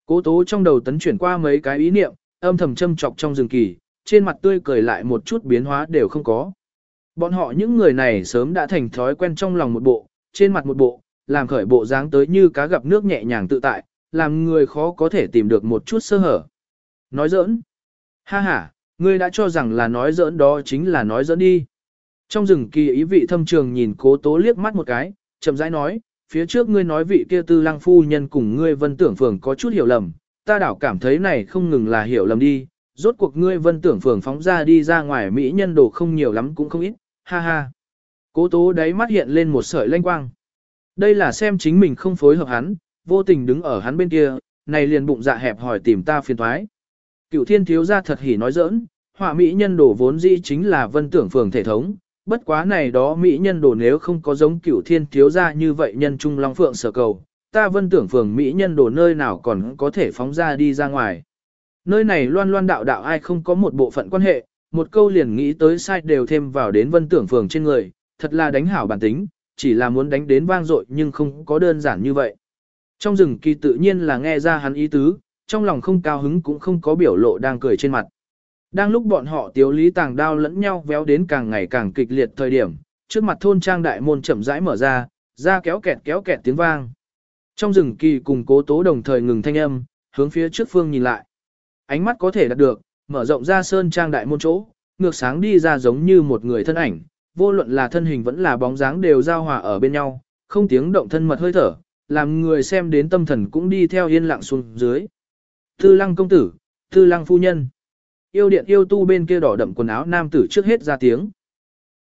Cố tố trong đầu tấn chuyển qua mấy cái ý niệm, âm thầm châm chọc trong rừng kỳ, trên mặt tươi cười lại một chút biến hóa đều không có. Bọn họ những người này sớm đã thành thói quen trong lòng một bộ, trên mặt một bộ, làm khởi bộ dáng tới như cá gặp nước nhẹ nhàng tự tại, làm người khó có thể tìm được một chút sơ hở. Nói giỡn. Ha ha, ngươi đã cho rằng là nói giỡn đó chính là nói giỡn đi. Trong rừng kỳ ý vị thâm trường nhìn cố tố liếc mắt một cái, chậm rãi nói, phía trước ngươi nói vị kia tư lăng phu nhân cùng ngươi vân tưởng phường có chút hiểu lầm, ta đảo cảm thấy này không ngừng là hiểu lầm đi, rốt cuộc ngươi vân tưởng phường phóng ra đi ra ngoài mỹ nhân đồ không nhiều lắm cũng không ít, ha ha. Cố tố đáy mắt hiện lên một sợi lanh quang. Đây là xem chính mình không phối hợp hắn, vô tình đứng ở hắn bên kia, này liền bụng dạ hẹp hỏi tìm ta phiền thoái. Cựu thiên thiếu gia thật hỉ nói giỡn, họa mỹ nhân đồ vốn dĩ chính là vân tưởng phường thể thống, bất quá này đó mỹ nhân đồ nếu không có giống cựu thiên thiếu gia như vậy nhân trung long phượng sở cầu, ta vân tưởng phường mỹ nhân đồ nơi nào còn có thể phóng ra đi ra ngoài. Nơi này loan loan đạo đạo ai không có một bộ phận quan hệ, một câu liền nghĩ tới sai đều thêm vào đến vân tưởng phường trên người, thật là đánh hảo bản tính, chỉ là muốn đánh đến vang dội nhưng không có đơn giản như vậy. Trong rừng kỳ tự nhiên là nghe ra hắn ý tứ, trong lòng không cao hứng cũng không có biểu lộ đang cười trên mặt. Đang lúc bọn họ tiếu lý tàng đao lẫn nhau véo đến càng ngày càng kịch liệt thời điểm, trước mặt thôn trang đại môn chậm rãi mở ra, ra kéo kẹt kéo kẹt tiếng vang. Trong rừng kỳ cùng cố tố đồng thời ngừng thanh âm, hướng phía trước phương nhìn lại. Ánh mắt có thể đạt được, mở rộng ra sơn trang đại môn chỗ, ngược sáng đi ra giống như một người thân ảnh, vô luận là thân hình vẫn là bóng dáng đều giao hòa ở bên nhau, không tiếng động thân mật hơi thở, làm người xem đến tâm thần cũng đi theo yên lặng xuống dưới. Tư lăng công tử, tư lăng phu nhân. Yêu điện yêu tu bên kia đỏ đậm quần áo nam tử trước hết ra tiếng.